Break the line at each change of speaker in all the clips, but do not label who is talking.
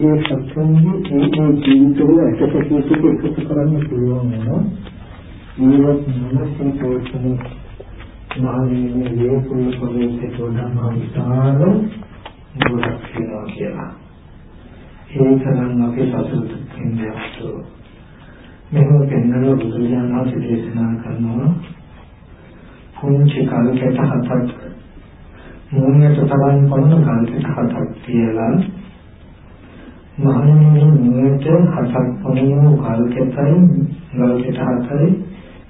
ඒ සත්‍යන්නේ ඒ ඒ ජීවිතවල ඇටසැකියක එකතු කරන්න පුළුවන් වෙනවා. ඊවත් මනසේ පෝෂණය මහණෙනි මේ කුල ප්‍රවේශයට වඩා විශාල ගොඩක් වෙනවා කියලා. ඒ තරම් අපේ සතුට ඉන්දියාවට මෙහෙම පෙන්වන බුදුරජාණන් වහන්සේ දේශනා කරනවා පුංචි කල්කෙට හතක් මොනියට තරම් පොන්න කල්කෙට හතක් කියලා මහණෙනි නියට හතක් පොණිනු කල්කෙතයි ගල්කෙත හතරයි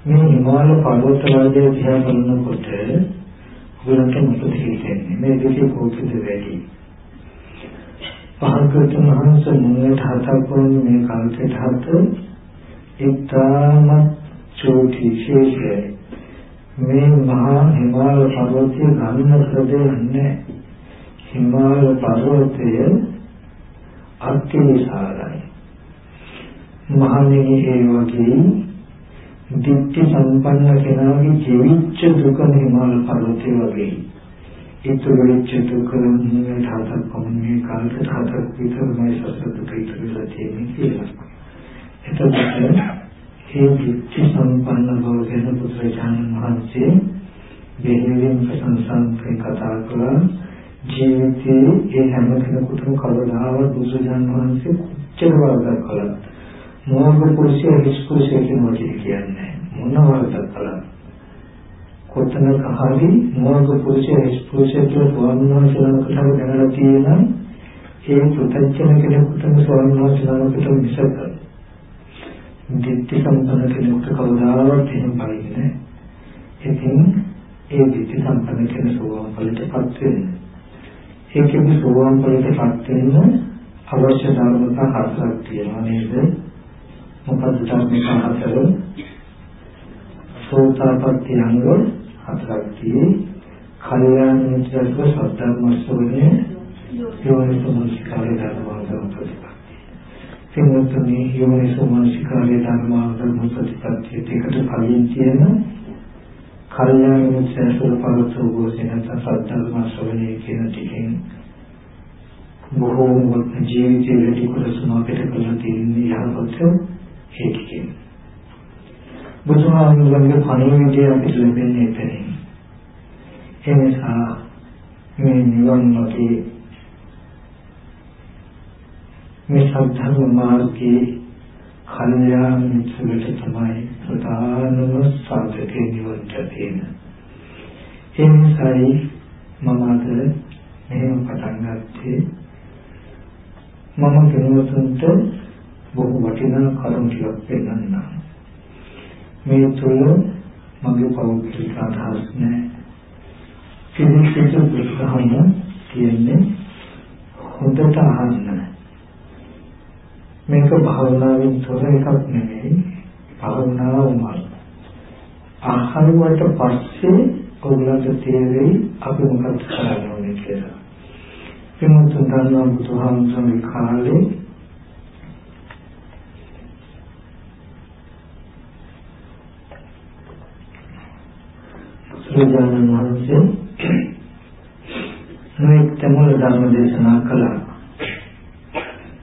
මේ හිමාල පර්වත රාජ්‍ය දිහා බලනකොට ඔයගොල්ලන්ට මොකද හිතෙන්නේ මේ දෙකේ කෝකද වැඩි. පහකට මහන්ස නියට හතක් පොණිනු මේ කල්කෙත හත ඉතාම චෝටි ශේෂය මේ මහා හිමාල පර්වතයේ ගන්න හදන්නේ හිමාල පර්වතයේ අත්‍යවිශාලයි. මහණෙනි ඒ වගේ දිට්ඨි සම්පන්න කෙනාගේ ජීවිච්ච දුක නිමාල පර්වතය වගේ. ඉතුරු වෙච්ච දුක නිමේ තාතක් කොන්නේ කාලක තාතක් විතර මේ සසර දුක ඉතුරු වෙලා තියෙන්නේ කියලා. එතකොට මේ දිට්ඨි සම්පන්න බව ගැන බුදුරජාණන් වහන්සේ දෙහිමින් ප්‍රශංසාන්තේ කතා කළා. ජීවිතයේ ඒ හැම කෙනෙකුටම කවදාවත් බුදුසසුන් වහන්සේ කොච්චර වරදක් කළත් මොනක පුරුෂය හිස් පුරුෂය කියන වචනේ කියන්නේ? මොන වරදක් කළත්? කොතනක හරි මොනක පුරුෂය හිස් පුරුෂය කියන වර්ණනාවලකට දැනලා තියෙන ඒ පුතච්චන කෙනෙකුටම ස්වර්ණවාසනාවකට මිසක දිට්ඨි සම්පන්න කෙනෙකුට කවදාවත් එහෙම බලන්නේ නැහැ. ඉතින් ඒ දිට්ඨි සම්පන්න කෙනෙකු සෝවාන් ඵලයටපත් වෙන්නේ ඒකෙදි සෝවාන් ඵලයටපත් වෙන්න අවශ්‍ය ධර්මතා හතරක් තියෙනවා නේද? මොකද ධර්මතා හතර සෝතාපට්ටි අංග හතරක් තියෙයි. කල්යාණ මිත්‍රත්ව සද්ධර්ම ශ්‍රවණය යෝනිසෝමනසිකාරය ධර්මාවතම ප්‍රතිපත්ති. සිංහතුනි යෝනිසෝමනසිකාරය ධර්මාවතම ප්‍රතිපත්ති දෙකට කලින් තියෙන කල්යාණ මිත්‍ර සුරපරතු ගෝසෙන සත්‍යධර්ම ශ්‍රවණය කියන ටිකෙන් බොහෝම ජීවිතේ වැඩි කොටසම අපිට කරලා තියෙන්නේ යහපත් ඒ ටිකෙන්. බුදුහාමුදුරන්ගේ පණිවිඩය අපිට ලැබෙන්නේ එතනින්. ඒ නිසා මේ නිවන් මාර්ගයේ මේ සත්‍යධර්ම මාර්ගයේ කල්යාණ මිත්‍රකට තමයි ප්‍රධානම සාධකේ නිවන්ට තියෙන. ඒ නිසායි මම අද මෙහෙම පටන් ගත්තේ මම කෙනෙකුට බොහෝ වටිනා කරුණු ටිකක් පෙන්නන්නම්. මේ තුල මගේ පෞද්ගලික අදහස් නෑ. කිසිසේත් බුදුහම කියන්නේ හොඳට අහන්න. මේක භාවනාවෙන් තොර එකක් නෙමෙයි භාවනාවමයි අහරුවට පස්සේ ඔයගලන්ට තේරෙයි අපි මොකක්ද කරන්න ඕනේ කියලා. එමුතුන් දන්නවා බුදුහාමුදුරනේ කාලේ සුජානන් වහන්සේ මේ තමල ධර්ම දේශනා කළා.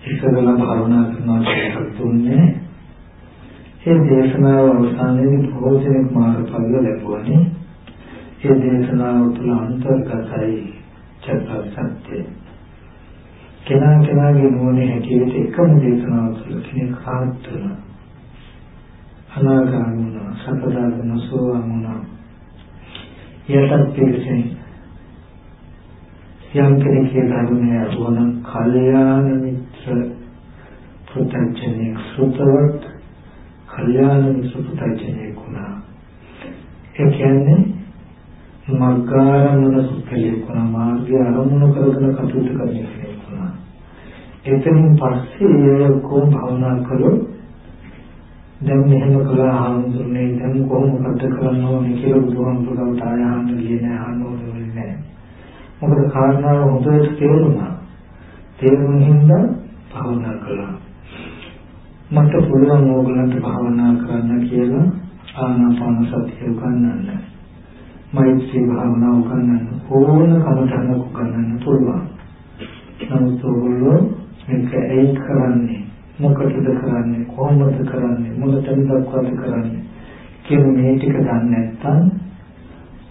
ඉස්සරලා භාවනා කරනවා කියලා තුන්නේ ඒ දේශනාව අවසානයේදී භෝජනික මාර්ගඵල ලැබුණේ ඒ දේශනාව තුළ අන්තර්ගතයි චතුරාර්ය කෙනා කෙනාගේ නුවණේ හැටියට එකම දේශනාව තුළ කෙනෙක් කාත් වෙන අනාගාමුණ සතරදාන සෝවාමුණ යටත් පිළිසෙන් යම් කෙනෙක්ගේ ධර්මය වුණ කල්යාණ මිත්‍ර පුතඥයෙක් සුතවත් කල්යාණ මිත්‍ර පුතඥයෙක් වුණා ඒ කියන්නේ මග්ගාරමන සුඛලෙක් වුණා මාර්ගය අරමුණු කරගෙන කටයුතු කරන කෙනෙක් වුණා එතනින් පස්සේ ඒ කොහොම භවනා කළොත් දැන් මෙහෙම කළා හඳුන්නේ දැන් කොහොමද කරන්න ඕනේ කියලා බුදුහාමුදුරුවෝ තාය අහන්න ගියේ නෑ අහන්න ඕනේ නෑ මොකද කාරණාව හොඳට තේරුණා. තේරුම් හින්දා භාවනා කළා. මට පුළුවන් ඕගලන්ට භාවනා කරන්න කියලා ආනාපාන සතිය උගන්වන්න. මෛත්‍රී භාවනාව උගන්වන්න. ඕන කමතන උගන්වන්න පුළුවන්. නමුත් ඕගොල්ලෝ මේක ඇයි කරන්නේ? මොකටද කරන්නේ? කොහොමද කරන්නේ? මොකටද දක්වාද කරන්නේ? කියන මේ ටික දන්නේ නැත්නම්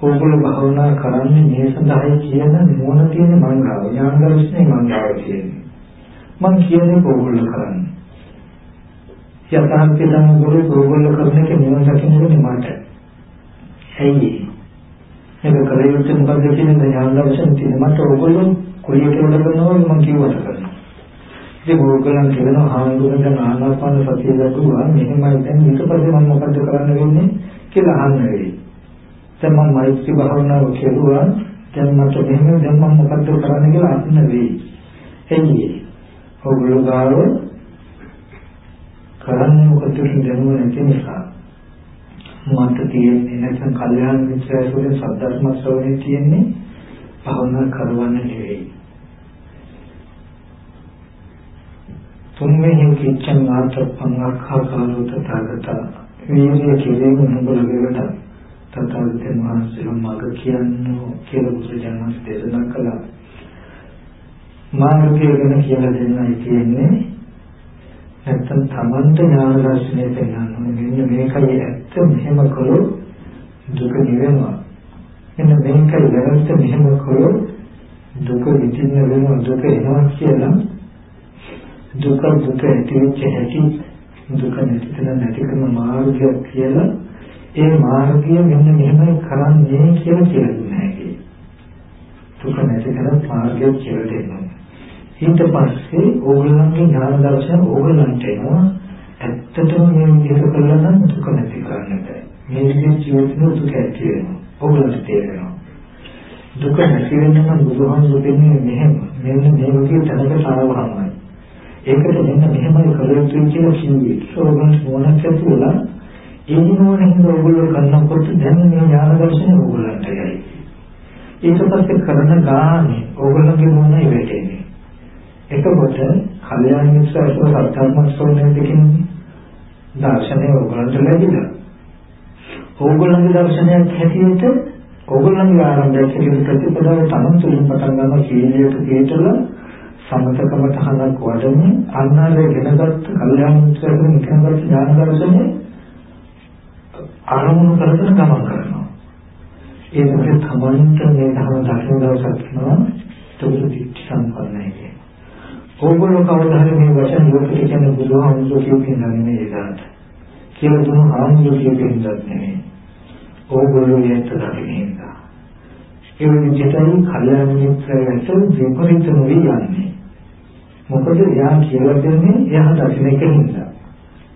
ඕගොල්ලෝ භාවනා කරන්නේ මේ සඳහායි කියන නුවණ තියෙන මංගාව. ඥාන දර්ශනේ මංගාව කියන්නේ. මං කියන්නේ ඕගොල්ලෝ කරන්නේ. යථාර්ථය තමයි ඕගොල්ලෝ කරන එක නිවන දකින්නේ මට. ඇයි? මේක කරේ යුත්තේ මොකද්ද කියන ඥාන දර්ශන තියෙන මට ඕගොල්ලෝ කොලියට වල කරනවා මං කිව්වට කරනවා. ඉතින් ඕගොල්ලන් කියනවා ආනන්දෙන් ආනාපාන සතිය ලැබුවා මෙහෙමයි. දැන් ඊට පස්සේ මම මොකද්ද කරන්න වෙන්නේ? කියලා අහන්න වෙයි. දැන් මම මෛත්‍රී භාවනාව කෙරුවා. දැන් මට මෙහෙම දැන් මම මොකද්ද කරන්න කියලා අහන්න වෙයි. එන්නේ ඔගොල්ලෝ ගාව කරන්නේ මොකද කියන දැනුම නැති නිසා මට තියෙන්නේ නැත්නම් කල්යාණ මිත්‍රයෝගේ සද්ධර්ම ශ්‍රවණේ තියෙන්නේ භාවනා කරවන්න නෙවෙයි තුන්වෙනි කිච්ඡන් ආත්පං අක්ඛාකාරෝ තථාගත වීර්ය කෙරෙහි නුඹල වේවට තථාගතයන් වහන්සේලා මඟ කියන්නෝ කියලා බුදුජානක දේශනා කළා. මාර්ගය ගැන කියලා දෙන්නයි කියන්නේ. නැත්තම් තමන්ට ඥාන දර්ශනය පෙන්වන්න මෙන්න මේකයි ඇත්ත මෙහෙම කළොත් දුක නිවෙනවා. මෙන්න මේකයි වැරද්ද මෙහෙම කළොත් දුක විඳින්න වෙනවා දුක එනවා කියලා දුක දුක ඇති වෙච්ච හැටි දුක නැති කරන නැති කරන මාර්ගය කියලා ඒ මාර්ගය මෙන්න මෙහෙමයි කරන්නේ කියලා කියලා දුන්නේ දුක නැති කරන මාර්ගය කියලා දෙනවා. ඊට පස්සේ ඕගොල්ලන්ගේ ඥාන දර්ශන ඕගොල්ලන්ට එනවා. ඇත්තටම මේ විදිහට කළා නම් දුක නැති කරන්න බෑ. මේ විදිහට ජීවිතේ දුක ඇති වෙනවා. ඕගොල්ලන්ට තේරෙනවා. දුක නැති වෙන්න නම් බුදුහාමුදුරු දෙන්නේ මෙහෙම. මෙන්න මේ වගේ තැනකට ආවමයි. ඒකට මෙන්න මෙහෙමයි කළ යුතුයි කියලා කිව්වේ. ඕගොල්ලන් මොනක් ඇතුළේ ඒ දිනවලින් ඔයගොල්ලෝ කරනකොට දැන් මේ ඥාන දර්ශනේ ඕගොල්ලන්ට යයි. ඊට පස්සේ කරන ගානේ ඕගොල්ලන්ගේ මොනයි වෙටෙන්නේ. එතකොට කල්යාණ මිත්‍ර අසල සත්‍යමත් සෝනේ දෙකින් දර්ශනය ඕගොල්ලන්ට ලැබිලා. ඕගොල්ලන්ගේ දර්ශනයක් හැටියට ඕගොල්ලන්ගේ ආරම්භයක් හැටියට ප්‍රතිපදාව තමන් තුළින් පටන් ගන්න සීලයට පිටලා සමතකම තහනක් වඩන්නේ අන්නාලේ ගෙනගත්ත කල්යාණ මිත්‍රයෙකුගෙන් ඉගෙනගත්ත ඥාන දර්ශනේ අරමුණු කරගෙන ගමන් කරනවා. ඒ මොකද තමන්ට මේ ධර්ම දර්ශන දවසක් වෙනවා තුරු දිට්ඨි සම්පන්නයි. ඕගොල්ලෝ කවදා හරි මේ වචන ලෝකෙට කියන්නේ බුදුහාමුදුරුවෝ කියපින් නෙමෙයි ඒකට. කියලා දුන්න ආමුදුරුවෝ කියපින් නෙමෙයි. ඕගොල්ලෝ යැත්ත දකින්නවා. ඒ විදිහටයි කල්යාණ මිත්‍රයන්ට විපරීත නොවි යන්නේ. මොකද එයා කියලා දෙන්නේ එයා දකින්න එක නිසා.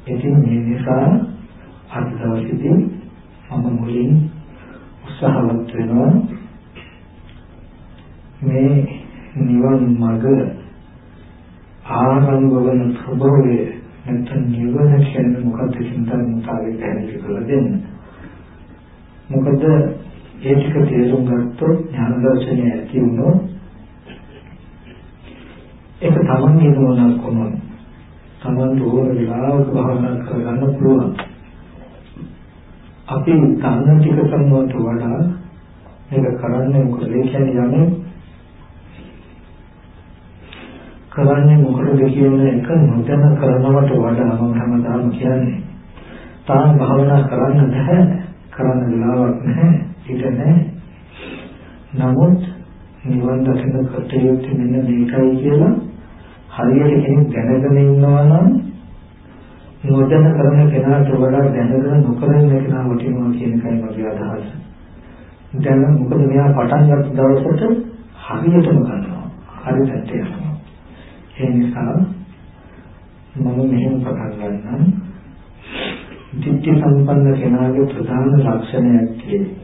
ඉතින් මේ නිසා අද දවසේදී මම මුලින් උත්සාහවත් වෙනවා මේ නිවන් මඟ ආරම්භ වන ස්වභාවය නැත්නම් නිවන කියන්නේ මොකක්ද කියන මුතාවේ පැහැදිලි කරලා දෙන්න. මොකද ඒ ටික තේරුම් ගත්තොත් ඥාන දර්ශනය ඇති වුණොත් ඒක තමන්ගේ නෝනක් කොහොමද? තමන් ඕන වෙලාවක භාවනා කරගන්න පුළුවන්. අපි ගන්න ටික කරනවට වඩා මේක කරන්නේ මොකද ඒ කියන්නේ යන්නේ කරන්නේ මොකද කියන එක නොදැන කරනවට වඩා මම හැමදාම කියන්නේ තාම භාවනා කරන්න බෑ කරන්න වෙලාවක් නැහැ ඊට නැහැ නමුත් නිවන් දකින කටයුතු මෙන්න මේකයි කියලා හරියට කෙනෙක් දැනගෙන ඉන්නවා නම් නොදැන කරන කෙනාට වඩා දැනගෙන නොකරන කෙනා වටිනවා කියන එකයි මගේ අදහස. දැන් මොකද මෙයා පටන් ගත්ත දවසට හරියටම කරනවා. හරියට යනවා. ඒ නිසා මම මෙහෙම පටන් ගන්නම්. දිට්ඨි සම්පන්න කෙනාගේ ප්‍රධාන ලක්ෂණයක් තියෙනවා.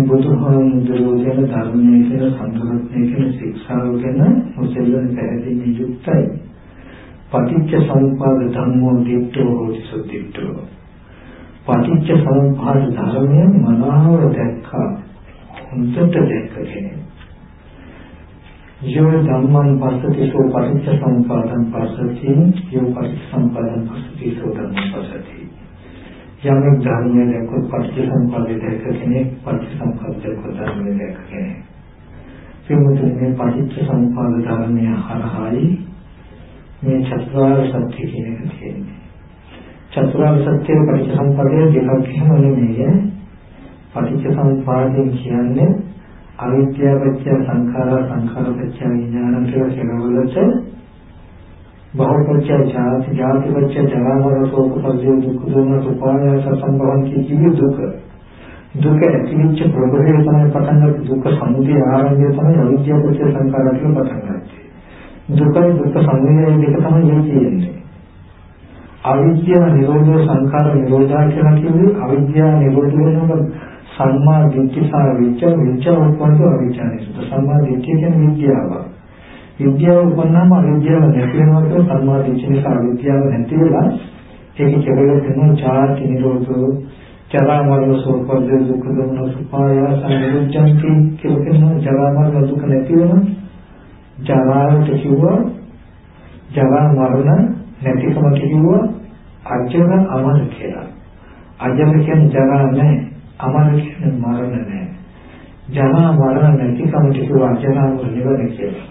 බුදුහාමුදුරුවෝ කියන ධර්මයේ කියන සංඝරත්නයේ කියන ශික්ෂාව ගැන මුසෙල්ලන් පැහැදිලි යුක්තයි. පටිච්ච සමුප්පාද ධම්මෝ දිට්ඨෝ හෝති සුද්ධිට්ඨෝ පටිච්ච සමුප්පාද ධර්මය මනාව දැක්කා හොඳට දැක්ක කෙනෙක් යෝ ධම්මං පස්සති සෝ පටිච්ච සමුප්පාදං පස්සති යෝ පටිච්ච සමුප්පාදං පස්සති සෝ ධම්මං පස්සති යම් ධර්මයේ දැක්කොත් පටිච්ච සමුප්පාදේ දැක්ක කෙනෙක් පටිච්ච සමුප්පාද දැක්ක ධර්මයේ දැක්ක කෙනෙක් පින්වතුනි මේ පටිච්ච සමුප්පාද ධර්මය හරහායි මේ චතුරාර්ය සත්‍ය කියන එක තියෙන්නේ. චතුරාර්ය සත්‍ය පටිච්ච සමුප්පාදයේ දෙකක් එහෙම නෙමෙයි. පටිච්ච සමුප්පාදයෙන් කියන්නේ අවිද්‍යාව පත්‍ය සංඛාර සංඛාර පත්‍ය විඥාන කියලා කෙනවලට බහුපත්‍ය ජාති ජාති පත්‍ය ජරා මරණ ශෝක පරිදේ දුක් දුන්න සුපාය සම්භවං කිසි දුක දුක ඇතිවෙච්ච ප්‍රබෝධය තමයි පටන් ගන්න දුක සමුදය ආරම්භය තමයි අවිද්‍යාව පත්‍ය සංඛාර කියලා පටන් ගන්නේ දුකයි දුක් සංවේගය දෙක තමයි මේ තියෙන්නේ. අවිද්‍යාව නිරෝධ සංඛාර නිරෝධා කියලා කියන්නේ අවිද්‍යාව නිරෝධ වෙනකොට සම්මා දිට්ඨි සහ විචාර විචාර උපන්තු අවිචාරය. සම්මා දිට්ඨිය කියන්නේ විද්‍යාව. විද්‍යාව උපන්නාම අවිද්‍යාව නැති වෙනවා කියන සම්මා දිට්ඨිය නිසා අවිද්‍යාව නැති වෙලා ඒක කෙරෙල වෙන චාර්ති නිරෝධෝ ජරා මරණ සෝපද දුක්ඛ දෝමන සුපායාස නිරුද්ධන්ති කියලා කියන ජරා මරණ දුක නැති වෙන ජරාවට කිව්වා ජරා මරණ නැතිකම කිව්වා අජර අමර කියලා. අජර කියන්නේ ජරා නැහැ අමර කියන මරණ නැහැ. ජරා මරණ නැතිකම කිව්ව අජරාම නිවන කියලා.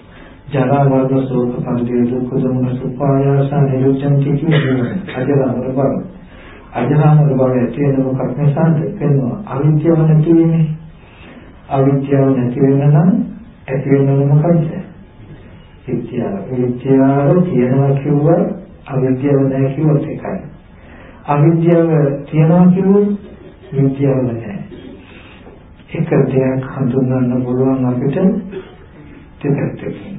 ජරා මරණ ශෝක පරිදේ දුක්ඛ දෝමන සුපායාස නිරුද්ධං කියන්නේ අජරාම බව. අජරාම බව ඇති වෙන මොකක් නිසාද? කියනවා අවිද්‍යාව නැති වෙන්නේ. අවිද්‍යාව නැති වෙන නම් ඇති වෙනව මොකද්ද? විද්‍යාව. විද්‍යාව කියනවා කිව්වා අවිද්‍යාව නැහැ කිව්වොත් එකයි. අවිද්‍යාව තියනවා කිව්වොත් විද්‍යාව නැහැ. එක දෙයක් හඳුන්වන්න පුළුවන් අපිට දෙපැත්තකින්.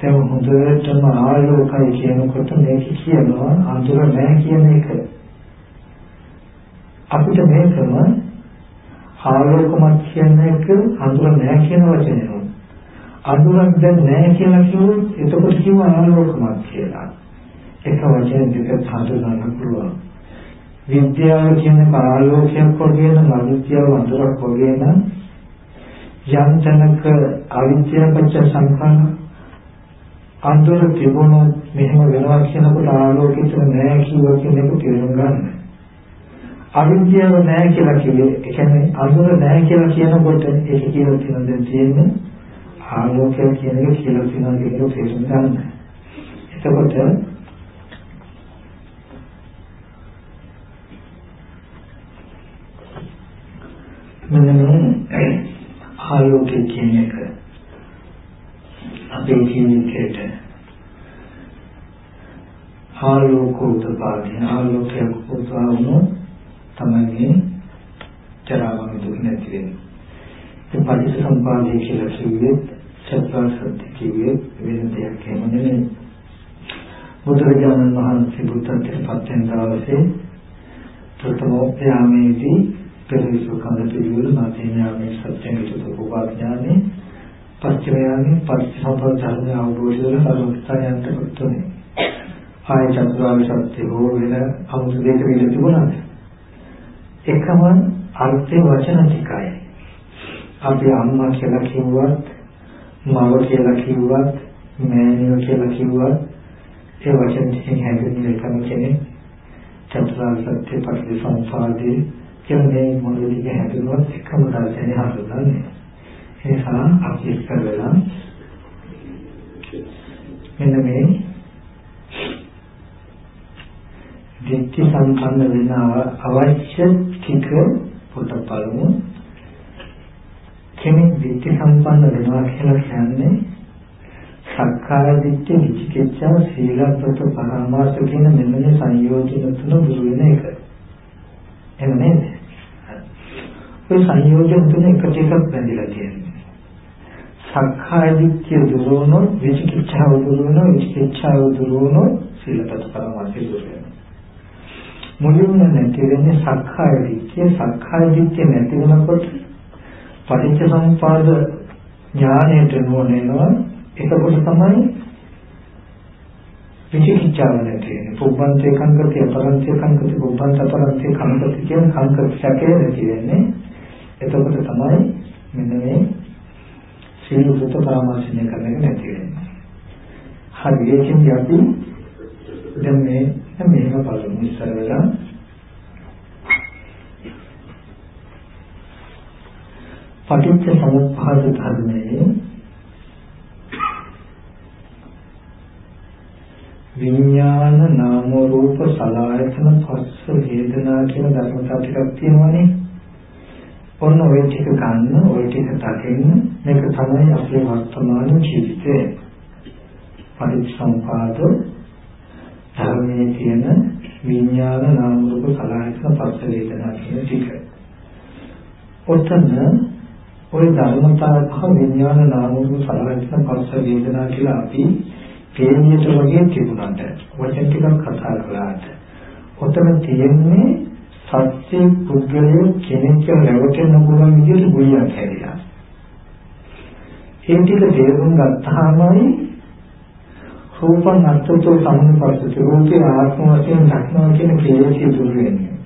දැන් හොඳටම ආලෝකයි කියනකොට මේක කියනවා අඳුර නැහැ කියන එක. අපිට මේකම ආලෝකමත් කියන එක අඳුර නැහැ කියන වචනය. අඳුරක් දැන් නැහැ කියලා කිව්වොත් එතකොට කිව්ව ආලෝකමත් කියලා. එක වචන දෙකක් හඳුනගන්න පුළුවන්. විද්‍යාව කියන ආලෝකයක් වගේ නම් අවිද්‍යාව අඳුරක් වගේ නම් යම් තැනක අවිද්‍යාව පච්ච සංඛාර අඳුර තිබුණොත් මෙහෙම වෙනවා කියනකොට ආලෝකෙට නෑ කියව කියන එක තේරුම් ගන්න. අවිද්‍යාව නෑ කියලා කිව්වේ ඒ කියන්නේ අඳුර නෑ කියලා කියනකොට ඒක කියලා තියෙන දැන් තියෙන්නේ ආලෝකය කියන එක කියලා තියෙනවා කියන එක තේරුම් ගන්න. එතකොට මෙන්න මේ ආලෝකය කියන එක අපේ ජීවිතේට ආලෝකෝත්පාදේ ආලෝකයක් උත්පා වුණොත් තමයි චරාවම දුක නැති වෙන්නේ. ඒ පරිසම්පාදේ කියලා කිව්වේ සත්‍ය සත්‍ය කිව්වේ වෙන දෙයක් නෙමෙයි. බුදුරජාණන් වහන්සේ බුද්ධත්වයට පත් වෙන දවසේ ප්‍රථම යාමේදී පෙරවිසු කඳ පිළිවෙල මාතේඥාමේ සත්‍යයෙන් යුතු උපාඥානේ පස්චමයාගේ පරිසම්පද ධර්ම අවබෝධය සර්වස්ථායන්ට පුතුනේ ආය චතුරාර්ය සත්‍ය හෝ වෙන අමුතු දෙයක විල තිබුණාද? එකම අර්ථේ වචන ටිකයි. අපි අම්මා කියලා කිව්වත් මව කියලා කිව්වත් මෑණියෝ කියලා කිව්වත් ඒ වචන ටිකෙන් හැදෙන එකම කෙනෙක්. චතුරාර්ය සත්‍ය පරිසම්පාදේ කියලා මේ මොළේ හැදුනොත් එකම දර්ශනය හසුරන්නේ. ඒ නිසා අපි ඉස්සර වෙලා මෙන්න මේ දිට්ඨි සම්පන්න වෙන අවශ්‍ය ටික පොත බලමු. කෙනෙක් දිට්ඨි සම්පන්න වෙනවා කියලා කියන්නේ සක්කාය දිට්ඨි විචිකිච්ඡා සීලබ්බත පරාමාස කියන මෙන්න මේ සංයෝජන තුන දුරු වෙන එක. එහෙම නේද? ඔය සංයෝජන තුන එකට එකක් බැඳිලා තියෙනවා. සක්කාය දිට්ඨිය දුරවනොත් විචිකිච්ඡාව දුරවනොත් විචිකිච්ඡාව දුරවනොත් සීලපත පරමාර්ථය දුර වෙනවා. මුලින්ම නැති වෙන්නේ සක්කාය දිට්ඨිය. සක්කාය දිට්ඨිය නැති වෙනකොට පටිච්ච සමුපාද ඥාණයට නොනෙනවා. එතකොට තමයි විචිකිච්ඡාව නැති වෙන්නේ. පුබ්බන්තේ කංකති අපරන්තේ කංකති පුබ්බන්ත අපරන්තේ කංකති කියන කංකති සැකේ නැති වෙන්නේ. එතකොට තමයි මෙන්න මේ සීල උපත පරමාර්ථය කරන එක නැති වෙන්නේ. හරි ඒකෙන් අපි දැන් මේ දැන් මේක බලමු ඉස්සර වෙලා පටිච්ච සමුප්පාද ධර්මයේ විඥාන නාම රූප සලආයතන පස්ස වේදනා කියන ධර්මතාව ටිකක් තියෙනවානේ ඔන්න ওই ටික ගන්න, ওই ටික දකින්න මේක තමයි අපේ වර්තමාන ජීවිතය. පරිසම්පාද ධර්මයේ තියෙන විඥාන නාම රූප සලආයතන පස්ස වේදනා කියන ටික. ඔතන ওই ධර්මතා පහ විඥාන නාම රූප සලආයතන පස්ස වේදනා කියලා අපි තේමියට වගේ තිබුණාට වචන ටිකක් කතා කළාට ඔතන තියෙන්නේ සත්‍ය පුද්ගලයෝ කෙනෙක් නැවතෙන්න පුළුවන් විදිහට ගොයියක් හැදිලා. ඒ ටික තේරුම් ගත්තාමයි රූපං අත්ථතෝ සම්පස්සති රූපේ ආත්ම වශයෙන් දක්නවා කියන ක්‍රියාසිය දුර වෙන්නේ.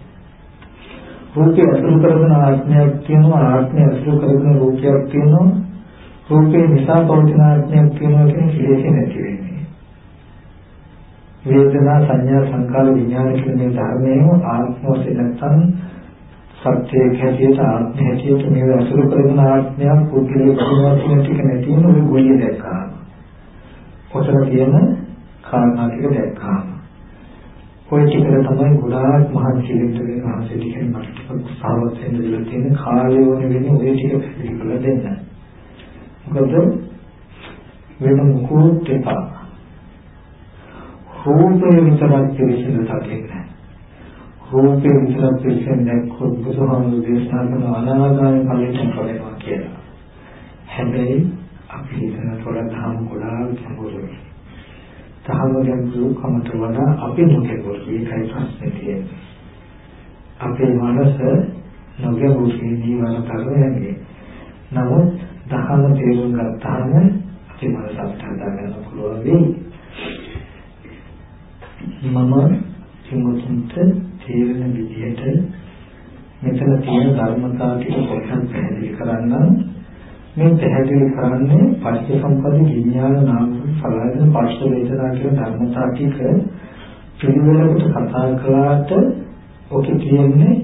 රූපේ අසුරු කරගෙන ආත්මයක් තියෙනවා ආත්මය අසුරු කරගෙන රූපයක් තියෙනවා රූපේ නිසා පවතින ආත්මයක් තියෙනවා කියන ක්‍රියාසිය නැති වෙන්නේ. වේදනා සංඥා සංකාර විඥාන කියන මේ ධර්මයෙන් ආත්ම වශයෙන් නැත්නම් සත්‍යයේ හැටියට ආත්ම හැටියට මේව අසුර කරන ආත්මයක් පුද්ගලික වෙනවා කියන ටික නැති වෙන ඔය ගොල්ලිය දැක්කා. ඔතන තියෙන කාරණා ටික දැක්කා. ඔය ටිකට තමයි ගොඩාක් මහන්සි වෙන්න මහන්සි ටිකෙන් මට උත්සාහවත් වෙන්න දෙලා තියෙන කාලය වුණ වෙන්නේ ඔය ටික පිළිබඳ දෙන්න. මොකද වෙන මොකුත් එපා. රූපය විතරක් පිළිසින දකින්නේ. රූපය විතරක් පිළිසින දැක්කොත් බුදුහාමුදුරු දේශනා කරන අනාගාමී ඵලයට කරනවා කියලා. හැබැයි අපි හිතන තොර ධම් ගොඩාක් ගැඹුරුයි. ධම් ගැඹුරු කමට වඩා අපි නොගැඹුරු ඒකයි ප්‍රශ්නේ තියෙන්නේ. අපේ මනස නොගැඹුරු නිවන තරමේ. නමුත් ධහම තේරුම් ගත්තාම අපේ මනස අපට හදාගන්න පුළුවන් වෙයි. මම සිංහතුන්ට තේරෙන විදිහට මෙතන තියෙන ධර්මතාව ටික පොඩ්ඩක් පැහැදිලි කරන්නම්. මේ පැහැදිලි කරන්නේ පටිච්චසමුප්පාද විඥාන නාම සලයන පස්ස වේදනා කියන ධර්මතාව ටික පිළිවෙලකට කතා කළාට ඔකේ තියෙන්නේ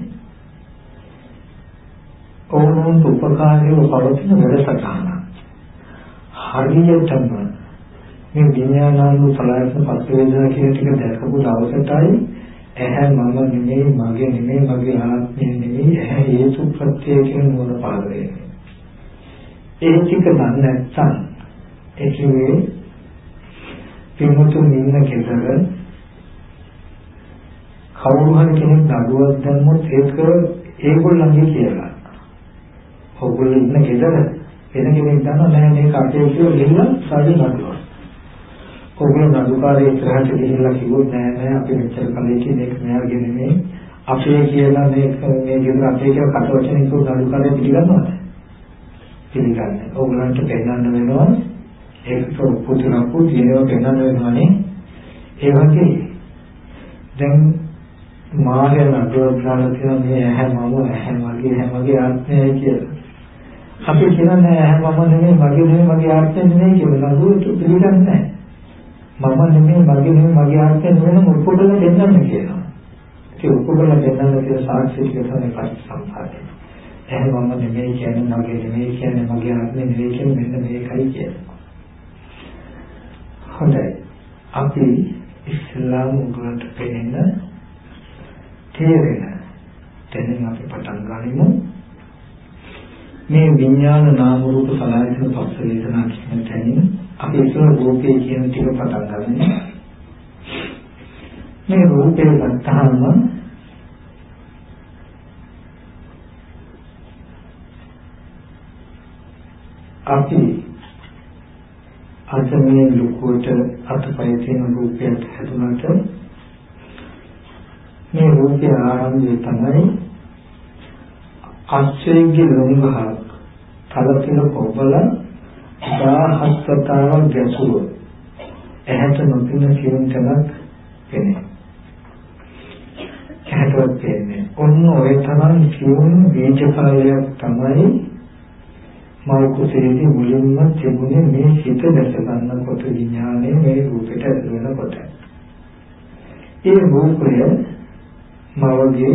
ඕනෝන් උපකාරයේ පවතින වැඩසටහන හරියටම මේ විඥානානු සලයන් පස් වේදනා කියන ටික දැකපු දවසටයි ඇහැ මම නෙමෙයි මගේ නෙමෙයි මගේ ආත්මය නෙමෙයි ඇහැ හේතු ප්‍රත්‍ය කියන මොන පාද වෙන්නේ. ඒ ටික දන්නේ නැත්නම් ඒ කියන්නේ පින්වතුන් ඉන්න කෙතර කවුරු හරි කෙනෙක් නඩුවක් දැම්මොත් ඒක ඒගොල්ලන්ගේ කියලා. ඔයගොල්ලෝ ඉන්න කෙතර වෙන කෙනෙක් දන්නා නෑ මේක අපේ කියලා ගිහින් සාදි නඩුවක්. ඔගොල්ලෝ නඩුකාරය ඉස්සරහට ගිහිල්ලා කිව්වොත් නෑ නෑ අපි මෙච්චර කලේ කියන එක මෙයාගේ නෙමෙයි. අපේ කියලා මේක මේ ගෙදර අපේ කියලා කට වචන කිව්ව නඩුකාරය පිළිගන්නවද? පිළිගන්නේ. ඕගොල්ලන්ට පෙන්නන්න වෙනවා. ඒක පුදුරපු දිනව පෙන්නන්න වෙනවානේ. ඒ වගේ දැන් මාගේ නඩුවක් දාලා තියෙන මේ ඇහැ මම ඇහැ මගේ ඇහැ මගේ ආත්මයයි කියලා. අපි කියන්නේ ඇහැ මම නෙමෙයි මගේ නෙමෙයි මගේ ආත්මය නෙමෙයි කියලා. නඩුවට පිළිගන්නේ නැහැ මම නෙමෙයි මගේ නෙමෙයි මගේ ආත්මය නෙමෙයි උපුඩල දෙන්නන්න කියනවා. ඒ උපුඩල දෙන්නන්න කියන සාක්ෂි ටික තමයි පරිසම්පාදනය. එහෙනම් මම නෙමෙයි කියන්නේ මගේ නෙමෙයි කියන්නේ මගේ ආත්මය නෙමෙයි කියන්නේ මෙන්න මේකයි කියන්නේ. හොඳයි. අපි ඉස්ලාම් උගලන්ට පෙනෙන තේරෙන දැන් අපි පටන් ගනිමු. මේ විඥාන නාම රූප සලආයතන පස්ස වේදනා කියන තැනින් අපි ඉස්සර රූපේ කියන ටික පටන් ගන්න. මේ රූපේ ගත්තාම අපි අද මේ ලුකුවට අතපය තියෙන රූපයක් හැදුනට මේ රූපේ ආරම්භය තමයි අශ්වයේ ලොංගහ තලතින කොබල 1000 වතාවක් ගැසුවොත් ඇහැට නොපෙනෙන සියුම් තැනක් පෙනේ. ඇහැටවත් පෙන්නේ. ඔන්න ඔය තරම් සියුම් බීජඵලයක් තමයි මල් කුසේදී මුලින්ම තිබුණේ මේ හිත දැස ගන්නකොට විඥානයේ මේ රූපෙට ඇතුළු වෙනකොට. ඒ රූපය මවගේ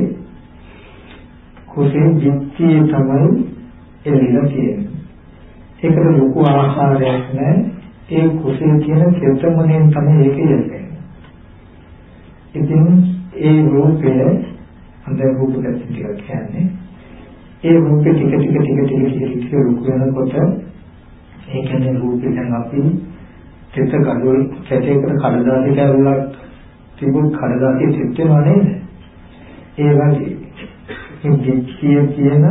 කුසේ දික්තිය තමයි එළිලා තියෙන්නේ. ඒකට ලොකු ආහාරයක් නැහැ. ඒ කුසල කියන කෙතමනෙන් තමයි ඒක යන්නේ. ඉතින් ඒ රූපය අnder රූප ගැන ටිකක් කියන්නේ ඒ රූපේ ටික ටික ටික ටික ටික ටික රූප වෙනකොට ඒ කියන්නේ රූපේ දැන් අපි චිත්ත කඩවල කැටයකට කඩදාසි කැවුලක් තිබුණ කඩදාසි චිත්තේම නේද ඒ වගේ මේ දික්කිය කියන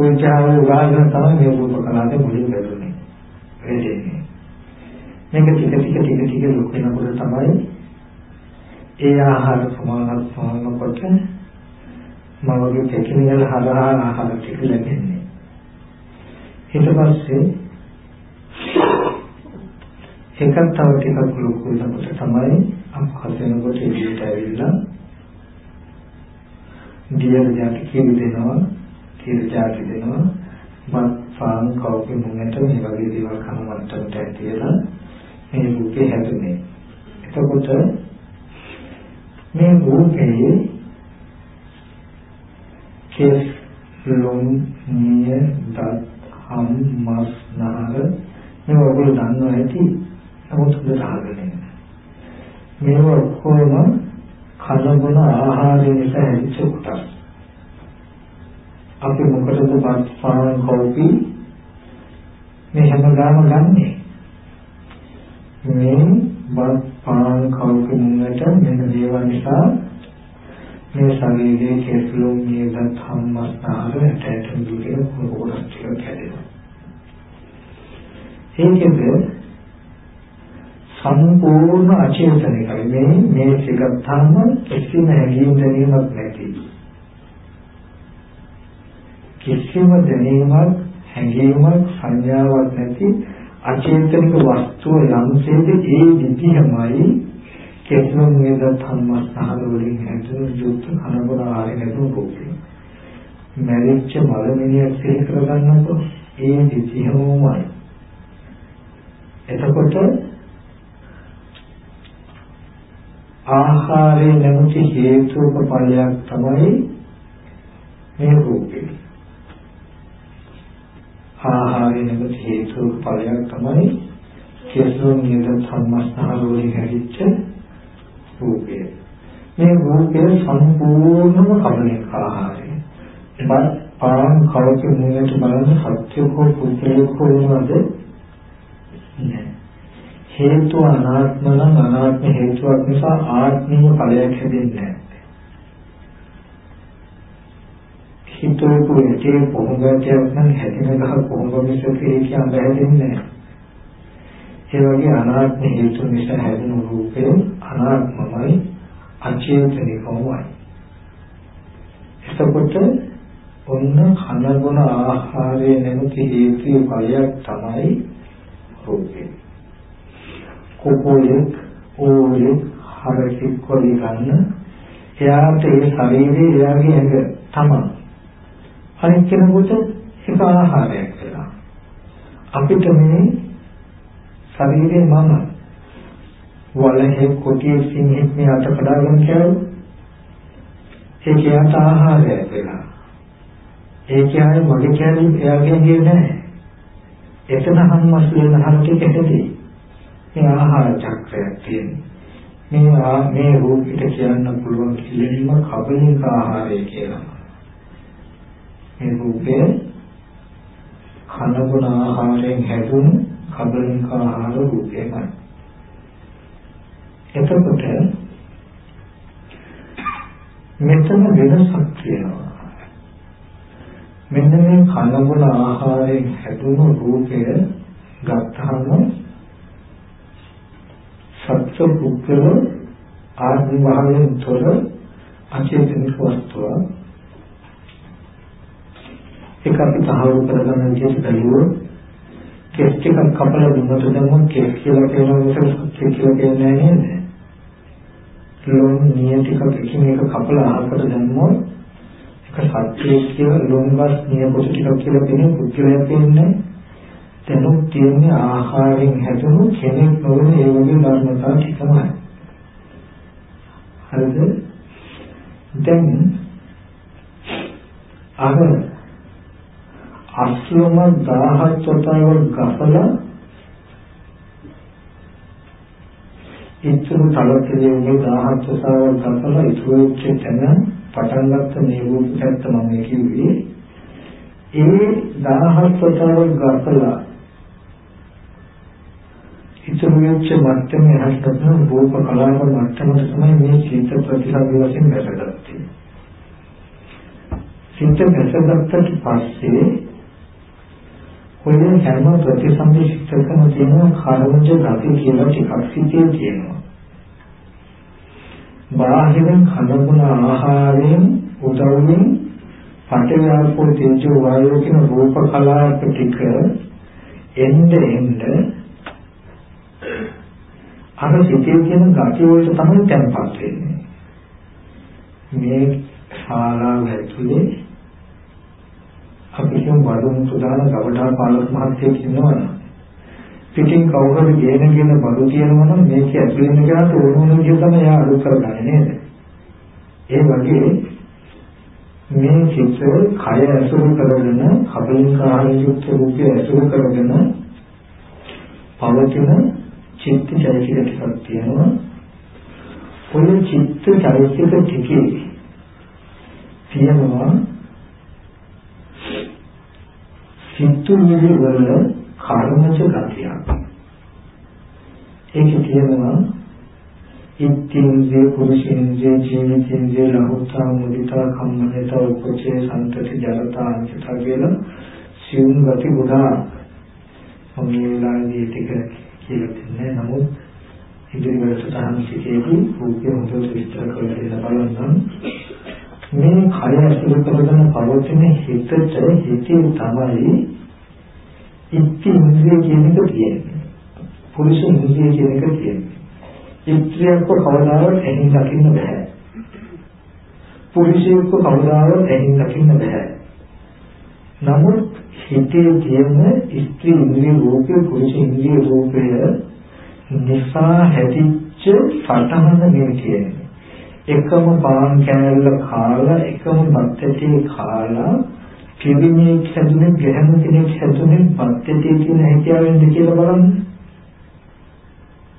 කුංචාව උදාහරණ තමයි මේ රූප කලාවේ මුලින් වැදුනේ වෙන්නේ මේක ටික ටික ටික ටික ලොකු වෙනකොට තමයි ඒ ආහාර සමානත් සමානකොට මවගේ තෙකිනියල් හරහා ආහාර ටික ලැබෙන්නේ. ඊට පස්සේ එකක් තව ටිකක් ලොකු වෙනකොට තමයි අපහස වෙනකොට එළියට ඇවිල්ලා දියර જાති කිරි දෙනවා. කිරි જાති දෙනවා මත් පාන් කවුපි මුංගට මේ වගේ දේවල් කන මට්ටමට ඇතිලා මේ රූපේ හැදුනේ. එතකොට මේ රූපේ කෙස් ලොම් නිය දත් හම් මස් නහර මේ ඔයගොල්ලෝ දන්නවා ඇති. නමුත් හොඳට අහගෙන මේව ඔක්කොම කනබුන ආහාරය නිසා හැදිච්ච කොටස්. අපි මොකටද බත් පාන් කෝපි මේ හැමදාම ගන්නෙ. මේ බත් පාන් කෝපි මුලට මෙන්න මේවා නිසා මේ ශරීරයේ කෙස්ලොම් නියදත් හම්මස්නාර ඇටට දුකේ කොටස් ටික කැඩෙනවා. ඒකෙද සම්පූර්ණ අචේතනිකයි මේ මේ සිගත්තාම කිසිම හැඟීම් දැනීමක් නැති කිසිම දැනීමක් හැඟීමක් සංඥාවක් නැති අචේතනික වස්තුව යම්සේද ඒ විදිහමයි කෙස්ලොම් නේද ධම්මස්හල වලින් හැදුණු යුත් අනබර ආරේ නැතුව පොකේ මැරිච්ච මලමිනියක් සිහි කරගන්නකො ඒ විදිහමයි එතකොට ආහාරයේ නැමැති හේතුක ඵලයක් තමයි මේ රූපේ. ආහාරයේ නැමැති හේතුක ඵලයක් තමයි කෙසෝ නියත සම්මස්තහල වලින් හැදිච්ච රූපය. මේ රූපය සම්පූර්ණම කබලික ආහාරය. එබත් පාන් කවච මුලට බලන සත්‍ය හෝ පුද්ගලික හෝ නේද? නෑ. හේතු අනාත්ම නම් අනාත්ම හේතුවක් නිසා ආත්මීය ඵලයක් හැදෙන්නේ නැහැ. හිතෝපු එකේ පොහොඟටයක් නම් හැදෙන ගහ පොහොඟ මිසක ඒක අඳහැදෙන්නේ නැහැ. ඒ වගේ අනාත්ම හේතු නිසා හැදෙන රූපය අනාත්මමයි අචේතනිකමයි. එතකොට ඔන්න කනගුණ ආහාරයේ නැමැති හේතු ඵලයක් තමයි රූපේ. කුකුලෙක් ඕලෙක් හරකෙක් කොලි ගන්න එයාට ඒ ශරීරයේ එයාගේ ඇඟ තමයි අනිත් කෙනෙකුට ඒක ආහාරයක් වෙනවා අපිට මේ ශරීරේ මම වලහේ කොටිය සිංහෙක් මේ අත කඩාගෙන කියනවා ඒක යාට ආහාරයක් වෙනවා ඒ කියන්නේ මගේ කියන්නේ එයාගේ ගේ නෑ එතන හම්මස් වෙන හරකෙක් ඇටදී මේ ආහාර චක්‍රයක් තියෙනවා. මේ මේ රූපෙට කියන්න පුළුවන් කිලින්ම කබලික ආහාරය කියලා. මේ රූපේ කනබුන ආහාරයෙන් හැදුණු කබලික ආහාර රූපයමයි. එතකොට මෙතන වෙනසක් තියෙනවා. මෙන්න මේ කනබුන ආහාරයෙන් හැදුණු රූපය ගත්තාම සත්‍ය පුද්ගල ආත්ම භාවයෙන් තොර අචේතනික වස්තුව ඒක අපි තහවුරු කරගන්න විදිහට බැලුවොත් කෙස් ටිකක් කපලා දුන්නට දැම්මොත් කෙස් කියලා කියනවා මිසක සත්‍ය කියලා කියන්නේ නැහැ නේද? ලොම් නිය ටිකක් එකින් එක කපලා අහකට දැම්මොත් ඒක සත්‍ය කියලා ලොම්ගස් නිය කොට ටිකක් කියලා කියන්නේ පුද්ගලයා කියන්නේ දැනුම් තියෙන ආහාරයෙන් හැදුණු කෙනෙක් නොවන ඒ වගේ ධර්මතා ටිකමයි. හරිද? දැන් අර අස්ලම 17 වතාවක් ගසලා ඉතුරු තලකලේ 17 සාවල් කපලා ඉතුරු වෙච්ච තැන පටන් ගත්ත මේ රූප පැත්ත මම කිව්වේ ඒ 17 සාවල් ගසලා ඉතුරු වෙච්ච මට්ටමේ හස්තන රූප කලාව මට්ටමට තමයි මේ චිත්ත ප්‍රතිසන්දි වශයෙන් වැටගත්තේ. චිත්ත වැටගත්තට පස්සේ ඔය හැම ප්‍රතිසන්දි චිත්තකම තියෙන කර්මජ ගති කියලා ටිකක් සිටියේ තියෙනවා. බාහිරින් කනගුණ ආහාරයෙන් උදව්වෙන් පටවියාපෝ තේජෝ වායෝ කියන රූප කලාප ටික එන්න එන්න අර සිතේ කියන gati වලට තමයි තැන්පත් වෙන්නේ. මේ ශාලාව ඇතුලේ අපි කියමු බඩුන් සුදාන ගවඩා පාලක මහත්තයෙක් ඉන්නවනම් පිටින් කවුරුහරි ගේන ගේන බඩු තියෙනවා නම් මේක ඇතුලේ ඉන්න කෙනාට ඕන ඕන විදිහ තමයි යා අලුත් කරගන්නේ නේද? ඒ වගේ මේ චිත්ත කය ඇසුරු කරගෙන කබලින්කාරී යුක්ත රූපය ඇසුරු කරගෙන පවතින චිත්ත චෛතසික ටිකක් තියෙනවා. ඔය චිත්ත චෛතසික ටිකේ තියෙනවා සිතුවිලි වල කර්මජ ගතියක්. ඒකේ තියෙනවා ඉත්තින්ද්‍රිය පුරුෂින්ද්‍රිය ජීවිතින්ද්‍රිය ලහුතා මුදිතා කම්මනේතා උපචේ සම්තති ජරතා අංශතා කියලා සියුම් ගති ගොඩා මේ වෙලාවේදී ටික කියලා දෙන්නේ නමුත් ඉදිරි වැඩසටහන් සිටේදී රූපය හොඳට විස්තර කරලා දෙන්න බලන්න මේ කය ඇසුරු කරගෙන පවතින හිතට හිතේ තමයි ඉත්ති ඉන්ද්‍රිය කියන එක තියෙන්නේ පුරුෂ ඉන්ද්‍රිය කියන එක තියෙන්නේ ඉන්ද්‍රියක කවදාවත් ඇහින් දකින්න බෑ. පුරුෂයෙක්ව කවදාවත් ඇහින් දකින්න බෑ. නමුත් හිතේ තියෙන ස්ත්‍රී ඉන්ද්‍රිය රූපය පුරුෂ ඉන්ද්‍රිය රූපය නිසා හැදිච්ච සටහන මේ කියන්නේ. එකම පාන් කෑල්ල කාලා එකම බත්තේ කාලා පිරිමේ හැදුනේ ගැහණු කෙනෙක් හැදුනේ බත්තේ කියන හැකියාවෙන්ද කියලා බලන්න.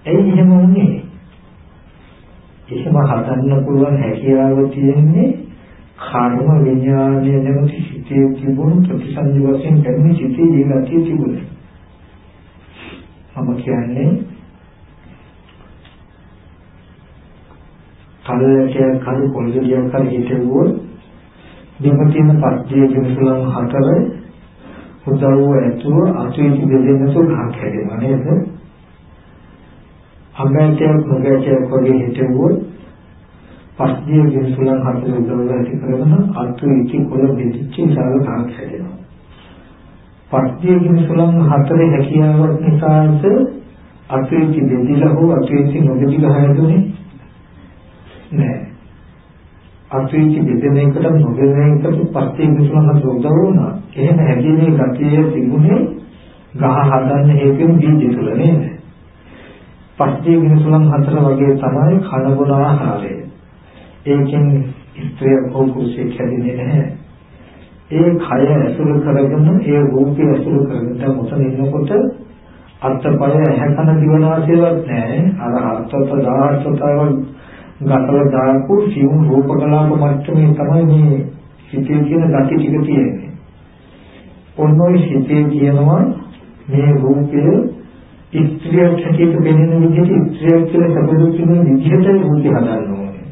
ඇයි එහෙම වුනේ? එහෙම හදන්න පුළුවන් හැකියාව තියෙන්නේ කර්ම විඥානය නැමැති සිතේ තිබුණු ප්‍රතිසන්දි වශයෙන් දැනෙන සිතේ ජීවිතය තිබුණේ. මම කියන්නේ කලලකයක් හරි පොල්ගලියක් හරි හිටවුවොත් දෙම තියෙන පස්තිය කිවිසුලන් හතර උදව්ව ඇතුව අතුයිති දෙදෙන්නසු ගහක් හැදෙනවා නේද? අගයටයක් නොගයටයක් වගේ හිටවුවොත් පස්දිය විසුලන් හතර උදව් ඇති කරගෙන අතු ඉති කුල දෙතිච්ච විශාල තාක් හැදෙනවා. පස්දිය විසුලන් හතරේ හැකියාවක් නිසාද අතු ඉති දෙදිලා හෝ අතු ඉති නොදෙදිලා හැදුනේ නෑ. අතු ඉති දෙදෙන එකට නොදෙන එකට පස්දිය විසුලන් හතර උදව් වුණා. එහෙම හැදීමේ ගතිය තිබුණේ ගහ හදන්න හේතුන් බීජ තුල නේද? පස්දිය විසුලන් හතර වගේ තමයි කන බොන ආහාරය. ඒකෙන් ස්ත්‍රිය හෝ පුරුෂයෙක් හැදෙන්නේ නැහැ. ඒ කය ඇසුරු කරගෙන ඒ රූපය ඇසුරු කරගෙන මොතන ඉන්නකොට අත්පය ඇහැකන දිවනාසයවත් නැහැ. අර අර්ථත දාර්ථතාව ගතල දාපු සියුම් රූප කලාප මට්ටමේ තමයි මේ හිතේ තියෙන gati ටික තියෙන්නේ. ඔන්න ඔය හිතේ කියනවා මේ රූපය ස්ත්‍රියක් හැටියට පෙනෙන විදිහට ස්ත්‍රියක් කියලා සබඳු කියන විදිහට රූපය හදන්න ඕනේ.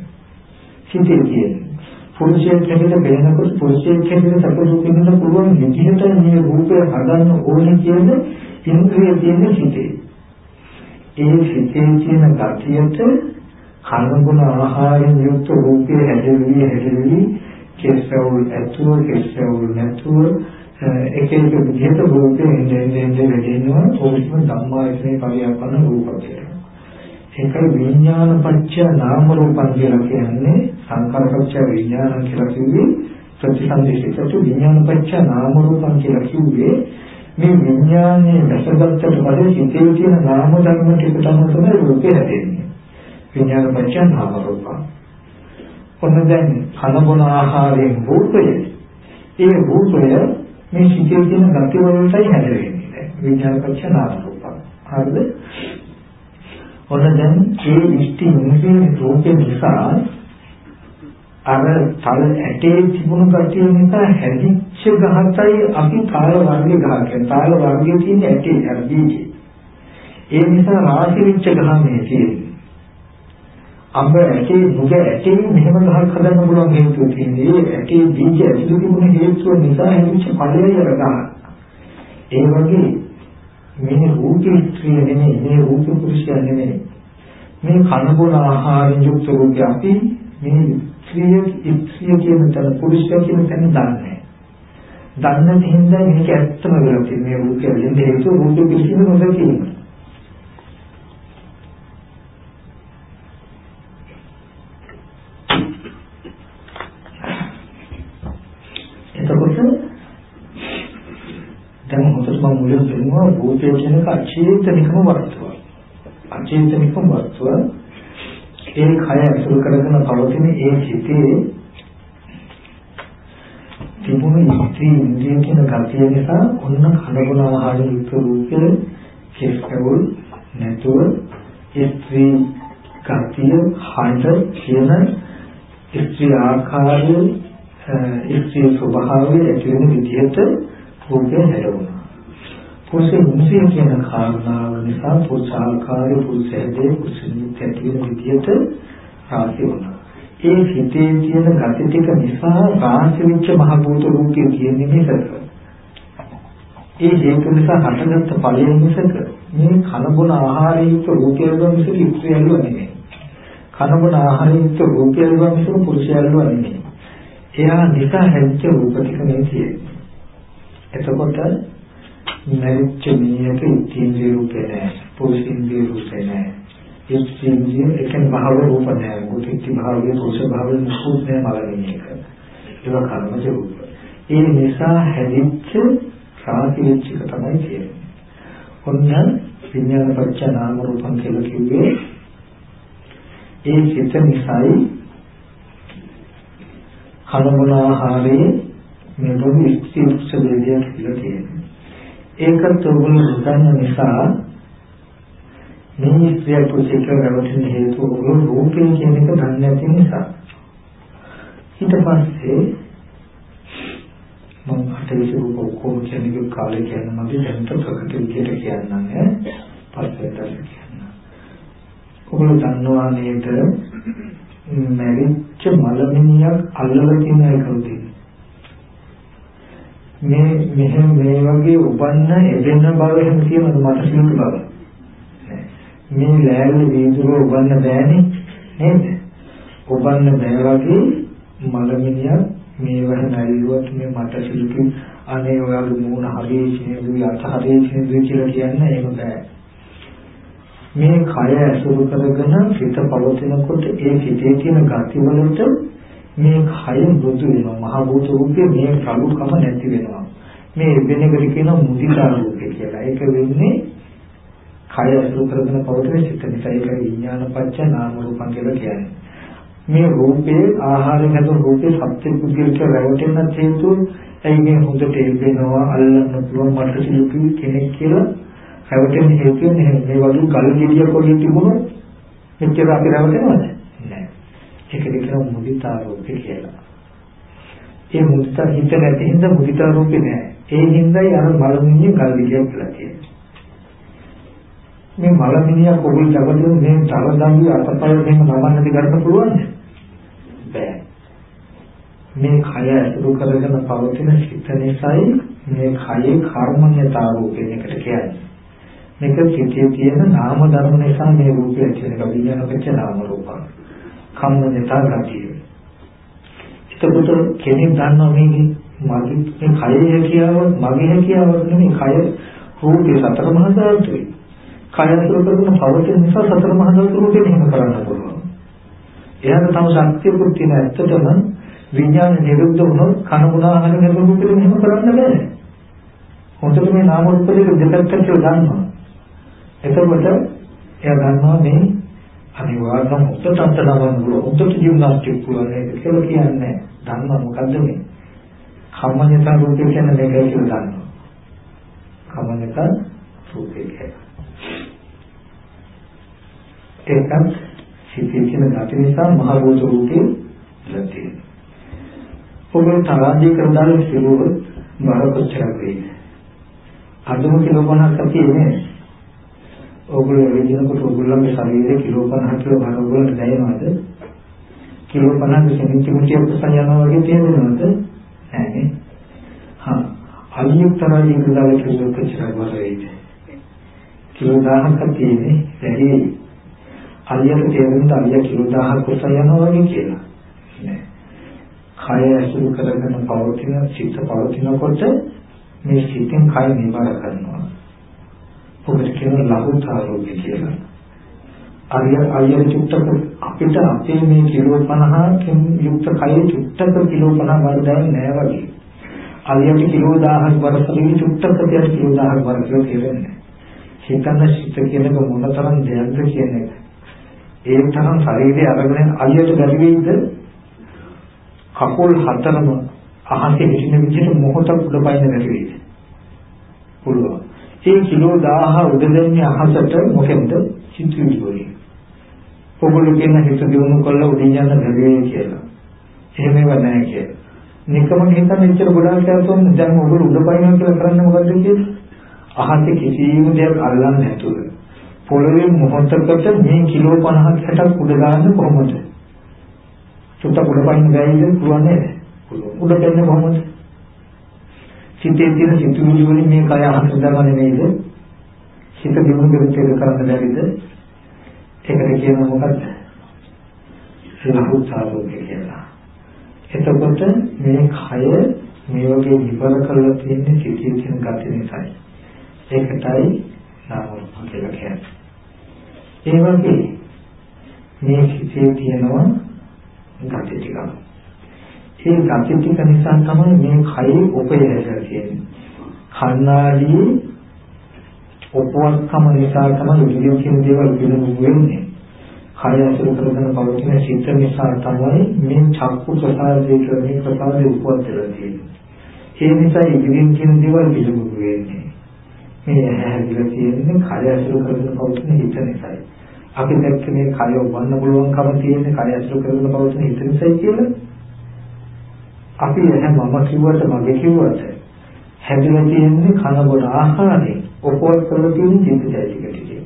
හිතේ තියෙන්නේ. පුරුෂයෙක් හැටියට පේනකොට පුරුෂයෙක් හැටියට සතුටු වෙන්න පුළුවන් විදිහට මේ රූපය හදන්න ඕනේ කියන ඉන්ද්‍රිය තියෙන හිතේ. ඒ හිතේ තියෙන ගතියට කර්මගුණ ආහාරයෙන් යුක්ත රූපය හැදෙවි හැදෙවි කෙස්සවුල් ඇතුව කෙස්සවුල් නැතුව එක එක විදිහට රූපේ එන්නේ එන්නේ වැඩෙනවා ඕකම ධම්මායතනේ පරියප්පන රූපකය. ඒකයි විඥාන පත්‍ය නාම රූපං කියලා කියන්නේ සංකාර පත්‍ය විඥාන කියලා කිව්වේ ප්‍රතිසන්දේශයට විඥාන පත්‍ය නාම රූපං කියලා කිව්වේ මේ විඥානයේ වැසගත්තට පස්සේ හිතේ තියෙන නාම ධර්ම ටික තමයි රූපේ හැදෙන්නේ විඥාන පත්‍ය නාම රූපං ඔන්න දැන් කන බොන ආහාරයෙන් රූපය ඒ රූපය මේ හිතේ තියෙන ගති වලටයි හැදෙන්නේ විඥාන පත්‍ය නාම රූපං හරිද ඔන්න දැන් මේ ඉෂ්ටි ඉන්ද්‍රිය රූපේ නිසා අර තල ඇටේ තිබුණු ගතිය නිසා හැදිච්ච ගහතයි අපි තාල වර්ගයේ ගහ කියන්නේ. තාල වර්ගයේ තියෙන ඇටේ අර බීජේ. ඒ නිසා රාශි වෙච්ච ගහ මේ තියෙන්නේ. අඹ ඇටේ මුග ඇටේ මෙහෙම ගහක් හදන්න පුළුවන් හේතුව තියෙන්නේ. ඇටේ බීජ ඇතුළේ තිබුණ හේතුව නිසා හැදිච්ච ඵලයයි අර ගහ. ඒ වගේ මේ රූපී ස්ත්‍රිය නෙමෙයි මේ රූපී පුරුෂයා නෙමෙයි මේ කනබුන ආහාරයෙන් යුක්ත රූපය අපි මේ ස්ත්‍රිය ස්ත්‍රිය කියන තැන පුරුෂයා කියන තැන දන්නේ දන්න හින්දා මේක ඇත්තම වෙලා තියෙන මේ රූපය වෙන්නේ හේතුව රූපේ කිසිම නොදකින්න දැන් හොඳට මම මුලින් කියනවා භූතය කියන එක අචේතනිකම වස්තුවක්. අචේතනිකම වස්තුව ඒ කය අසුර කරගෙන පවතින ඒ චිතේ තිබුණු ඉස්ත්‍රි ඉන්ද්‍රිය කියන ගතිය නිසා ඔන්න කනගුණ ආහාර යුක්ත රූපය කෙස්කවුල් නැතුව ඉස්ත්‍රි ගතිය හඬ කියන ඉස්ත්‍රි ආකාරය ඉස්ත්‍රි ස්වභාවය ඇති වෙන විදිහට රූපය හැරුණා. පුරුෂ මුසිය කියන කාරණාව නිසා පුරුෂාකාරය පුරුෂයදී කුසලිත ඇති වෙන විදිහට රාශි වුණා. ඒ හිතේ තියෙන gati ටික නිසා රාශි වෙච්ච මහ භූත රූපය කියන්නේ මේක. ඒ හේතු නිසා හටගත්ත ඵලයෙන් මිසක මේ කනබුන ආහාරයුක්ත රූපය වල මිසක ඉස්ත්‍රියල්ව නෙමෙයි. කනබුන ආහාරයුක්ත රූපය වල මිසක පුරුෂයල්ව නෙමෙයි. එයා නිසා හැච්ච රූප ටික මේ තියෙන්නේ. එතකොට මරිච්ච මිනිහක ඉන්ද්‍රිය රූපේ නැහැ. පුරුෂ ඉන්ද්‍රිය රූපේ නැහැ. ඉන්ද්‍රිය එකෙන් භාව රූප නැහැ. මුතිති භාවයේ පුරුෂ භාවයේ මුකුත් නැහැ මලමිනියක. ඒක කර්මජ රූප. ඒ නිසා හැදිච්ච සාති වෙච්ච එක තමයි කියන්නේ. ඔන්න විඥාන පච්ච නාම රූපං කියලා කිව්වේ ඒ සිත නිසායි කලබල ආහාරයේ මේ බොහොම ඉස්තිරිච්ඡ දෙවියන් කියලා කියනවා. ඒකත් ඔයගොල්ලෝ හිතන්න නිසා මේ ස්ත්‍රිය පුරුෂයෙක් රැවටෙන හේතුව ඔයගොල්ලෝ රූපේ කියන එක දන්නේ නැති නිසා. ඊට පස්සේ මම අටවිස රූප ඔක්කොම කියන එක කාලේ කියන මගේ දැනට ප්‍රකට විදියට කියන්නම් ඈ පස්සේ දැන් කියන්න. ඔයගොල්ලෝ දන්නවා නේද මැරිච්ච මලමිනියක් අල්ලලා තියෙන එකද මේ මෙහෙම මේ වගේ උපන්න එදෙන බව එහෙම කියනද මට සිද්ධ බව. මේ ලෑල්ල වීදුර උපන්න බෑනේ නේද? උපන්න බෑ වගේ මලමිනියක් මේ වහ නැල්ලුවත් මේ මට සිල්කි අනේ ඔයාගේ මූණ හරිය සිනේදුයි අත හරිය සිනේදුයි කියලා කියන්න එහෙම බෑ. මේ කය ඇසුරු කරගෙන සිත පවතිනකොට ඒ සිතේ තියෙන ගති වලට මේ කය මෘදු වෙනවා. මහ භූත රූපේ මේ කලුකම නැති වෙනවා. මේ වෙන එකට කියනවා මුදිතා රූපේ කියලා. ඒක වෙන්නේ කය අසුර කරගෙන පවතින සිත නිසා. ඒක විඥාන පච්ච නාම රූපං කියලා කියන්නේ. මේ රූපේ ආහාරයෙන් හදන රූපේ සත්‍ය පුද්ගලික රැවටෙන හේතු ඇයි මේ හොඳට එල්බෙනවා අල්ලන්න පුළුවන් මට සිලුපි කෙනෙක් කියලා රැවටෙන හේතුව මේ වගේ ගල් ගෙඩියක් වගේ තිබුණොත් මෙච්චර අපි රැවටෙනවද? ඒකද කියන මුදිතා රූපේ කියලා. ඒ මුදිතා හිත නැති හින්දා මුදිතා රූපේ නෑ. ඒ හින්දායි අර මලමිනිය ගල් විදියක් කියලා කියන්නේ. මේ මලමිනිය කොබල් ජගතුන් මේ තරදම්වි අතපය මෙහෙම නමන්නද ගන්න පුළුවන්ද? බෑ. මේ කය අසුරු කරගෙන පවතින සිත නිසායි මේ කයේ කර්මඤ්ඤතාවෝ කියන එකට කියන්නේ. මේක සිතේ තියෙන නාම ධර්ම නිසා මේ රූපය කියන එක විඥානපච්ච නාම රූපං. කම්මඤ්ඤතා ගතිය. එතකොට කෙනෙක් දන්නවා මේකේ මගේ මේ කයේ හැකියාව මගේ හැකියාව නෙමෙයි කය රූපේ සතර මහා ධාතුයි. කය අසුර කරන පවතින නිසා සතර මහා ධාතු රූපේ එහෙම කරන්න පුළුවන්. එයාට තම ශක්තියකුත් තියෙන ඇත්තටම විඥාන නිරුද්ධ වුණොත් කන ගුණාහන නිරුද්ධ වෙන එහෙම කරන්න බෑ. හොඳට මේ නාම රූප දෙක දෙකක් කියලා දන්නවා. එතකොට එයා දන්නවා මේ අනිවාර්යයෙන්ම උත්තර අන්තරවම උත්තර ජීවනාස්තික පුළුවන් ඒක කියලා කියන්නේ ධර්ම මොකද්ද මේ කම්මඤ්ඤතා රූපේ කියන්නේ මේකයි කියලා දන්නවා කම්මඤ්ඤතා රූපේ කියන්නේ ඒකත් සිතේ තියෙන gati නිසා මහ භූත රූපේ ලැබෙනවා. ඔබේ තරාජී කරදාලා සිරුව බර කොච්චර වෙයිද? අදම කිලෝ 50ක් තියෙන්නේ. ඔගොල්ලෝ එදිනකොට ඔගොල්ලන්ගේ ශරීරයේ කිලෝ 50 කිලෝ බර ඔයගොල්ලන්ට දැනෙනවද? කිලෝ 50 සෙන්ටිමීටර් උසන් යනවා වගේ තේරෙනවද? නැහැ. හා අලියුක්තරාජී කරදාලා කිලෝ කොච්චර බර වෙයිද? කිලෝ 1000ක් තියෙන්නේ. දැන් අලියට තේරුම් අලිය කිලෝ 1000ක් උසන් යනවා වගේ කියලා. නෑ. කය ඇසුරු කරගෙන පවතින සිත පවතිනකොට මේ සිතෙන් කය නිබර කරනවා. ඔබට කියන ලහුතාරෝග්‍ය කියලා. අරිය අරිය චුට්ටක අපිට අපේ මේ කිලෝ 50කින් යුක්ත කයේ චුට්ටක කිලෝ 50 වර්ධනය නෑ වගේ. අරියට කිලෝ 1000ක් වරසලින් චුට්ටක තියට කිලෝ 1000ක් වරසල කියන්නේ. හිතන සිත කියනක මොනතරම් දෙයක්ද කියන එක. ඒ තරම් ශරීරය අරගෙන අරියට බැරි වෙයිද කකුල් හතරම අහසේ හිටින විදිහට මොහොතක් උඩ පයින් නැති වෙයි. පුළුවන්. ඒ කිලෝ 1000 උඩ දෙන්නේ අහසට මොකෙන්ද? සිතුවිලි වලින්. ඔගොල්ලෝ කියන හිත දිනු කළා උඩින් යන්න බැහැ කියලා. එහෙම ඒවා නැහැ කියලා. නිකම හිතන්න ඉච්චර ගොඩාක් කරතොත් දැන් ඔගොල්ලෝ උඩ පයින්නවා කියලා කරන්නේ මොකද්ද කියලා? අහසේ කිසිම දෙයක් අල්ලන්නේ නැතුව. පොළවේ මොහොතකට මේ කිලෝ 50ක් 60ක් උඩ දාන්න කොහොමද? සුත්ත උඩ පයින් බැයිද පුළුවන් නේද? උඩ දෙන්නේ කොහොමද? සිතේ තියෙන සිතුවිලි වලින් මේ කය හඳුනගන්නේ නේද? සිත දිනු දෙවිතේ කරන්න බැරිද? ඒකට කියනවා මොකක්ද? සිනහුත්සාරෝග්‍ය කියලා. එතකොට මේ කය මේ වගේ විවර කරලා තියෙන සිතේ තියෙන gati නිසායි. ඒකටයි නාම රූප කියලා කියන්නේ. ඒ වගේ මේ සිතේ තියෙනවා ගති ටික. ඒ ගති ටික නිසා තමයි මේ කයේ උපය හැදලා තියෙන්නේ. කන්නාඩියේ උපවත්කම නිසා තමයි ඉදිරිය කියන දේවල් පිළිගු වෙන්නේ. කය අසුර කරගෙන පවතින සිත නිසා තමයි මේ චක්කු ප්‍රසාදයේ ක්‍රමී ප්‍රසාදයේ උපවත් වෙලා තියෙන්නේ. ඒ නිසා ඉදිරිය කියන දේවල් පිළිගු වෙන්නේ. මේ හැදිලා තියෙන්නේ කය අසුර කරගෙන පවතින හිත නිසායි. අපි දැක්ක මේ කය වන්න පුළුවන්කම තියෙන කය ඇසුරු කරගෙන පවතින හිත නිසායි කියලා. අපි එහෙම මම කිව්වට මගේ කිව්වට හැදෙලා තියෙන්නේ කන බොන ආහාරයෙන් ඔපවත් කරලා තියෙන චිත්තචෛතසික ටිකේ.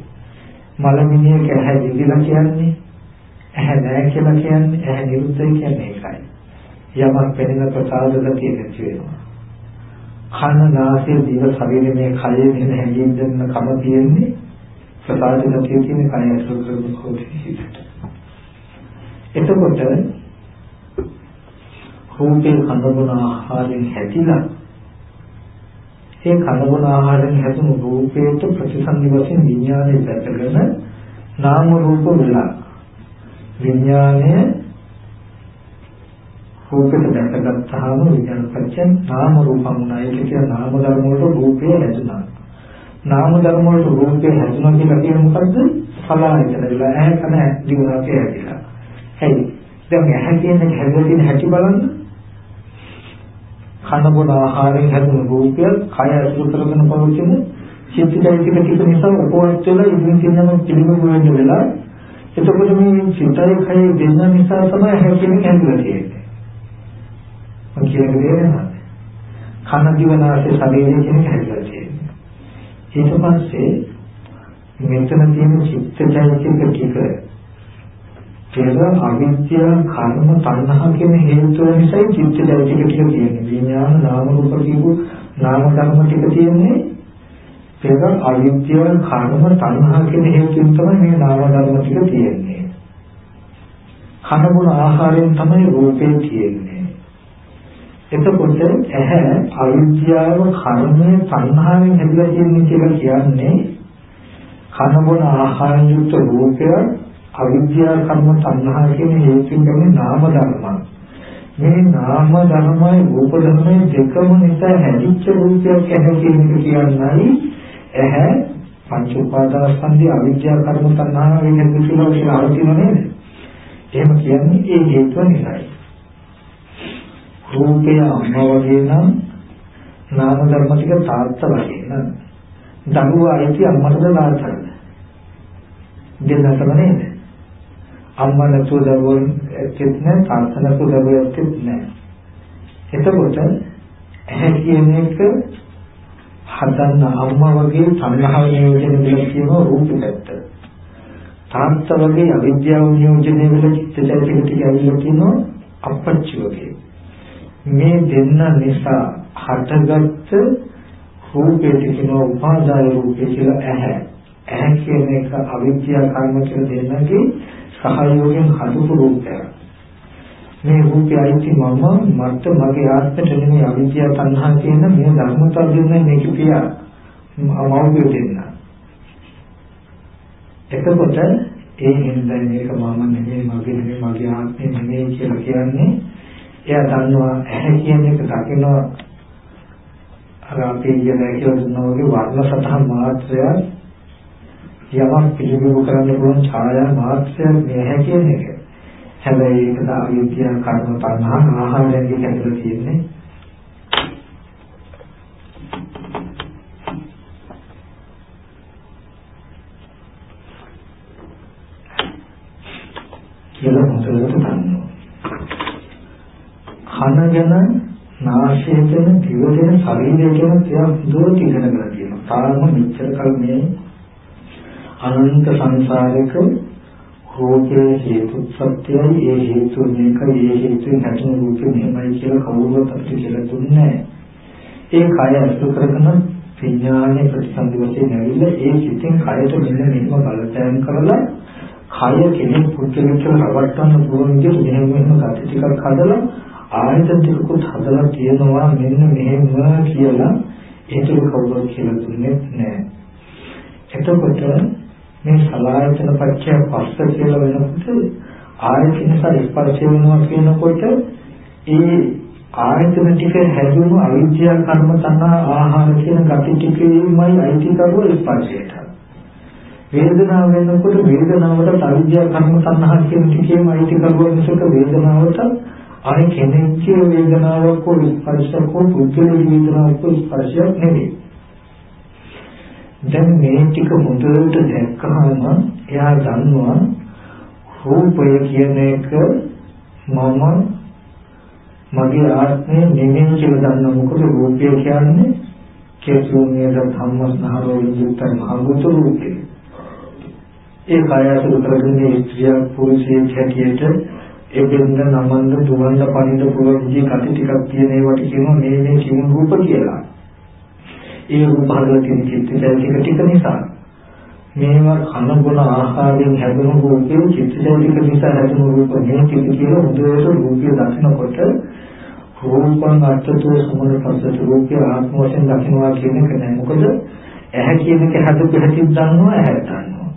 මලමිණිය කැහැ දිවිලා කියන්නේ ඇහැ නැහැ කියලා කියන්නේ ඇහැ නිරුද්ධයි කියන්නේ ඒකයි. යමක් පෙනෙන ප්‍රසාදල තියෙන වෙනවා. කන නාසය දිව ශරීරයේ මේ කයේ වෙන හැඟීම් දෙන්න කම තියෙන්නේ ප්‍රසාද ගතිය කියන්නේ කය ඇසුරු කරන කොටිසිට. එතකොට රූපේ කනබුන ආහාරයෙන් හැදිලා ඒ කනබුන ආහාරයෙන් හැදුණු රූපයට ප්‍රතිසන්දි වශයෙන් විඥානය දැකගෙන නාම රූප වෙලා විඥානය රූපෙට දැකගත්තාම විඥාන පත්‍යං නාම රූපං නායක කියන නාම ධර්ම වලට රූපය හැදුනා නාම ධර්ම වල රූපේ හැදුණා කියලා කියන්නේ මොකද්ද? සලායතන වෙලා ඇහැ කන දිවුණා කියලා. හරි. දැන් ඇහැ කියන එක හැදලා තියෙන හැටි බලන්න. කන බොන ආහාරයෙන් හැදුණු රූපය කය අසුර කරගෙන පවතින චිත්තචෛතසික ටික නිසා උපවත් වෙලා ඉදින් කියනම පිළිගමු වෙන්න වෙලා එතකොට මේ චිත්තය කය දෙන්න නිසා තමයි ඇහැ කියන එක හැදලා තියෙන්නේ. මම කියන්නේ තේරෙනවද? කන දිවනාසේ ශරීරය කියන එක හැදලා ඊට පස්සේ මෙතන තියෙන චිත්තචෛතසික ටික ඒක අවිද්‍යා කර්ම තණ්හා කියන හේතුව නිසා චිත්තචෛතසික ටික තියෙන්නේ. විඥාන නාම රූප කියපු නාම ධර්ම ටික තියෙන්නේ. ඒක අවිද්‍යා කර්ම තණ්හා කියන හේතුවෙන් තමයි මේ නාම ධර්ම ටික තියෙන්නේ. කනබුන ආහාරයෙන් තමයි රූපේ තියෙන්නේ. එතකොට ඇහැ අවිද්‍යාව කර්මය සංහාවෙන් හැදලා තියෙන කියලා කියන්නේ කන බොන ආහාර යුක්ත රූපය අවිද්‍යාව කර්ම සංහා කියන හේතුන් ගන්නේ නාම ධර්ම. මේ නාම ධර්මයි රූප ධර්මයි දෙකම නිසා හැදිච්ච රූපයක් ඇහැ කියන එක කියන්නයි ඇහැ පංච උපාදානස්කන්ධය අවිද්‍යාව කර්ම සංහාවෙන් හැදිච්ච කියලා අර්ථින නේද? එහෙම කියන්නේ ඒ හේතුව නිසායි. රූපය අම්මා වගේ නම් නාම ධර්ම ටික තාත්තා වගේ නම් දරුවා අයිති අම්මටද තාත්තටද දෙන්නටම නේද අම්මා නැතුව දරුවෝ ඇත්තෙත් නැහැ තාත්තා නැතුව දරුවෝ ඇත්තෙත් නැහැ. එතකොට ඇහැ කියන එක හදන්න අම්මා වගේ සංඝාව නියෝජනය වෙලා කියන රූපයකට. තාත්තා වගේ අවිද්‍යාව නියෝජනය වෙලා චිත්තචෛතසික ටික ඇවිල්ලා තියෙනවා අපච්චි වගේ. මේ දෙන්න නිසා හටගත්ත රූපේ කියන උපාදාය රූපේ කියලා ඇහැ. ඇහැ කියන එක අවිද්‍යා කර්ම කියලා දෙන්නගේ සහයෝගයෙන් හදපු රූපයක්. මේ රූපය අයිති මම මට මගේ ආත්මට නෙමෙයි අවිද්‍යාව තණ්හා කියන මේ ධර්මතාව දෙන්නේ මේක පියා මෞර්ය දෙන්න. එතකොට ඒ හින්දා මේක මම නෙමෙයි මගේ නෙමෙයි මගේ ආත්මෙ නෙමෙයි කියලා කියන්නේ එයා දන්නවා ඇහැ කියන එක දකිනවා අර අපි කියන කියලා දුන්නා වගේ වර්ණ සතහන් මාත්‍රයක් යමක් පිළිබිඹු කරන්න පුළුවන් ඡායා මාත්‍රයක් නැහැ කියන එක. හැබැයි ඒක අවිද්‍යා කර්ම තණ්හා ආහාරයෙන් ඇතුළේ තියෙන්නේ. කියලා හොඳට දන්නවා. කන ගැන නාසය ගැන දිව ගැන ශරීරය ගැන තියා හොඳට ඉගෙන ගන්න තියෙනවා. තාම මෙච්චර කල් මේ අනන්ත සංසාරයක රූපේ හේතු සත්‍යයි ඒ හේතු මේකයි ඒ හේතුන් හැටෙන රූපේ මෙහෙමයි කියලා කවුරුවත් අපිට කියලා දුන්නේ ඒ කය අසු කරගෙන විඥානයේ ප්‍රතිසන්දි වශයෙන් ඇවිල්ලා ඒ සිතින් කයට මෙන්න මෙහෙම බලපෑම් කරලා කය කෙනෙක් පුද්ගලිකව රවට්ටන්න පුළුවන් විදිහට මෙහෙම මෙහෙම gati ටිකක් හදලා ආයතන ටිකකුත් හදලා කියනවා මෙන්න මෙහෙම කියලා ඒක කවුරුත් කියලා දුන්නේ නැහැ. එතකොට මේ සලායතන පත්‍ය පස්ස කියලා වෙනකොට ආයතන නිසා ස්පර්ශ වෙනවා කියනකොට ඒ ආයතන ටික හැදුණු අවිද්‍යා කර්ම තණ්හා ආහාර කියන gati ටිකේමයි අයිති කරුව ස්පර්ශයට. වේදනාව වෙනකොට වේදනාවට අවිද්‍යා කර්ම තණ්හා කියන ටිකේම අයිති කරුව මිසක වේදනාවට අර කෙනෙක්ගේ වේදනාවක් හෝ ස්පර්ශයක් හෝ පුද්ගල වේදනාවක් හෝ ස්පර්ශයක් නෙවෙයි. දැන් මේ ටික හොඳට දැක්කහම එයා දන්නවා රූපය කියන එක මම මගේ ආත්මය නෙමෙයි කියලා දන්නවා මොකද රූපය කියන්නේ? කේසුමේද ධම්මස්නහරෝ යුක්තයි මහඟුතු රූපය. ඒ කය අසුර කරගෙන ස්ත්‍රිය පුරුෂයෙක් හැටියට ඒ බෙන්ද නමන්න දුවන්න පනින්න පුළුවන් විදිහ කටි ටිකක් තියෙන ඒවට කියනවා මේ මේ කිමු රූප කියලා. ඒ රූප හදලා තියෙන චිත්තචෛතසික ටික නිසා. මේවා කන බොන ආහාරයෙන් හැදෙන රූපේ චිත්තචෛතසික නිසා හැදෙන රූප මේ ටික කියලා හොඳට රූපය දකිනකොට රූපං අර්ථතෝ සමුද පස්සට රූපය ආත්ම වශයෙන් දකින්නවා කියන එක නෑ. මොකද ඇහැ කියන එක හදපු හැටි දන්නවා ඇහැ දන්නවා.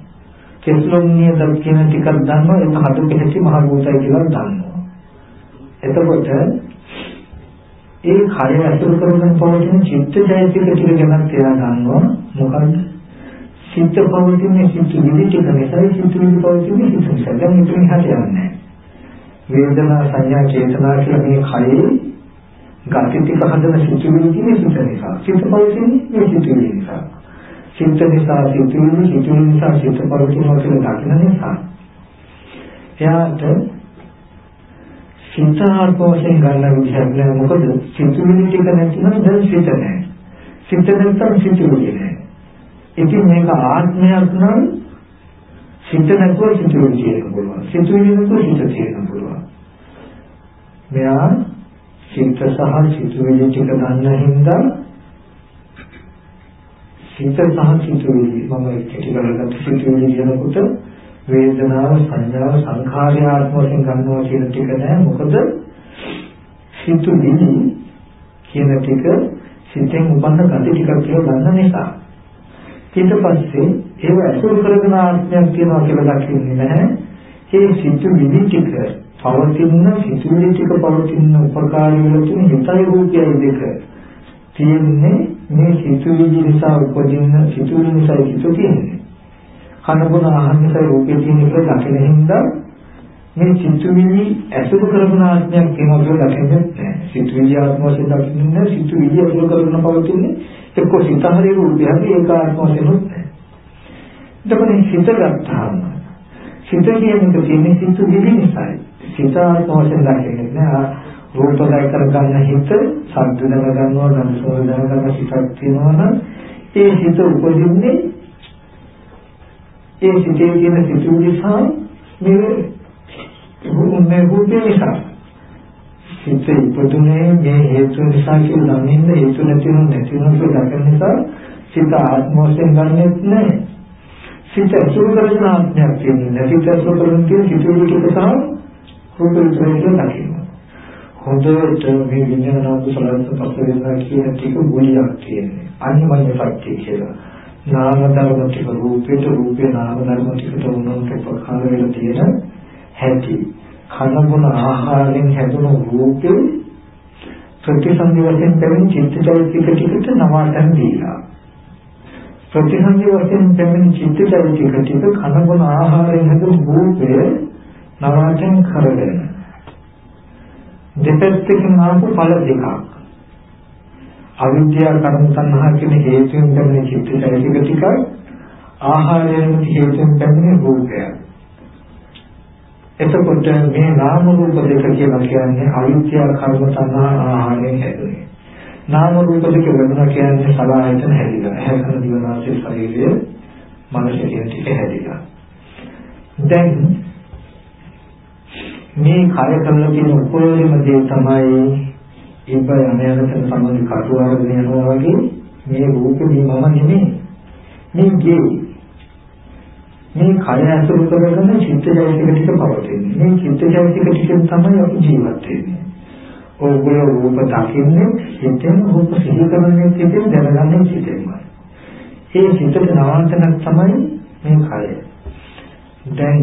කෙස්ලොම්නිය දක් කියන ටිකක් දන්නවා ඒක හදපු හැටි මහ භූතයි කියලා දන්නවා. එතකොට ඒ කය ඇතුළු කරගෙන පවතින චිත්තජයතික ටික ගැන තේරා ගන්නවා. මොකද සිත පවතින සිත විදි ටික නිසා සිත විදි පවතින සිත නිසා. දැන් මෙතන හට යන්නේ වේදනා සංඥා චේතනා කියලා මේ කයේ ගති ටික හදන සිත විදි කියන සිත නිසා. සිත පවතින මේ සිත විදි නිසා. සිත නිසා සිත විදි සිත නිසා සිත පවතිනවා කියලා දකින නිසා. එයාට සිතාර්ථ වශයෙන් ගන්න විදිහක් නෑ. මොකද සිතුවිලි ටික නැතිනම් දැන් සිත නෑ. සිත නැත්නම් සිතුවිලි නෑ. ඉතින් මේක ආත්මයක් නම් සිත නැතුව සිතුවිලි තියෙන්න පුළුවන්. සිතුවිලි නැතුව සිත තියෙන්න පුළුවන්. මෙයා සිත සහ සිතුවිලි ටික දන්න හින්දා සිත සහ සිතුවිලි මම කෙටි කරගත්ත සිතුවිලි කියනකොට වේදනාව සංඥාව සංඛාරය ආත්ම වශයෙන් ගන්නවා කියන ටික නෑ. මොකද සිතුවිලි කියන ටික සිතෙන් උපන්න gati ටිකක් කියලා ගන්න නිසා. ඊට පස්සේ ඒව අසුර කරගෙන ආත්මයක් තියෙනවා කියලා දකින්නේ නැහැ. ඒ සිතුවිලි ටික පවතින සිතුවිලි ටික පවතින උපකාරී වල තියෙන හිතයි රූපයයි දෙක තියෙන්නේ. මේ සිතුවිලි නිසා උපදින සිතුවිලි නිසා හිත තියෙන්නේ. කනබුන ආහන්නසයි රූපේ තියෙන එක දකින හින්දා මේ සිතුවිලි ඇසුරු කරන ආත්මයක් කියනවා කියලා දකින්නේ නැහැ. සිතුවිලි ආත්ම වශයෙන් දකින්නේ සිතුවිලි ඇසුරු කරන පවතින්නේ එක්ක සිතහරි රූපය හරි ඒක ආත්ම වශයෙන් නැහැ. එතකොට සිත ගත්තාම සිත කියන එක තියෙන්නේ සිත විදි නිසායි. සිත ආත්ම වශයෙන් දැකෙන්නේ නෑ. රූපදයි කරගන්න හිත සද්ද දැනගන්නවා, ගන්ධ සෝද දැනගන්න සිතක් තියෙනවා නම් ඒ සිත උපදින්නේ ඒ සිතේ තියෙන සිතුවිලි නිසා මේ මේ රූපේ නිසා සිත ඉපදුනේ මේ හේතු නිසා කියලා දන්නේ හේතු නැතිව නැතිව කියලා නිසා සිත ආත්ම වශයෙන් ගන්නෙත් නැහැ සිත අසුර කරන ආඥාවක් තියෙනවා. සිත අසුර කරන කියන සිතුවිලි ටික සහ රූප විතරේ දකින්න. හොඳට මේ විඥාන කුසලස පස්සේ කියන ටික ගුලියක් තියෙන්නේ. අනිමඤ්ඤ සත්‍ය කියලා. නාම ධර්ම ටික රූපේට රූපේ නාම ධර්ම ටිකට උනන්ට ප්‍රකාර වෙලා තියෙන හැටි. කනගුණ ආහාරයෙන් හැදුණු රූපේ ප්‍රතිසන්දි වශයෙන් පැමිණි චිත්තචෛතසික ටිකට නවාතන් දීලා ප්‍රතිසන්දි වශයෙන් පැමිණි චිත්තචෛතසික ටික කනගුණ ආහාරයෙන් හැදුණු රූපය නවාතන් කරගෙන දෙපැත්තකින් ආපු ඵල දෙකක් අවිද්‍යාව කර්ම සංහා කියන හේතුන් පැමිණි චිත්තචෛතසික ටික ආහාරයෙන් හේතුන් පැමිණි රූපය එතකොට මේ නාම රූප දෙක කියලා කියන්නේ අවිද්‍යාව කර්ම සංහා ආහාරයෙන් හැදුනේ නාම රූප දෙක වෙනවා කියන්නේ සලආයතන හැදිලා. ඇහැ කන දිව නාසය ශරීරය මනස කියන ටික හැදිලා. දැන් මේ කය කරලා තියෙන උපරිම දේ තමයි ඉබ්බ යන යන තන සම්බන්ධ කටුවාරගෙන යනවා වගේ මේ රූප මේ මම නෙමෙයි. මේ ගේ මේ කය ඇතුළු කරගෙන චිත්තජයතික ටික පවතින්නේ. මේ චිත්තජයතික ටිකෙන් තමයි අපි ජීවත් වෙන්නේ. ඕගොල්ලෝ රූප දකින්නේ හිතෙන් රූප සිහි කරන්නේ හිතෙන් දැනගන්නේ හිතෙන්මයි. ඒ හිතට නවාතනක් තමයි මේ කය. දැන්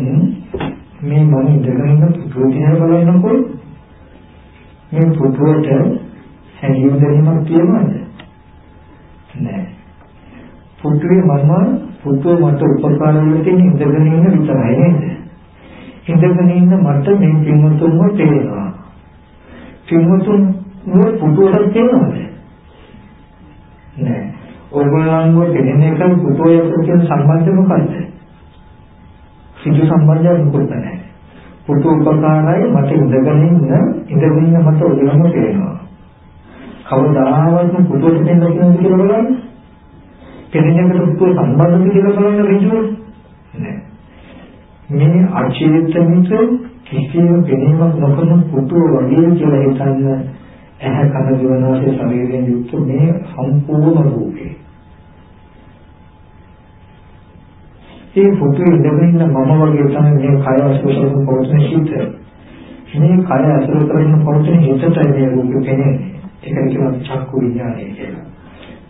මේ මම ඉඳගෙන ඉන්න පුතුව දිහා බලනකොට මේ පුතුවට හැඟීම් දැනීමක් තියෙනවද? නැහැ. පුතුවේ මම පුතුව මට උපකාර වෙලා තියෙන ඉඳගෙන ඉන්න විතරයි නේද? ඉඳගෙන ඉන්න මට මේ පින්වතුන්ව තේරෙනවා. පින්වතුන් නුව පුතුවට තේරෙනවද? නෑ. ඔයගොල්ලන්ව දෙන්නේ එක පුතුවට කියන සම්බන්ධය මොකක්ද? සිදු සම්බන්ධයක් මොකද නැහැ. පුතු උපකාරයි මට ඉඳගෙන ඉන්න ඉඳගෙන ඉන්න මට ඔයගොල්ලන්ව තේරෙනවා. කවදාවත් පුතුවට දෙන්න කියන කියලා බලන්න. කෙනෙකුට පුතුව සම්බන්ධද කියලා බලන්න ඍජුව නෑ. මේ අචේතනික කිසිම පෙනීමක් නොකරන පුතුව වගේ කියලා හිතන්න ඇහැ කන දිවනාසය ශරීරයෙන් යුක්ත මේ සම්පූර්ණ රූපේ. ඒ පුතුවේ ඉඳගෙන ඉන්න මම වගේ තමයි මේ කය අසුර කරන පොතේ හිත. මේ කය අසුර කරන පොතේ හිතට මේ රූපේ පෙනෙන්නේ. ඒකට කියනවා චක්කු විඥානය කියලා.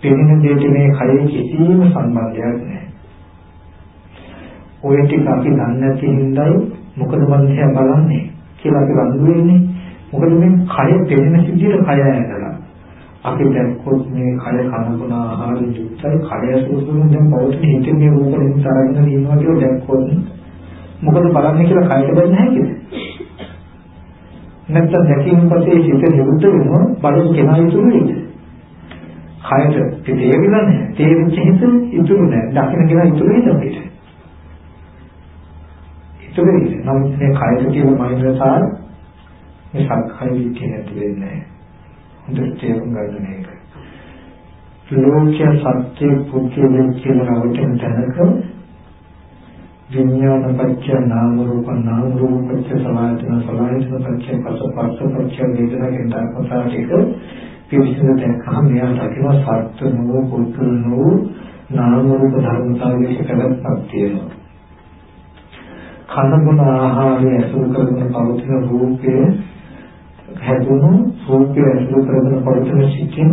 පෙනෙන දෙයට මේ කයේ කිසිම සම්බන්ධයක් නැහැ. ඔය ටික අපි දන්නේ නැති හින්දායි මොකද මම දිහා බලන්නේ කියලා අපි රණ්ඩු වෙන්නේ. මොකද මේ කය පෙනෙන සිද්ධියට කය ඇදලා. අපි දැක්කොත් මේ කය කනබුන ආහාර යුක්තයි කය සූසුරුන් දැන් පෞද්ගලික හිතේ මේ රූප දෙන්න තරගෙන ඉන්නවා කියලා දැක්කොත් මොකද බලන්නේ කියලා කයට බැහැ නැහැ නැත්නම් දැකීම පස්සේ හිත නිරුද්ධ වෙනවා බලු කෙනා ඉතුරු වෙන්නේ. කයට තේරෙන්නේ නැහැ. තේරිච්ච හිත ඉතුරු නැහැ. දකින්න කෙනා ඉතුරු වෙන්නේ අපිට. ඉතුරුයි. නමුත් මේ කයද කියන මනිනසාර මේ සංඛාර විච්ඡේ නැති වෙන්නේ හොඳට තේරුම් ගන්න මේක. ලෝක්‍ය සත්‍ය පුද්ගලයන් කියන රවටෙන් තැනක විඥාන පත්‍ය නාම රූප නාම රූප පත්‍ය සමායතන සමායතන පත්‍ය පස පස්ස පත්‍ය වේදනා කියන ධර්මතාවයක පිළිසින දැක්කම මෙයා දකිනවා සත්‍ය නෝ පුද්ගල නෝ නාම රූප ධර්මතාවයක පැවැත්මක් තියෙනවා. කනබුන ආහාරය ඇසුරු කරගෙන පවතින රූපය හැදුණු රූපය ඇසුරු කරගෙන පවතින සිතින්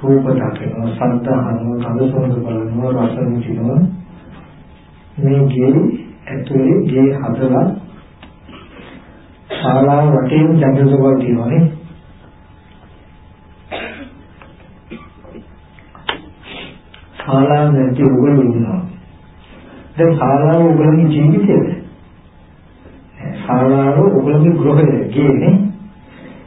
රූප දකිනවා සද්ද අහනවා කඳ සොඳ බලනවා රස විඳිනවා මේ ගේ ඇතුලේ ගේ හදලා ශාලාව වටේම ජනසභාව තියෙනවානේ ශාලාව නැති උගල ඉන්නවා. දැන් ශාලාව උගලගේ ජීවිතේද ශාලාව ඔයගොල්ලෝගේ ගෘහය ගේනේ.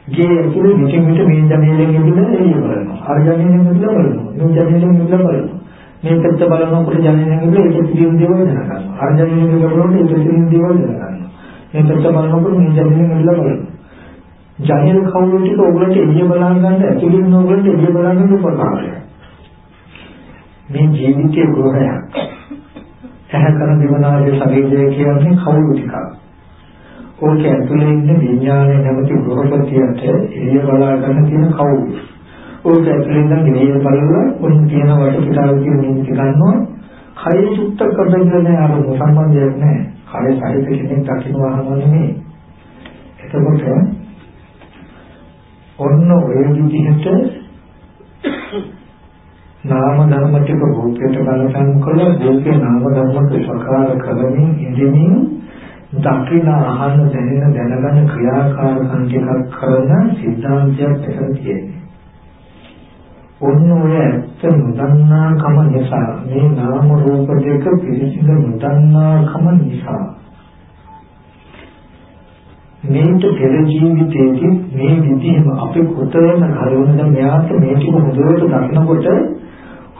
ගේ ඇතුලේ විකින් විට මේ ජනේලෙන් ඉඳලා එළිය බලනවා. අර ජනේලෙන් ඉඳලා බලනවා. මේ ජනේලෙන් ඉඳලා බලනවා. මේ පැත්ත බලනකොට ජනනයෙන් ඉන්නේ ඒක පිළිම දේවල් දැනගන්නවා. අර ජනනයෙන් බලනකොට ඒක පිළිම දේවල් දැනගන්නවා. මේ පැත්ත බලනකොට මේ ජනනයෙන් ඉල්ල බලනවා. ජනන කවුරු ටික ඔයගලට එළිය බලා ගන්න ඇතුළේ ඉන්න ඔයගලට එළිය බලා ගන්න උපකාරයක්. මේ ජීවිතයේ ගෘහයක්. ඇහැ කරන දිවනාගේ ශරීරය කියන්නේ කවුරු ටිකක්. ඕකේ ඇතුළේ ඉන්න විඥානය නැමැති ගෘහපතියට එළිය බලා ගන්න තියෙන කවුරු. ඕක ඇතුළේ ඉඳන් ගෙනියන බලලා උන් තියෙන වටපිටාව කියන නිමිති ගන්නවා. කය සුත්තක් කරගෙන අර සම්බන්ධයක් නැහැ. කය සහිත කෙනෙක් දකින්නවා නෙමෙයි. එතකොට ඔන්න ඔය විදිහට නාම ධර්ම ටික රූපයට බලසම් කළ රූපේ නාම ධර්ම ප්‍රකාර කරමින් ඉඳිමින් දකින අහන දැනෙන දැනගන්න ක්‍රියාකාරකම් ටිකක් කරන සිද්ධාන්තයක් එතන තියෙනවා. ඔන්න ඔය ඇත්ත නොදන්නාකම නිසා මේ නාම රූප දෙක පිළිසිඳ නොදන්නාකම නිසා මේක පෙර ජීවිතයේදී මේ විදිහම අපි කොතරම් හරවනද මෙයාට මේ ටික හොඳට දකිනකොට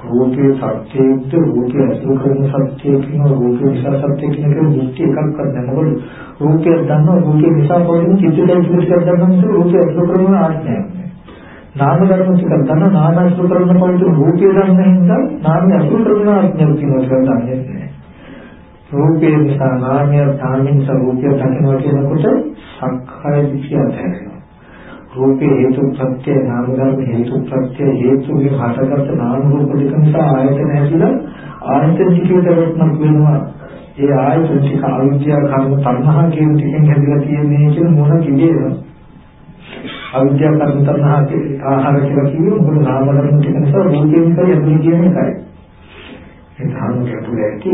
රූපේ සත්‍යයේද රූපේ අසුර කරන සත්‍යය කියන රූපේ නිසා සත්‍ය කියන එක දෘෂ්ටි එකක් කරනකොට රූපය දන්නවා රූපේ නිසා පොදින චිත්තයෙන් පිළිස්කර ගන්න රූපය අසුර කරන ආත්මයක් නාම ධර්ම ටිකක් ගන්න නාම අසුර කරන පොඩි රූපය ගන්න හින්දා නාම අසුර කරන ආඥාව කියනවා කියලා දන්නේ රූපේ නිසා නාමය තාමින් ස්වરૂපය දකිනවා කියනකොට සංඛාය දිශිය දැනෙනවා රූපේ හේතු ප්‍රත්‍ය නාම ධර්ම හේතු ප්‍රත්‍ය හේතුගේ හටගත් නාම රූප දෙක නිසා ආයතන ඇතිලා ආයතන ටිකේට වෙනවා ඒ ආයතන ටික අවිද්‍යාව කර්ම තණ්හා කියන ටිකෙන් හැදිලා තියෙන්නේ කියන මොන කිදේද අවිද්‍යාව කර්ම තණ්හා ආහාර කියලා කිව්වොත් මොකද නාම ධර්ම ටික නිසා රූපයෙන් කරේ යන්නේ කියන එකයි. ඒ ධර්ම ගැටුලේ ඇති.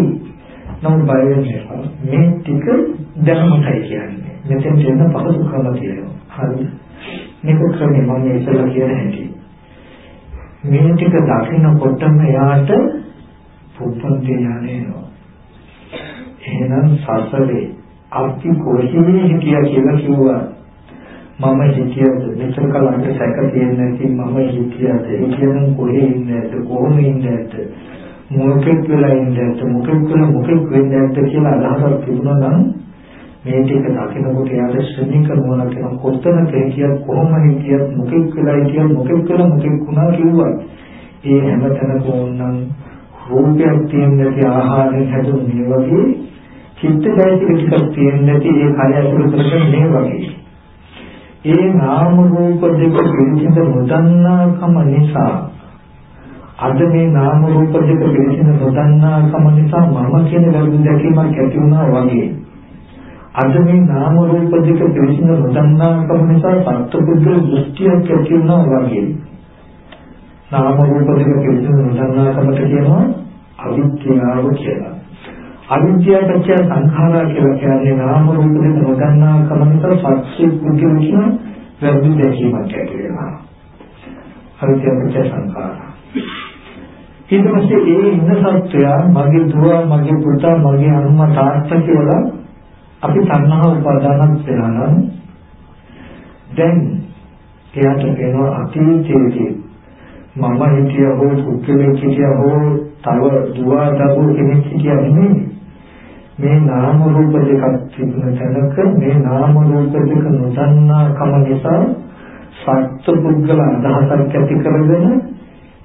නමුත් බය වෙන්නේ මේ ටික දැනුමයි කියන්නේ. මෙතෙන් කියන පහසු ක්‍රම තියෙනවා. හරි. මේක ක්‍රමෙ මම ඉස්සෙල්ලා කියන හැටි. මේ ටික දකින්නකොටම එයාට පුප්පන්ති ඥානේනවා. එහෙනම් සසරේ අපි කොහේ හිටියා කියලා කිව්වා. මම හිතියද මෙතන කලන්ට සැක තියෙන්නේ නැති මම හිතියද ඒ කියනම් කොහේ ඉන්නේද කොහොම ඉන්නේද මොකෙක් වෙලා ඉන්නේද මොකෙක් වෙලා මොකෙක් වෙන්නේද කියලා අදහසක් තිබුණා නම් මේ ටික දකිනකොට යාට ශ්‍රේණික මොනක් කියන කොතන තේකිය කොහොම හිතියද මොකෙක් වෙලා හිතියද මොකෙක් වෙලා මොකෙක් වුණා කිව්වා ඒ හැමතැනම ඕනනම් රූපයක් තියෙන ආහාරයෙන් හැදුණු මේ වගේ චිත්තජයතික ටිකක් තියෙන නැති ඒ කය ඇතුළත කරගෙන මේ වගේ. ඒ නාම රූප දෙක පිළිසිඳ නොදන්නාකම නිසා අද මේ නාම රූප දෙක පිළිසිඳ නොදන්නාකම නිසා මම කියන වැරදි දැකීමක් ඇති වුණා වගේ. අද මේ නාම රූප දෙක පිළිසිඳ නොදන්නාකම නිසා සත්පුද්ගල දෘෂ්ටියක් ඇති වුණා වගේ නාම රූප දෙක පිළිසිඳ නොදන්නාකමට කියනවා අවිද්‍යාව කියලා අවිද්‍යාව පත්‍ය සංඛාරා කියලා කියන්නේ නාම රූප දෙක නොදන්නා කමතර පස්සේ කුකිය කියන වැරදි දැකීමක් ඇති වෙනවා. අවිද්‍යාව පත්‍ය සංඛාරා. ඊට පස්සේ ඒ ඉන්න සත්‍යය මගේ දුව මගේ පුතා මගේ අම්මා තාත්තා කියලා අපි තණ්හා උපාදානක් වෙනවා නම් දැන් එයාට වෙනවා අතීතයේදී මම හිතිය හෝ පුද්ගලෙක් හිතිය හෝ තව දුව දරුවෝ කෙනෙක් හිතිය නෙමෙයි. මේ නාම රූප දෙකක් තිබුණ තැනක මේ නාම රූප දෙක නොදන්නා කම නිසා සත්‍ය පුද්ගල අදහසක් ඇති කරගෙන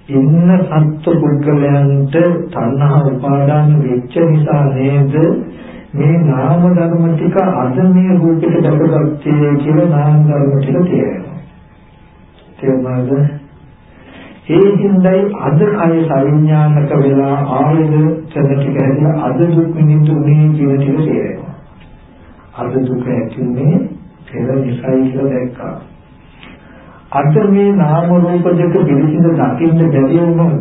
ඉන්න සත්‍ය පුද්ගලයන්ට තණ්හා උපාදාන වෙච්ච නිසා නේද මේ නාම ධර්ම ටික අද මේ රූපෙට දැකගත්තේ කියලා නාම ධර්ම ටික තේරෙනවා තේරුණාද ඒ හිඳයි අද කය සවිඥානික වෙලා ආයද කරන ටික හැදලා අද දුක් විඳින්නේ කියන ටික තේරෙනවා. අද දුක ඇතිුනේ පෙර නිසයි කියලා දැක්කා. අද මේ නාම රූප දෙක පිළිසිඳ දකින්න බැරි වුණොත්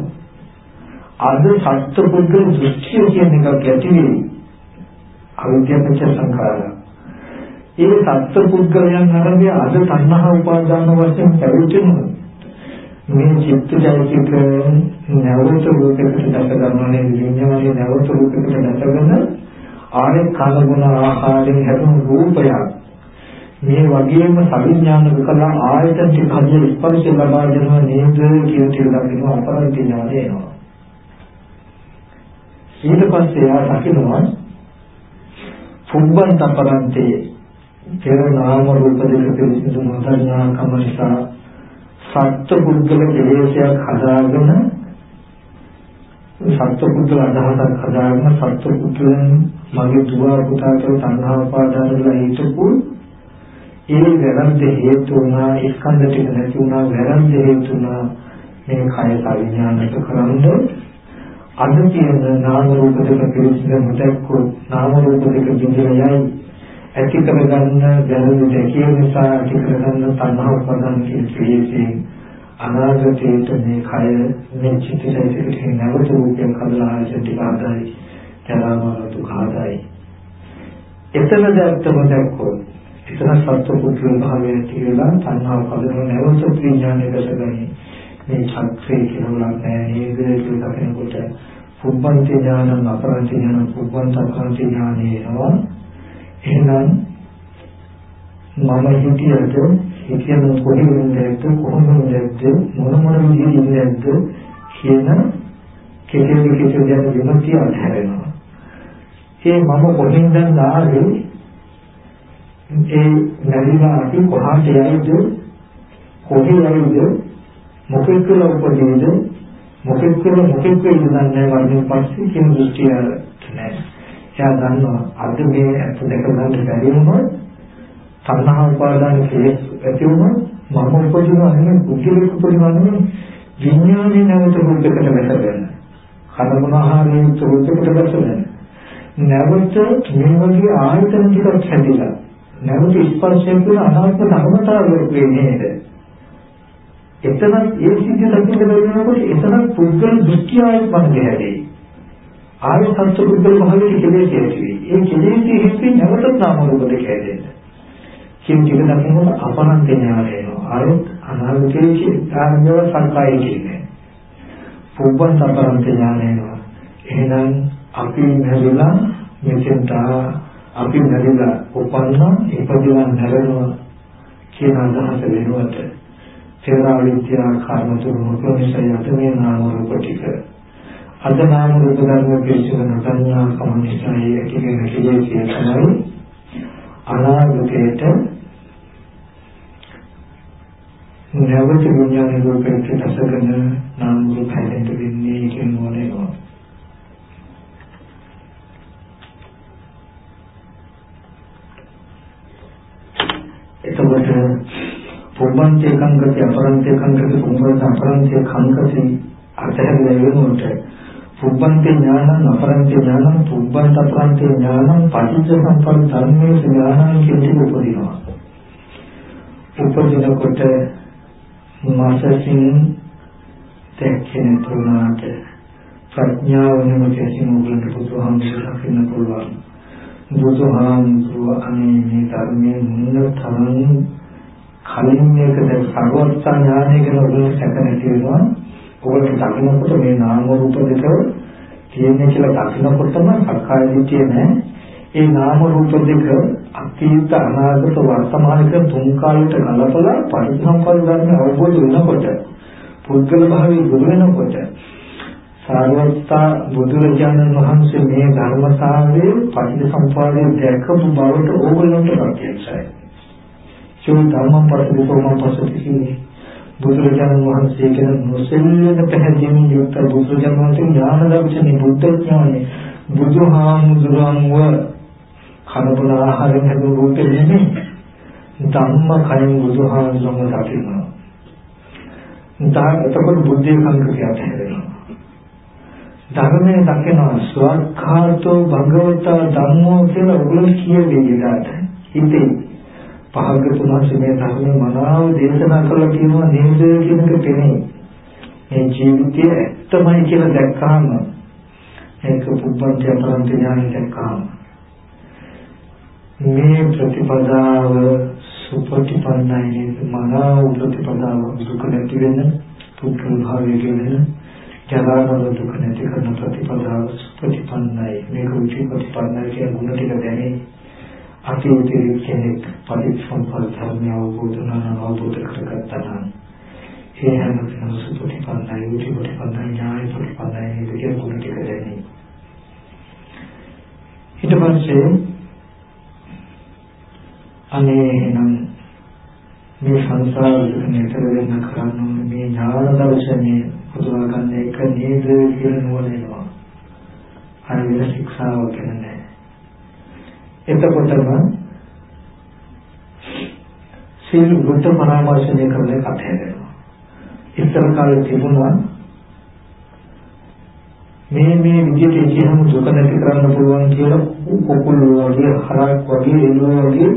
අද සත්‍ය පුද්ගල දෘෂ්ටිය කියන එකක් ඇති වෙයි. අවිද්‍යාවච සංඛාරය. ඒ සත්‍ය පුද්ගලයන් අරඹය අද තණ්හා උපාදාන වශයෙන් පැවතුණු මේ චිත්තජයතික නැවත රූපයකට දැක ගන්නනේ විඤ්ඤාණය නැවත රූපයකට දැකගෙන ආරේ කලගුණ ආහාරයෙන් හැදුණු රූපයක් මේ වගේම සවිඥානික කලා ආයතන ටික හදිය ස්පර්ශ ලබා දෙනවා නේද කියන ටික දකින්න අපරාධ ඥානය එනවා ඊට පස්සේ එයා දකිනවා පුබ්බන් තපරන්තේ පෙර නාම රූප දෙක පිළිසිදු නොදන්නා කම නිසා සත්‍ය පුද්ගල කෙලෙසයක් හදාගෙන සත්‍ය පුද්ගල අදහසක් හදාගෙන සත්‍ය පුද්ගලයන් මගේ දුව පුතා කියලා තණ්හා උපාදාන වල හිතපු ඒ වැරද්ද හේතු වුණා ස්කන්ධ ටික නැති වුණා වැරද්ද හේතු වුණා. මේ කය පරිඥානක කරන්නේ අද කියන නාම රූප දෙක පිළිසිඳ මුදක්කෝ නාම රූප දෙක බිඳියයි ඇති කරගන්න දැනුම දැකීම නිසා ඇති කරගන්න තණ්හා උපදන් කියන ක්‍රියේදී අනාගතයට මේ කය මේ චිත්තචෛතසිකේ නැවත රූපයක් හදලා ආයතන ටික ආදායි ජරාමරණ දුක ආදායි එතන දැක්කම දැක්කෝ එතන සත්‍ය පුත්‍ර භාවය කියලා තණ්හා උපදන නැවත විඥානය දැසගනි මේ චක්‍රේ කියලා නෑ. නේද කියලා කියනකොට පුබ්බන්ති ඥානං අපරන්ති ඥානං පුබ්බන්ත අපරන්ති ඥානේනවා එහෙනම් මම හිතියට හිතියම පොඩි වෙන්නේත් කොහොමද නැද්ද මොන මොන විදිහේ නැද්ද කියන කෙටි කෙටි යන විමතිය අත්හැරෙනවා. ඒ මම කොහෙන්ද ආවේ ඒ නැතිලා අපි කොහාට යයිද? කොහේ යයිද? මොකෙක් කියලා උපදීද මොකෙක් කියලා මොකෙක් කියලා දන්නේ වර්ණයෙන් පස්සේ කියන දෘෂ්ටිය නැහැ. එයා දන්නවා අද මේ ඇත්ත දැක ගන්න බැරි වුණොත් තණ්හා උපාදාන කෙලෙස් ඇති වුණොත් මම උපදිනවා නෙමෙයි බුද්ධිලක උපදිනවා නෙමෙයි විඥානේ නැවත රූපයකට වැටෙන්න. කනමුන ආහාරයෙන් රූපයකට වැටෙන්න. නැවත මේ වගේ ආයතන ටිකක් හැදිලා නැවත ස්පර්ශයෙන් කියන අනාත්ම ධර්මතාවයක් වෙන්නේ නේද? එතන ඒ සිද්ධිය දකින්න බැරි වෙනකොට එතන පුද්ගල දෘෂ්ටි ආයත් මනසේ හැදෙයි. ආර්ය සත්‍ය පුද්ගල භාවයේ කෙලෙස් ඇති ඒ කෙලෙස් හේතුවෙන් නැවතත් නාම රූප දෙක හැදෙන්න. කියන ටික දකිනකොට අපනන්ත ඥානය එනවා. ආයත් අනාගතයේ චිත්තාංගව සංකාය කියන්නේ. පුබ්බන් අපනන්ත ඥානය එනවා. එහෙනම් අපි නැරිලා මෙතෙන්ට අපි නැරිලා උපන්නා ඉපදිලා නැරෙනවා කියන අදහස වෙනුවට තේරා විද්‍යා කර්ම තුරු මොකද නිසා යත මේ නාම රූප ටික. අද නාම රූප ධර්ම පිළිසන සංඥා කමනිසයි ඇතිගෙන කියේ තමයි අනාගතයට නැවත විඥාන රූපයට දැසගෙන නාම රූප හැදෙන්න වෙන්නේ කියන මොනේනවා එතකොට පුබ්බන්තේ කංගති අපරන්තේ කංගති පුබ්බන්ත අපරන්තේ කංගති අතහැරලා වෙනකොට පුබ්බන්ති ඥානං අපරන්ති ඥානං පුබ්බන්ත අපරන්ති ඥානං පටිච්ච සම්පන්න ධර්මයේ ඥානං කියන උපදිනවා. උපදිනකොට මාසසින් තැක්කෙන තුනට ප්‍රඥාව නෙමෙයි උගලට බුදුහාමුදුරුවෝ දකින්න පුළුවන්. බුදුහාමුදුරුවෝ අනේ මේ ධර්මයේ මුන්න තරම් කලින් මේකද සර්වස්ථ ඥානය ගැන උගලට සැක නැති වෙනවා. ඔයගොල්ලෝ දකින්නකොට මේ නාම රූප දෙක තියෙන්නේ කියලා දකින්නකොටම සක්කාය දිට්ඨිය නෑ. ඒ නාම රූප දෙක අතීත අනාගත වර්තමාන කියන තුන් කාලයට ගලපලා පරිසම්පද ධර්ම අවබෝධ වෙනකොට පුද්ගල භාවයේ දුර වෙනකොට සාරවත්තා බුදුරජාණන් වහන්සේ මේ ධර්මතාවයේ පටිච්චසමුප්පාදයේ දැකපු බවට ඕගොල්ලන්ට ප්‍රත්‍යක්ෂයි. චුන් ධම්ම පරිසෝම පසුතිහිනේ බුදුරජාණන් වහන්සේ කියන නොසෙල්ලෙන පැහැදිලිමින් යුක්ත බුදුරජාණන් වහන්සේ ඥාන දර්ශනේ බුද්ධ ඥානෙ බුදුහාමුදුරන්ව කනබල ආහාරයෙන් හැදුණු රූපෙ නෙමෙයි ධම්ම කයින් බුදුහාමුදුරන්ව දකිනවා දැන් එතකොට බුද්ධිය සංකෘතියට හැදෙනවා ධර්මයේ දකිනවා ස්වර්ඛාතෝ භගවතා ධම්මෝ කියලා උගල කියවෙන්නට හිතේ භාග්‍යතුන් වහන්සේ මේ ධර්ම මනාව දේශනා කළා කියනවා නේද කියන එක පෙනේ. මේ ජීවිතය ඇත්තමයි කියලා දැක්කහම ඒක පුබ්බන්ති අපරන්ති ඥානය දැක්කහම මේ ප්‍රතිපදාව සුපටිපන්නයි නේද? මනාව ප්‍රතිපදාව දුක නැති වෙන පුදුම භාවයේ කියන ජරාවල දුක නැති කරන ප්‍රතිපදාව සුපටිපන්නයි. මේක උචි ප්‍රතිපන්නයි කියන ගුණ ටික දැනේ. අතීතයේ කෙනෙක් පරිසම්පල් ධර්මය අවබෝධ කරන අවබෝධ කරගත්තා නම් ඒ හැම කෙනෙකුම සුපටිපන්නයි උටිපටිපන්නයි ඥාය ප්‍රතිපන්නයි කියන ගුණ ටික දැනේ. ඊට පස්සේ අනේ එහෙනම් මේ සංසාර දුක නතර වෙන්න කරන්න මේ ඥාන දර්ශනේ පුදවා ගන්න එක නේද කියලා නුවණෙනවා. අර වෙන ශික්ෂාව කියන්නේ. එතකොටම සීල වෘත්ත පරාමර්ශනය කරන එක අත්හැරෙනවා. ඉස්සර කාලේ තිබුණා මේ මේ විදිහට කියනම දුක නැති කරන්න පුළුවන් කියලා කොකුල් වගේ හරක් වගේ එළුව වගේ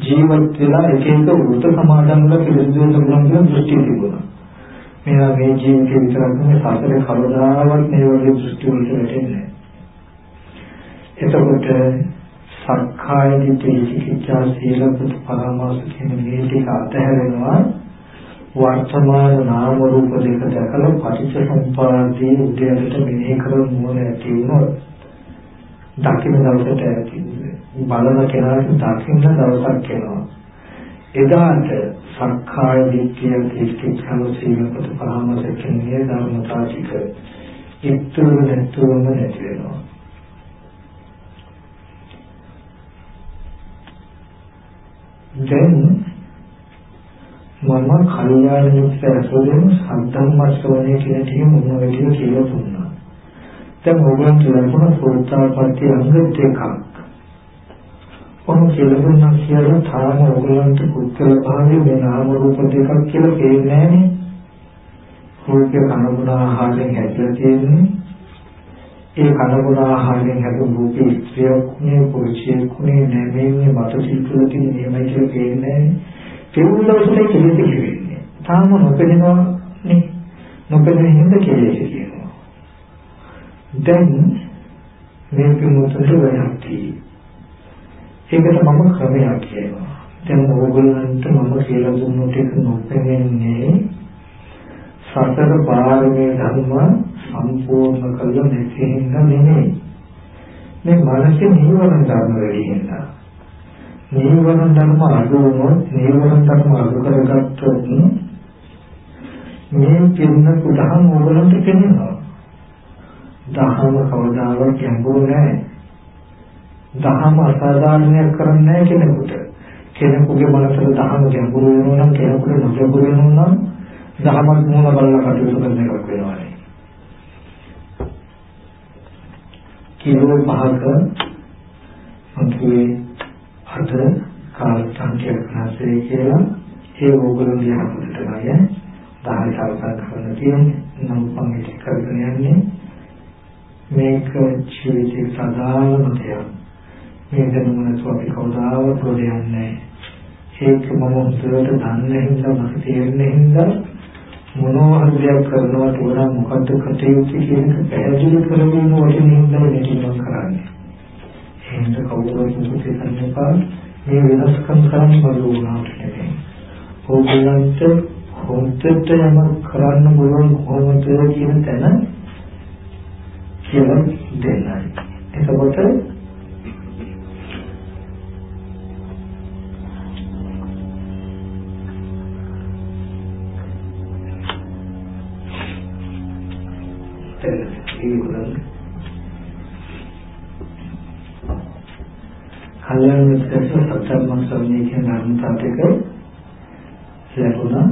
ජීවත් වෙලා එක එක වෘත සමාදන් වල පිළිදෙන්න පුළුවන් කියන දෘෂ්ටි තිබුණා. මෙයා මේ ජීවිතේ විතරක් නෙවෙයි සාසනේ කවදාවත් මේ වගේ දෘෂ්ටි වලට වැටෙන්නේ එතකොට සක්කාය දිට්ඨි විචිකිච්ඡා සීලපත පරාමාස කියන මේ ටික අතහැරෙනවා. වර්තමාන නාම රූප දෙක දැකලා පටිච්චසමුප්පාදයේ උදේට මෙනෙහි කරන නුවණ ඇති වුණොත් දකින්න දවසට ඇති බලන කෙනාට දකින්න දවසක් එනවා. එදාට සක්කාය දිට්ඨිය තිස්කිච්ඡාව සීලපත පරාමස කියන්නේ ධර්මතා ටික ඉතුරු නැතුවම නැති වෙනවා. දැන් මම කල්යාණ මිත්‍ර ඇසුරෙන් සම්ධම්ම ශ්‍රවණය කියන ටික මොන විදිහට කියලා දුන්නා. දැන් ඕගොල්ලන් කියනවා සෝතාපට්ටි අංග දෙකක්. ඔන්න කියලා දුන්නා කියලා තාම ඕගොල්ලන්ට කුත්තල භාවයේ මේ නාම රූප දෙකක් කියලා පේන්නේ නැහනේ. රූපේ කනගුණ ආහාරයෙන් හැදලා තියෙන්නේ. ඒ කනගුණ ආහාරයෙන් හැදුණු රූපේ ස්ත්‍රියක් නේ පුරුෂයෙක් නේ නැමෙන්නේ මත සිතුල තියෙන නියමයි කියලා පේන්නේ නැහැ. කෙවුල් දවසට කෙලෙස් කියෙන්නේ. තාම නොපෙනෙනවා නේ. නොපෙනෙන හින්දා කෙලෙස් කියනවා. දැන් මේ පිමුතට වෙනක් තියෙයි. ඒකට මම ක්‍රමයක් කියනවා. දැන් ඕගොල්ලන්ට මම කියලා දුන්නු ටික නොපෙනෙන්නේ සතර පාරමී ධර්ම සම්පූර්ණ කළ නැති හින්දා නෙමෙයි. මේ මානසික නිවන ධර්ම වෙලින් හින්දා. නීවරණ ධර්ම අඩු වුණොත් නීවරණ ධර්ම අඩු කරගත්තොත් මේ පින්න කුඩහම ඕගලන්ට පෙනෙනවා. දහම කවදාවත් ගැඹුරු නැහැ. දහම අසාධාරණයක් කරන්නේ නැහැ කෙනෙකුට. කෙනෙකුගේ මනසට දහම ගැඹුරු වෙනවා නම් කෙනෙකුට නොගැඹුරු වෙනවා නම් දහමක් මූල බලලා කටයුතු කරන එකක් වෙනවානේ. කිලෝ පහක මතුවේ අද කාල සංඛ්‍යා ක්ලාසේ කියලා. ඒ ඕගොල්ලෝ දිහාට නය 10 සල්සන් කරන්න තියෙන්නේ. නම් මම ඒක කරගෙන යන්නේ මේක ජීවිතේ සදාම දෙයක්. මේ දැනුම නැතුව අපි කවදාවත් ප්‍රොඩියන්නේ ඒක මම හොඳට දන්නේ හින්දා මට තේරෙන්නේ හින්දා මොනවා හරි දෙයක් කරනවා තෝරා මොකද්ද කටයුතු කියන එක පැහැදිලි කරගෙන වටින හින්දා මේක මම කරන්නේ එහෙනම් කවුරුත් මුකුත් හිතන්න එපා. මේ වෙනස්කම් කරන්න බල වුණා කියන්නේ. ඕගලන්ට හොන්දට යම කරන්න බලන කොහොමද කියන තැන කියලා දෙන්නයි. එතකොට ඒක කල්යාණ මිත්‍රත්ව සත්‍යමත් සම්මේ කියන ධර්මතාව දෙක ලැබුණා.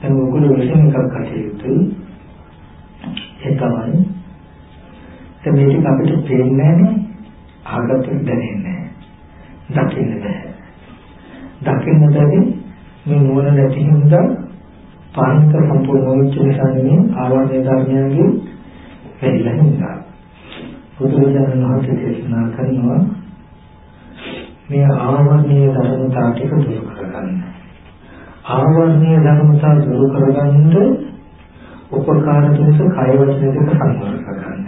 දැන් ඔයගොල්ලෝ විසින් එකක් කටයුතු ඒ තමයි දැන් මේක අපිට පේන්නේ නැහැ ආගත දැනෙන්නේ නැහැ. දකින්න බෑ. දකින්න බැරි මේ නුවණ නැති හින්දා පානික සම්පූර්ණ වෙච්ච නිසා නෙමෙයි ආවර්ණය ධර්මයන්ගේ වෙලිලා හින්දා. බුදුරජාණන් වහන්සේ දේශනා කරනවා මේ ආවර්ණීය ධර්මතා ටික දුරු කරගන්න. ආවර්ණීය ධර්මතා දුරු කරගන්න උපකාර තුනක කය වචන දෙක සංවර කරගන්න.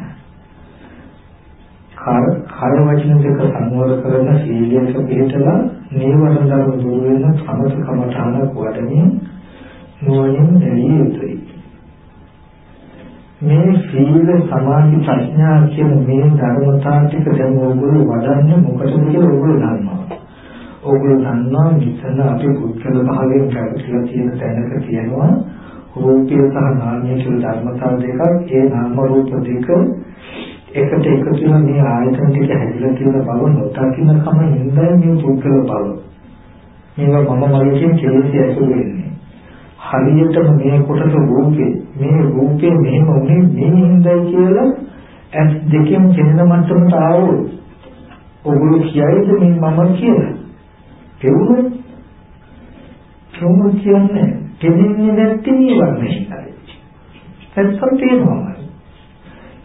කාය කය වචන දෙක සංවර කරන සීලයක පිළිතලා නීවරණ ධර්ම දුරු වෙන සමත කමඨාන වඩමින් නුවණින් දැරිය යුතුයි. මේ සීල සමාධි ප්‍රඥා කියන මේ ධර්මතා ටික දැන් ඕගොල්ලෝ වඩන්නේ මොකටද කියලා ඕගොල්ලෝ දන්නවා. ඕගොල්ලෝ දන්නවා මෙතන අපි පුද්ගල භාවයෙන් පැවතිලා තියෙන තැනක තියෙනවා රූපය සහ නාමය කියලා ධර්මතා දෙකක්. ඒ නාම රූප දෙක එකට එකතු වෙන මේ ආයතන ටික හැදිලා තියෙන බව නොදකින්න කම හින්දා මේ පුද්ගල බව. මේවා මම මගේ කියන කෙලෙස් ඇසුරු වෙන්නේ. හරියටම මේ කොටස රූපේ මේ රූපේ මෙහෙම උනේ මේ හින්දායි කියලා ඇස් දෙකෙන් පෙනෙන මට්ටමට ආවොත් ඔගොල්ලෝ කියයිද මේ මම කියලා? පෙවුනොත් කොහොමද කියන්නේ? දෙන්නේ නැති නිවර්ණයයි. ඇත්තට තියෙනවා.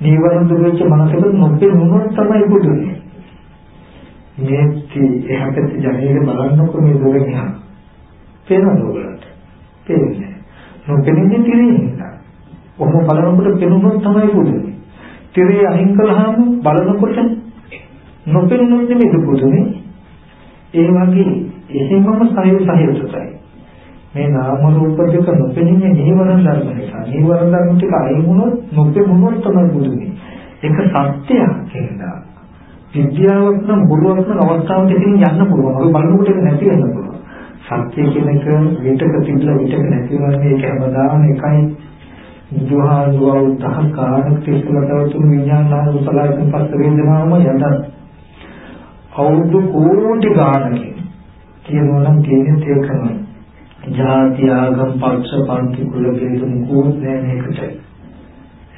නිවර්ණ දුරේක මනසක නොපෙනුනොත් තමයි බුදුනේ. මේ එහා පැත්තේ ජනේලේ බලන්නකො මේ දුර ගියා. පේනවද ඔයගලන්ට? පේන්නේ. නොපෙනෙන්නේ තිරේ ඔහොම බලනකොට පෙනුනොත් තමයි බුදුනේ. තිරේ අහිං කළාම බලනකොට නොපෙනුනොත් නෙමෙයි බුදුනේ. ඒ වගේ එහෙමම සහිත සහිතයි. මේ නාම රූප දෙක නොපෙනීමේ නිවරණ ධර්ම නිසා නිවරණ ධර්ම ටික අයින් වුණොත් නොපෙනුනොත් තමයි බුදුනේ. ඒක සත්‍යයක් කියලා. විද්‍යාවක් නම් බොරුවක් නම් අවස්ථාවක ඉතින් යන්න පුළුවන්. අපි බලනකොට ඒක නැති වෙන්න පුළුවන්. සත්‍ය කියන එක විතක තිබිලා විතක නැති වෙන්නේ ඒක හැමදාම එකයි. දුහාදුව උතහ කාරක තිස්සලතව තුන් විඥානාන උසලයන් පස්ස වේදනාවම යන අවුරුදු කෝටි ගානකින් කියනවා නම් තියෙන තේකම ජාති ආගම් පක්ෂ පන්ති කුල බේද මුකුත් නැහැ මේකට.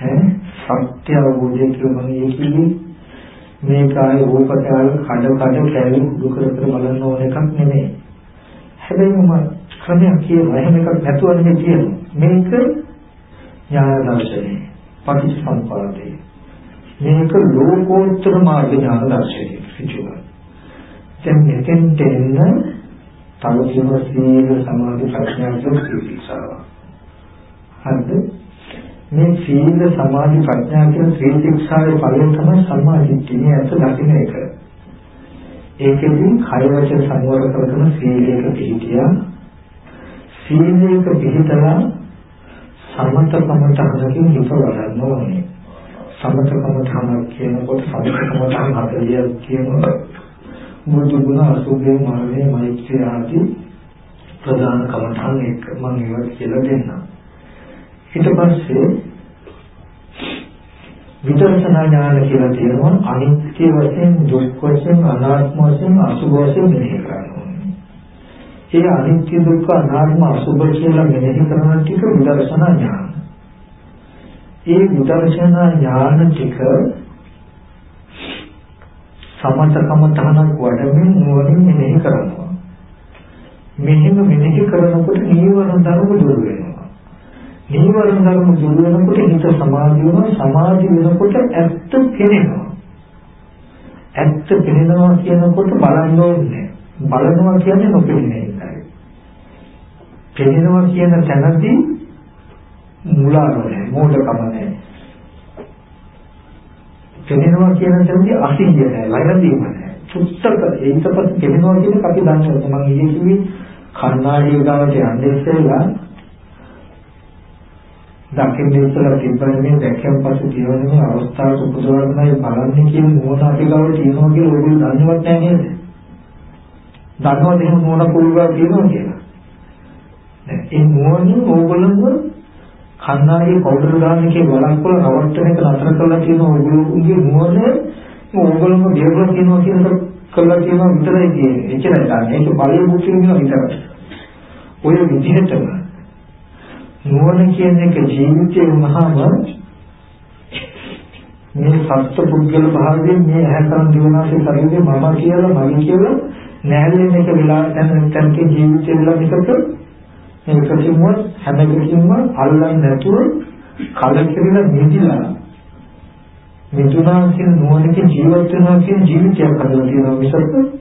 ඈ? සත්‍ය අවබෝධය කියනවා කියන්නේ. මේ කාය රූපකාල කඩ කඩ කැලි දුක කර බලන්න ඕන එකක් නෙමෙයි. හැබැයි මම ක්‍රමයක් කියනවා එහෙම එකක් නැතුව නෙමෙයි කියන්නේ මේක ඥාන දර්ශනේ පටිච්චසමුප්පාදේ මේක ලෝකෝත්තර මාර්ග ඥාන දර්ශනේ සිදුවා දැන් මෙතෙන්ට එන්න තව කියන සීල සමාධි ප්‍රඥා කියන ශික්ෂාව. හරිද? මේ සීල සමාධි ප්‍රඥා කියන ත්‍රි ශික්ෂාවේ ඵලය තමයි සම්මාදිට්ඨිය ඇත්ත දකින්න එක. ඒකෙදි කය වචන සංවර කරගෙන සීලයක පිළිතියා සීලයක පිළිතලා සමත කමතහනකින් හිත වඩන්න ඕනේ. සමත කමතහන කියනකොට සමත කමතහන 40ක් කියනවා. බුදු ගුණ අසුභේ මරණය මෛත්‍රිය ආදී ප්‍රධාන කමඨාන් එක මම ඒවත් කියලා දෙන්නම්. ඊට පස්සේ විදර්ශනා ඥාන කියලා තියෙනවා අනිත්‍ය වශයෙන් දුක් වශයෙන් අනාත්ම වශයෙන් අසුභ වශයෙන් මෙහෙය කරනවා. ඒ අනිත්‍ය දුක්ඛ අනාත්ම අසුභ කියලා මෙහෙය කරන ටික විදර්ශනා ඥාන. ඒ විදර්ශනා ඥාන ටික සමතකම තහනක් වඩමින් නුවණින් මෙනෙහි කරනවා. මෙහෙම මෙනෙහි කරනකොට නීවරණ ධර්ම දුර වෙනවා. නීවරණ ධර්ම දුර වෙනකොට හිත සමාධි වෙනවා. සමාධි වෙනකොට ඇත්ත පෙනෙනවා. ඇත්ත පෙනෙනවා කියනකොට බලන්න ඕනේ. බලනවා කියන්නේ නොපෙනෙන එකයි. පෙනෙනවා කියන තැනදී මුලාව නැහැ, මෝඩකම නැහැ. පෙනෙනවා කියන තැනදී අසිහිය නැහැ, ලයදීම නැහැ. සුත්තක ඊට පස්සේ පෙනෙනවා කියන එක අපි දන්නවා. මම ඊයේ කිව්වේ කර්ණාඩිය ගාවට යන්නේ ඉස්සෙල්ලා දකින්න ඉස්සෙල්ලා තිබ්බනේ දැක්කන් පස්සේ තියෙන මේ අවස්ථාව උපදවන්නයි බලන්නේ කියන මොන අපි ගාව තියෙනවා කියලා ඔයගොල්ලෝ දන්නවත් නැහැ නේද? දන්නවද එහෙම මොන කුරුගා තියෙනවා කියලා? ඒ මොනින් ඕගොල්ලෝ කන්නාඩියේ පවුඩර් දාන්න එකේ වලක්වල රවට්ටන එක නතර කරලා තියෙන ඔයගොල්ලෝගේ නුවණ ඕගොල්ලෝම දේවල් කියනවා කියන එක කළා කියනවා විතරයි කියන්නේ. එච්චරයි ගන්න. ඒක බලය මුක්ති වෙනවා විතරයි. ඔය විදිහටම නුවණ කියන එක ජීවිතේ වුණාම මේ සත්‍ය පුද්ගල භාවයෙන් මේ ඇහැ කරන් දිවනාසේ ශරීරේ මම කියලා මම කියලා නැහැලෙන එක වෙලා දැන් දැන් ජීවිතේ වෙලා විතර ඒකකින්ම හැමකකින්ම අල්ලන්නේ නැතුව කලකිරෙන නිදිලා මිතුනා කියන නුවණකින් ජීවත් වෙනවා කියන ජීවිතයක් හදලා තියෙනවා මිසක්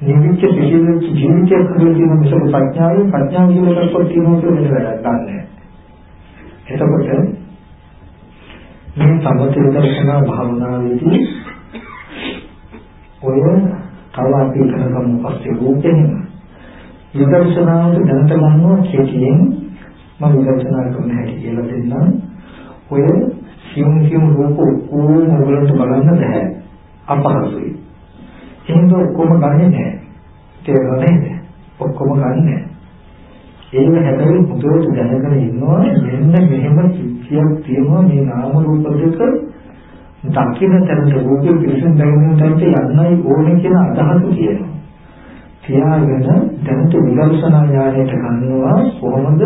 නිවිච්ච පිළිවෙච්ච ජීවිතයක් හදලා තියෙන මිසක් ප්‍රඥාවෙන් ප්‍රඥාව කියන එකක් තියෙනවා කියන වැඩක් ගන්නෑ. එතකොට මේ සම්පූර්ණ දර්ශනා භාවනාවේදී ඔය තව අපි කරගමු පස්සේ රූපෙන්නේ විදර්ශනාවට දැනට ගන්නවා කෙටියෙන් මම විදර්ශනා කරන හැටි කියලා දෙන්නම්. ඔය සියුම් සියුම් රූප ඔක්කොම ඔයගලන්ට බලන්න බෑ. අපහසුයි. එහෙනම් ඔක්කොම ගන්නෙ නෑ. තේරෙන්නේ නේද? ඔක්කොම ගන්නෙ ඒක හැබැයි මුදවට දැනගෙන ඉන්නවා මෙන්න මෙහෙම චිත්තයක් තියෙනවා මේ නාම රූප දෙක දකින්න තැනට රූපේ පිළිසෙන් බැගෙන තැනට යන්නයි ඕනේ කියන අදහස තියෙනවා. තියාගෙන දැනට විදර්ශනා ඥානයට ගන්නවා කොහොමද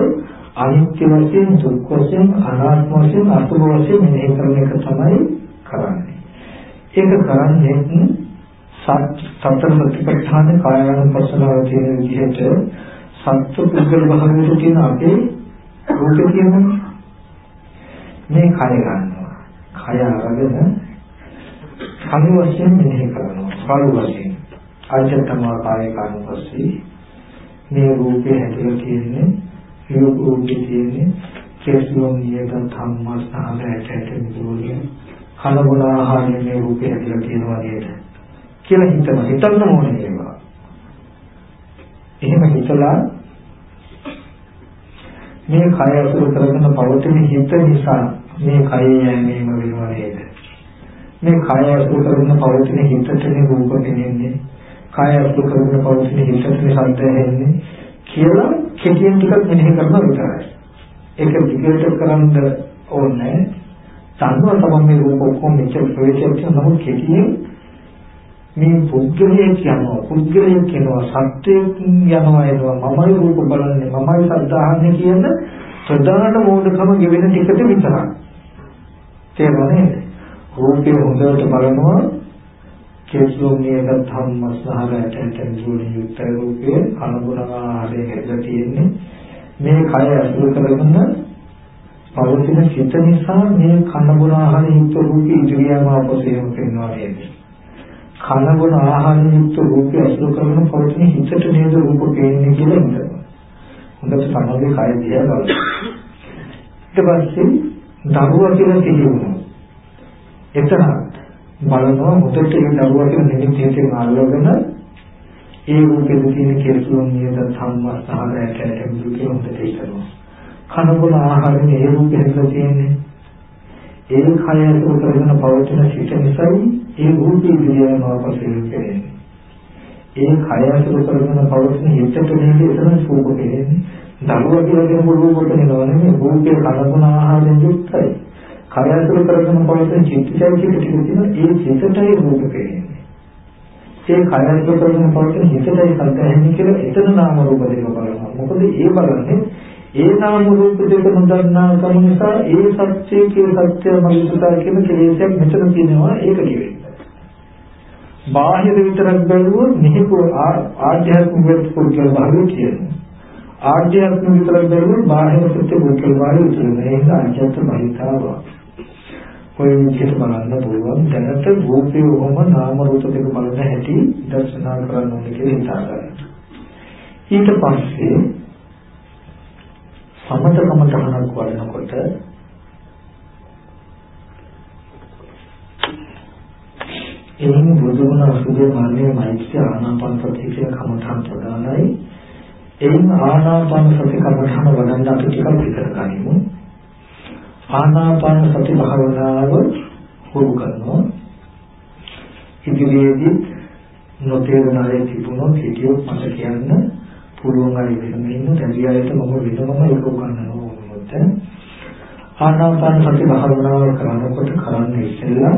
අනිත්‍ය වශයෙන් දුක් වශයෙන් අනාත්ම වශයෙන් අසුභ වශයෙන් මෙහෙ කරන එක තමයි කරන්නේ. ඒක කරන්නේ සතර සතිපට්ඨාන කායानुපස්සනාව කියන විදිහට සත්‍ය පුද්ගල භාවයට තියෙන අපේ රූපේ තියෙනවා. මේ කය ගන්නවා. කය අරගෙන කණු වශයෙන් මෙහෙ කරනවා. කණු වශයෙන්. අජත්තමා කාය කානුපස්සී මේ රූපේ හැදලා තියෙන්නේ ඒ රූපේ තියෙන්නේ කේසුම් නියත ධම්මස්ථාන ඇටට නිරෝධය කලබල ආහාරයේ මේ රූපේ හැදලා තියෙනවා නේද කියලා හිතන හිතන්න ඕනේ ඒවා එහෙම හිතලා මේ කය අසුර කරගෙන පවතින හිත නිසා මේ කය යෑමේම වෙනව නේද මේ කය අසුර කරගෙන පවතින හිතටනේ රූප පෙනෙන්නේ කාය අසු කරගෙන පවතින හිතේ සත්‍ය හැන්නේ කියලා කෙටියෙන් ටිකක් මෙනෙහි කරනවා විතරයි. ඒක දිගට කරන්න ඕනේ. සංගම තමයි රූප ඔක්කොම මෙච්චර ප්‍රවේශයක් තියෙන නමුත් කෙටියෙන් මේ පුද්ගලයේ කියනවා පුද්ගලයේ කියනවා සත්‍යයෙන් යනවා එනවා. මමයි රූප බලන්නේ මමයි සද්ධාහන්නේ කියන ප්‍රධාන මෝඩකම ගෙවෙන ටිකට විතරයි. තේරුණා නේද? රූපය හොඳට බලනවා. කේසෝමිය ධම්මස්හරයට තෙන්සුනි යුක්ත රූපයේ. අනුගුණාහාරයේ හැදලා තියෙන්නේ. මේ කය අසුර කරගෙන පවතින සිත නිසා මේ කනගුණ ආහාර යුක්ත රූපේ ඉදිරියම අපසේම පෙන්වනවා නේද? කනගුණ ආහාර යුක්ත රූපේ අසුර කරගෙන පවතින හිතට නේද රූප පේන්නේ කියලා හිතනවා හොඳට තමයි කය දිහා බලන්න ඊට පස්සේ දරුවා කියලා කියනවා එතන බලනවා මුදට ඒ දරුවා කියන නිමිති හේතුන් අල්ලගෙන ඒ රූපෙද තියෙන කෙලෙසුන් නියත සම්මස්තහරයට ඇතුළු කියන හොඳට හිතනවා. කනබුන ආහාරයෙන් ඒ රූපෙ හැදලා තියෙන්නේ. ඒ කය ඇතුළු කරගෙන පවතින සිත නිසායි ඒ රූපය පිළියම අපසෙල් කෙරෙන්නේ. ඒ කය ඇතුළු කරගෙන පවතින හිතට නේද එතන සූප කෙරෙන්නේ. දරුවා කියලා කියන රූපෙට නෙවෙයි රූපේ කනබුන ආහාරයෙන් යුක්තයි. කය ඇතුළු කරගෙන පවතින චිත්තචෛතසික ටික තියෙන ඒ චිත්තටයි රූප පේන්නේ. ඒ කය ඇතුළු කරගෙන පවතින හිතටයි සංකල්පන්නේ කියලා එතන නාම රූප දෙක බලනවා. මොකද ඒ බලන්නේ ඒ නාම රූප දෙක නොදන්නා කම නිසා ඒ සත්‍ය කියන සත්‍ය මනිතතා කියන කෙලෙසයක් මෙතන තියෙනවා ඒක කියෙන්නේ. බාහිර විතරක් බැලුවොත් මෙහි ආධ්‍යාත්මික පුද්ගල භාවය කියනවා. ආධ්‍යාත්මික විතරක් බැලුවොත් බාහිර සත්‍ය පුද්ගල භාවය කියනවා. ඒක අජත්ත බහිතාවා. ඔය විදිහට බලන්න පුළුවන් දැනට රූපය වොම නාම රූප දෙක බලන හැටි දර්ශනා කරන්න ඕනේ කියලා හිතා ගන්න. ඊට පස්සේ සමත කමතහනක් වඩනකොට එයින් බුදුගුණ අසුභය මාන්නේ මෛත්‍රී ආනාපාන සති කියන කමතහන් ප්‍රදානයි. එයින් ආනාපාන සති කමතහන වඩන්න අපි ටිකක් විතර ගනිමු. ආනාපාන සති භාවනාව හුරු කරනවා. ඉදිරියේදී නොතේරෙන අය තිබුණොත් හිතියොත් මට කියන්න. පුළුවන් අය වෙනම ඉන්න දැරියායට මම වෙනමම ඒක උගන්වනවා මොකද ආනාපාන සති භාවනාව කරනකොට කරන්න ඉස්සෙල්ලා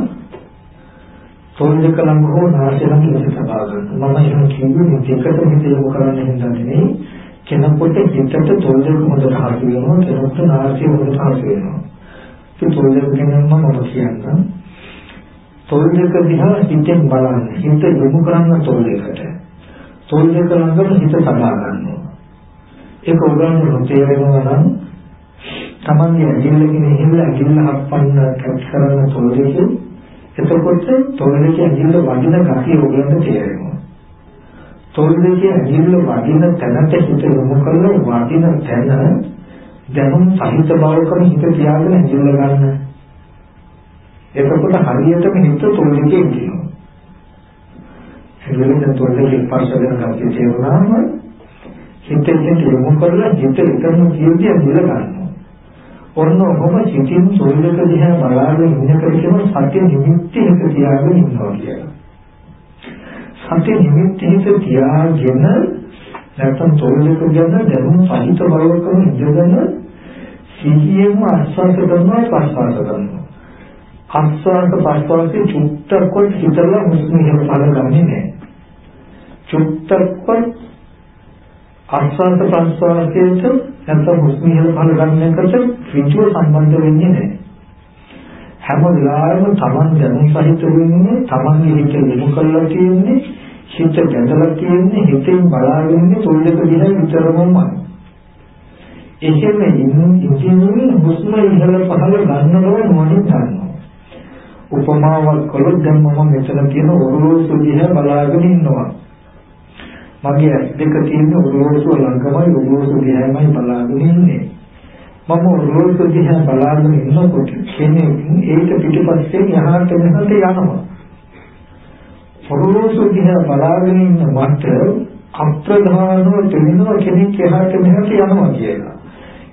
තොල් දෙක ළඟ හෝ නාසය ළඟ ඉඳ තබා ගන්න. මම එහෙම කිව්වේ දෙකට හිත යොමු කරන්න හින්දා නෙමෙයි කෙනෙකුට හිතට තොල් දෙක හොඳට හසු වෙනවා කෙනෙකුට නාසය හොඳට හසු වෙනවා. ඒ තොල් දෙක ගැනම මම කියන්නම්. තොල් දෙක දිහා හිතෙන් බලන්න. හිත යොමු කරන්න තොල් දෙකට. තොල් දෙක ළඟම හිත සබා ගන්නවා. ඒක උගන්වන තේරෙනවා නම් තමන්ගේ ඇඟිල්ලකින් එහෙම ඇඟිල්ල හප්පන්න කැච් කරන තොල් දෙක එතකොට තොල් දෙක ඇඟිල්ල වදින ගතිය උගන්වන්න තේරෙනවා. තොල් දෙක ඇඟිල්ල වදින තැනට හිත යොමු කරලා වදින තැන දැනුම් සහිත බවකම හිත තියාගෙන හිඳ ගන්න. එතකොට හරියටම හිත තොල්ලකේ ඉන්නවා. එළවෙන තොල්ලකේ ස්පර්ශ වෙන කප්පේ තේරුණාම හිතෙන් යොමු කරලා හිත එකම ජීවිතය හිඳ ගන්නවා. ඔන්න ඔහොම සිතින් තොල්ලක දිහා බලාගෙන ඉන්නකොට කියන සත්‍ය නිමිති හිත තියාගෙන ඉන්නවා කියලා. සත්‍ය නිමිති හිත තියාගෙන නැත්නම් තොරලක ගැන දැනුම් සහිත බලවකම ඉඳගෙන සිහියෙන්ම ආස්වාද කරනවා ප්‍රස්වාස කරනවා ආස්වාද ප්‍රස්වාසයේ චුට්ටක්වත් හිතලා හුස්ම ඉහළ පහළ ගන්නේ නැහැ. චුට්ටක්වත් ආස්වාද ප්‍රස්වාසයට නැත්නම් හුස්ම ඉහළ පහළ ගන්නකට ඍජුව සම්බන්ධ වෙන්නේ නැහැ. හැම වෙලාවෙම Taman දැනුම් සහිත වෙන්නේ Tamanගේ හිත යොමු කරලා තියෙන්නේ හිත ගැටලා තියෙන්නේ හිතෙන් බලාගෙන ඉන්නේ තොල්ලක දිහා විතරමමයි. ඒකෙන් ඉන්නේ හුස්ම ඉහළ පහළ ගන්නව නොනින් ගන්නවා. උපමාවක් කළොත් දැන් මම මෙතන තියෙන ඔරලෝසු දිහා බලාගෙන ඉන්නවා. මගේ ඇස් දෙක තියෙන ඔරලෝසු ළඟමයි ඔරලෝසු දිහාමයි බලාගෙන ඉන්නේ. මම ඔරලෝසු දිහා බලාගෙන ඉන්නකොට කෙනෙක් ඒක පිටිපස්සෙන් යහට මෙහාට යනවා. ඔරලෝසු දිහා බලාගෙන ඉන්න මට අප්‍රධානව තේරෙනවා කෙනෙක් එහාට මෙහාට යනවා කියලා.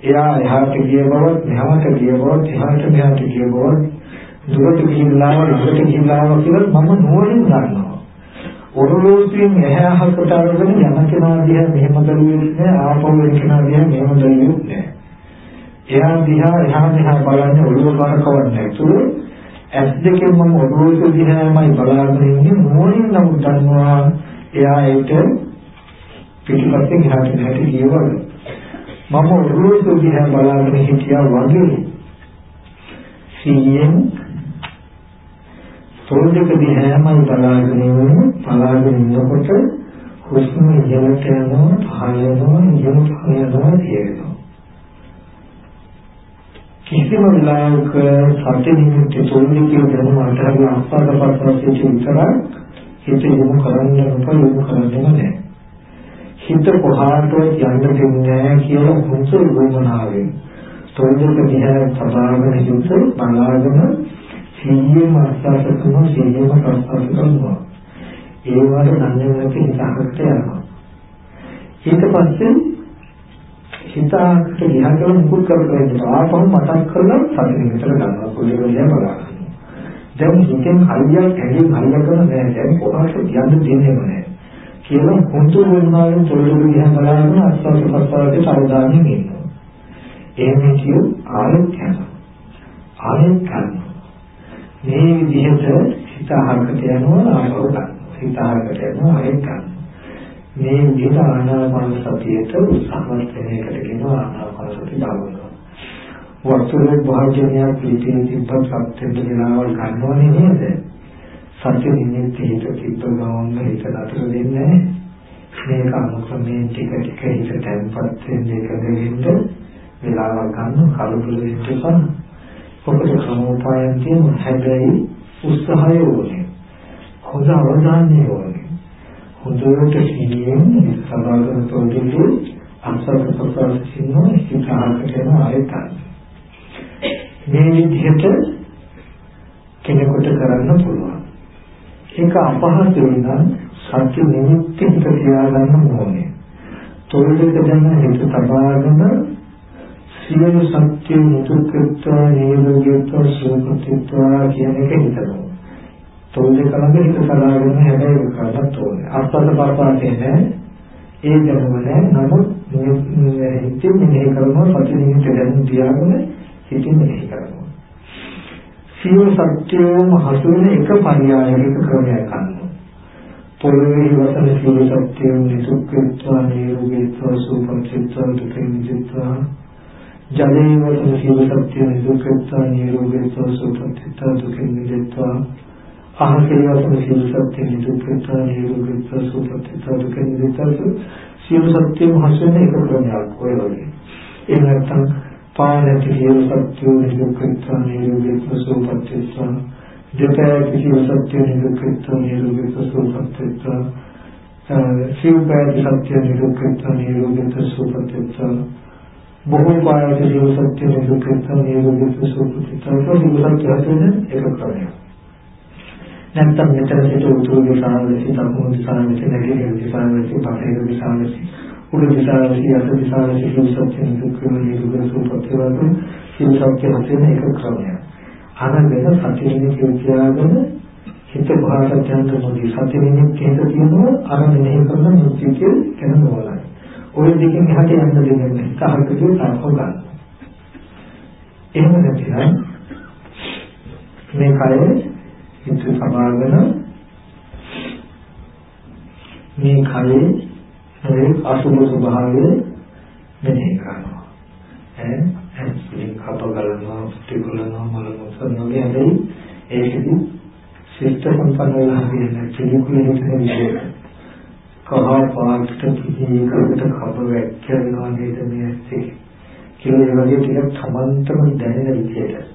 එයා එහාට ගිය බවත් මෙහාට ගිය බවත් එහාට මෙහාට ගිය බවත් දුරට ගිහිල්ලා ළඟට ගිහිල්ලා කියලා මම නුවණින් දන්නවා. ඔරලෝසුවෙන් එහා අහකට අරගෙන යන කෙනා දිහා මෙහෙම දරුවෙත් නෑ ආපහු එන කෙනා දිහා මෙහෙම දරුවෙත් නෑ. එයා දිහා එහා මෙහා බලන්නේ ඔළුව කරකවන්නේ නැතුව ඇස් දෙකෙන් මම ඔරලෝසුව දිහාමයි බලාගෙන ඉන්නේ නුවණින් නම් දන්නවා එයා ඒක පිටිපස්සෙන් එහාට මෙහාට ගියවලු. මම ඔරලෝසුව දිහා බලාගෙන හිටියා වගේ සීයෙන් තොල් දෙක දිහාමයි බලාගෙන ඉන්නේ බලාගෙන ඉන්නකොට හුස්ම ඉහළට යනවා පහළ යනවා ඉහළට පහළ යනවා තේරෙනවා කිසිම වෙලාවක සත්‍ය නිමිති තොල් දෙකේ දැනුම අතරගේ අස්පාද පස්සට විතරක් හිත යොමු කරන්න උපා යොමු කරන්නේ නැහැ. හිත කොහාටවත් යන්න දෙන්නේ නැහැ කියලා හුඟ වුමනාවෙන් තොල් දෙක දිහා සබාගෙන හිත බලාගෙන සිහියම අස්වාස කරනවා සිහියම ප්‍රස්වාස කරනවා ඒ වගේ සංයමනක හිතකට යනවා. ඊට පස්සේ හිතකට ගියා කියලා මුකුත් කරගෙන ආපහු මතක් කරලා සතිය විතර ගන්නවා. පොඩි පොඩිය බලනවා දැන් හිතෙන් හරියක් ඇඟෙන් හරියක් කරන නෑ දැන් කොහොමද කියන්න දෙන්නේ නැහැ. කියලා හොඳ වෙනාවෙන් තොරතුරු දිහා බලාගෙන අස්වාස ප්‍රස්වාසයේ සාවධානයෙන් ඉන්නවා එහෙම කියු ආයෙත් යනවා ආයෙත් කරනවා මේ විදිහට හිත අහකට යනවා ආපහු ගන්න. හිත අහකට යනවා ආයෙත් ගන්න. මේ විදිහට ආනාපාන සතියට උත්සාහවත් වෙන එකට කියනවා ආනාපාන සති භාවනාව. වස්තුවේ භාජනය පිළිපින් තිබ්බත් සත්‍යෙට වෙලාවල් ගන්නවනේ නේද? සත්‍ය නිමිති හිත තිබ්බ ගමන් හිත නතර වෙන්නේ මේක අනුක්‍රමයෙන් ටික ටික හිත තැන්පත් වෙන්න එකද වෙන්න වෙලාවක් ගන්න කලබල වෙන්න එපා. ඔකට සමෝපායන් කියන හැබැයි උත්සාහය ඕනේ. හොඳ අවධානය ඕනේ. හොඳට සිහියෙන් සබාගෙන තෝරන්නේ අන්සත් ප්‍රසාරසිනෝ හිතාකට යන ආයතන. මේ විදිහට කෙනෙකුට කරන්න පුළුවන්. ඒක අපහසු වෙන සත්‍ය නිමිති හිත තියාගන්න ඕනේ. තොරලක දැන හිත තබාගෙන සියලු සත්‍ය මුතුකත්වා නිරෝගීත්වා සුවපත්ත්වා කියන එක හිතනවා. තොල්ලේ කලඟ හිත සලාගෙන හැබැයි කරන්නත් ඕනේ. අර්ථත පාපාතේ නෑ. ඒ දැනුම නෑ. නමුත් හිතින් මෙහෙ කරනවා සත්‍ය නිමිති දැනුම් තියාගෙන හිතින් මෙහෙ කරනවා. සියලු සත්‍යෝම හසුන එක පරියායයක ක්‍රමයක් ගන්නවා. පොළවේ වසන සියලු සත්‍යෝම නිසුක්කත්වා නිරෝගීත්වා සුවපත්ත්වා දුකින් මිදෙත්වා ජලයේ වතුන සියලු සත්‍ය නිදුක්කත්වා නිරෝගීත්වා සුවපත්ත්වා දුකින් මිදෙත්වා අහසේ වතුන සියලු සත්‍ය නිදුක්කත්වා නිරෝගීත්වා සුවපත්ත්වා දුකින් මිදෙත්වා සියලු සත්‍යම හසුන එක ක්‍රමයක් ඔය වගේ එහෙම නැත්නම් පානති සියලු සත්‍ය නිදුක්කත්වා නිරෝගීත්වා සුවපත්ත්වා දෙපෑ සියලු සත්‍ය නිදුක්කත්වා නිරෝගීත්වා සුවපත්ත්වා සිව්පෑ සත්‍ය නිදුක්කත්වා නිරෝගීත්වා සුවපත්ත්වා බොහෝ පායක ජීව සත්‍ය නිරුක්ත නිරුක්ත සුපතිතව ජීව සත්‍ය හසුන එක කරන්නේ. නැත්නම් මෙතන සිට උතුරු දිශාවෙන් දකුණු දිශාවෙන් නැගෙනහිර දිශාවෙන් පහළ දිශාවෙන් උඩ දිශාවෙන් යට දිශාවෙන් ජීව සත්‍ය නිරුක්ත නිරුක්ත සුපතිතව ජීව සත්‍ය හසුන එක කරන්නේ. අර වෙන සතියේ කියලාගෙන හිත භාෂාවෙන් තමයි සතියේ නිහිත තියෙනවා අර මෙහෙ කරන මුත්‍තිකේ කෙන නෝලයි. ওই දෙකෙන් එහාට යන්න දෙන්නේ නැහැ. සහල්කදී සාකෝ ගන්න. එහෙම නැතිනම් මේ කය හිත සමාගෙන මේ කයේ මේ අසුභ ස්වභාවය මෙනෙහි කරනවා. ඈ ඇස්පිරින් කප ගලනවා, ටිකුලනවා, මල මොසන් වගේ හැබැයි ඒකෙදි ශිෂ්ට සම්පන්න වෙලා හරියන්නේ පිළිකුලේ හිතන විදිහට. කහ පාට පිළිකරකට කප වැක්කනවා නේද මේ ඇස්සේ. කියලා ඒ වගේ ටිකක් සමන්තම දැනෙන විදිහට.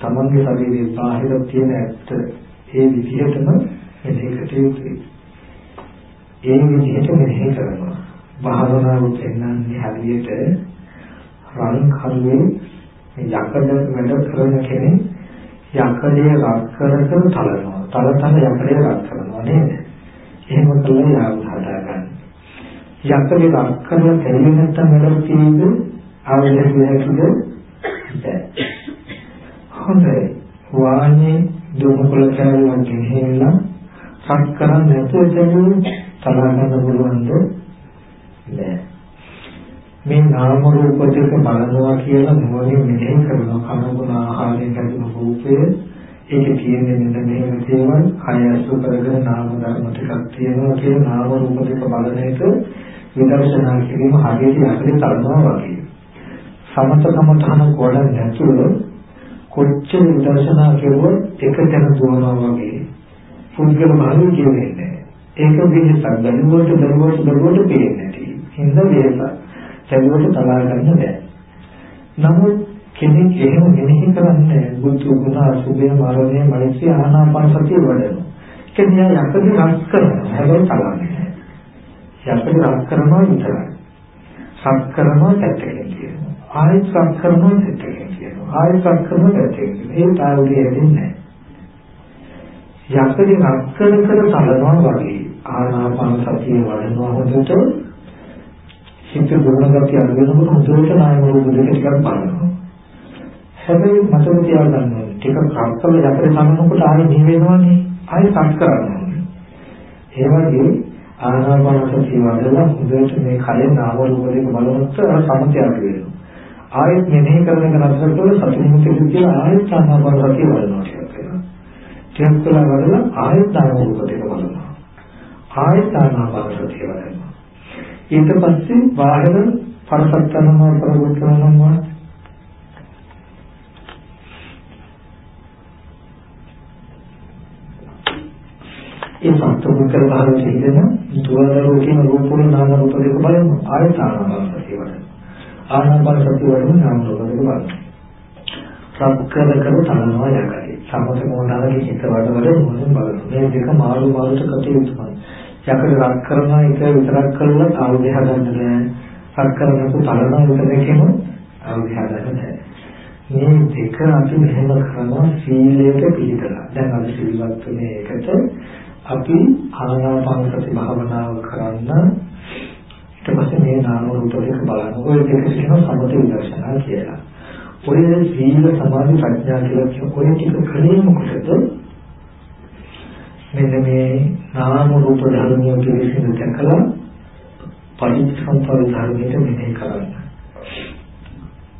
තමන්ගේ ශරීරයේ බාහිර තියෙන ඇත්ත ඒ විදිහටම මෙහෙ කටයුතු ඒ විදිහට මෙහෙ කරනවා. භාවනාව පෙන්වන්නේ හරියට රන් කරුවේ යකඩ වැඩ කරන කෙනෙක් යකඩේ රත් කර කර තලනවා. තල තල යකඩේ රත් කරනවා නේද? එහෙම කළා යාම හදාගන්න. යකඩේ රත් කරලා තැරෙන්නේ නැත්නම් වැඩ තියෙන්නේ ආවෙලේ විදිහටද බැහැ. හොඳයි. වාහනේ දුමුකල කැලලක් ගෙහෙලා සත් කරන්නේ නැතුව තැන්නේ තලා ගන්න පුළුවන්ද? නෑ. මේ නාම රූප දෙක බලනවා කියලා මොනින් මෙහෙම කරනවා කනගුණ ආහාරයෙන් ලැබෙන රූපය ඒකේ තියෙන්නේ මෙන්න මෙහෙම දේවල් කය අසු කරගෙන නාම ධර්ම ටිකක් තියෙනවා කියලා නාම රූප දෙක බලන එක විදර්ශනා කිරීම හරියට යකඩේ තලනවා වගේ. සමතකම තහන කොඩ නැතුව කොච්චර විදර්ශනා කරුවොත් එක තැන දුවනවා වගේ. පුද්ගල භාවය කියන්නේ ඒක වෙනසක් බැලුවට බැලුවට බැලුවට පේන්නේ නැති. හින්ද වෙනසක්. සැලුවට තලා ගන්න බෑ. නමුත් කෙනෙක් එහෙම මෙනෙහි කරන්නේ බුද්ධ ගුණ අසුභය මරණය මනසේ ආනාපාන සතිය වඩනවා. කියන්නේ යකඩ රස් කරනවා. හැබැයි තලන්නේ. යකඩ රස් කරනවා විතරයි. සත් කරනවා පැත්තකින් කියනවා. ආයෙත් සත් කරනවා පැත්තකින් කියනවා. ආයෙත් සත් කරනවා පැත්තකින් කියනවා. ඒ තාවුලිය දෙන්නේ නැහැ. යකඩ රස් කර කර තලනවා වගේ ආනාපාන සතිය වඩනවා හොඳට හිත දුරගතිය අඩු වෙනකොට හොඳට නාම රූප දෙක ටිකක් බලනවා. හැබැයි මතක තියාගන්න ඕනේ ටික කම්කල යකඩ සමනකොට ආයෙ නිහ වෙනවනේ ආයෙ සංස් කරන්න ඕනේ. ඒ වගේ ආනාපාන සතිය වඩලා හොඳට මේ කයෙන් නාම රූප දෙක බලනකොට අර සමතය අඩු වෙනවා. ආයෙත් මෙනෙහි කරන එක නතර කරලා සතිමුක්තිය කියලා ආයෙත් ආනාපාන සතිය වඩනවා කියලා. ටිකක් කළා වඩලා ආයෙත් නාම රූප දෙක බලනවා. ආයත ආනාපාන සතිය වඩනවා. ඊට පස්සේ බාහිර පරසත්තනම ප්‍රවෘත්තනම ඒ සත්තුකර භාවයේ ඉඳන දුවදරෝ කියන රූප වල නාම රූප දෙක බලමු ආයත ආනාපාන සතිය වඩනවා. ආනාපාන සතිය වඩන නාම රූප දෙක බලමු. සක්කර කර තනනවා යකයි. සමත මොනාලගේ හිත වඩ වඩ මොනින් බලනවා. මේ දෙක මාළු මාළුට කටයුතු යකඩ රත් කරනවා එක විතරක් කළා ආයුධය හදන්න බෑ. රත් කරනකොට තලනවා විතරකෙම ආයුධය හදන්න බෑ. මේ දෙක අපි මෙහෙම කරනවා සීලයට පිළිතලා. දැන් අපි සිල්වත් වෙන්නේ ඒකට අපි ආනාපාන සති භාවනාව කරන්න ඊට පස්සේ මේ නාම රූප දෙක බලන්න. ඔය දෙක කියන සමථ විදර්ශනා කියලා. ඔය සීල සමාධි ප්‍රඥා කියලා කියන ඔය ටික කලේ මොකටද? මෙන්න මේ නාම රූප ධර්මයේ පිළිසිඳ දැකලා පටිච්චසමුප්පාද ධර්මයට මෙහෙ කරන්න.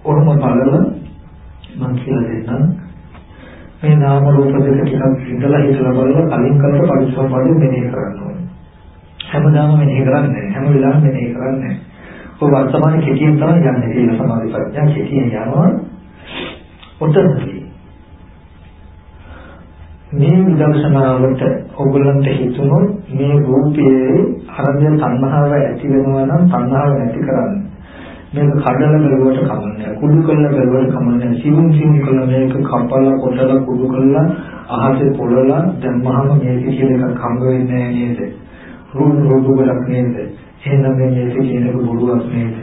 කොහොම බලලා මම කියලා දෙන්නම්. මේ නාම රූප දෙක ටිකක් ඉඳලා හිතලා බලලා කලින් කරලා පටිච්චසමුප්පාද මෙහෙ කරන්න ඕනේ. හැමදාම මෙහෙ කරන්නේ හැම වෙලාවෙම මෙහෙ කරන්නේ. ඔය වර්තමාන කෙටියෙන් තමයි යන්නේ. ඒ සමාධි ප්‍රඥා කෙටියෙන් යනවා. ඔතනදී මේ විදර්ශනාවට ඔයගලන්ට හිතුනොත් මේ රූපයේ අරබ්‍ය තණ්හාව ඇති වෙනවා නම් තණ්හාව නැති කරන්න. මේක කඩල බැලුවට කමන්නේ කුඩු කළ බැලුවට කමන්නේ සිවුම් සිවුම් කළ මේක කපලා කොටලා කුඩු කළා අහසේ පොළලා දැම්මහම මේක කියන එකක් හම්බ වෙන්නේ නේද? රූප රූප වලක් නේද? එහෙනම් මේක කියන එක බොරුවක් නේද?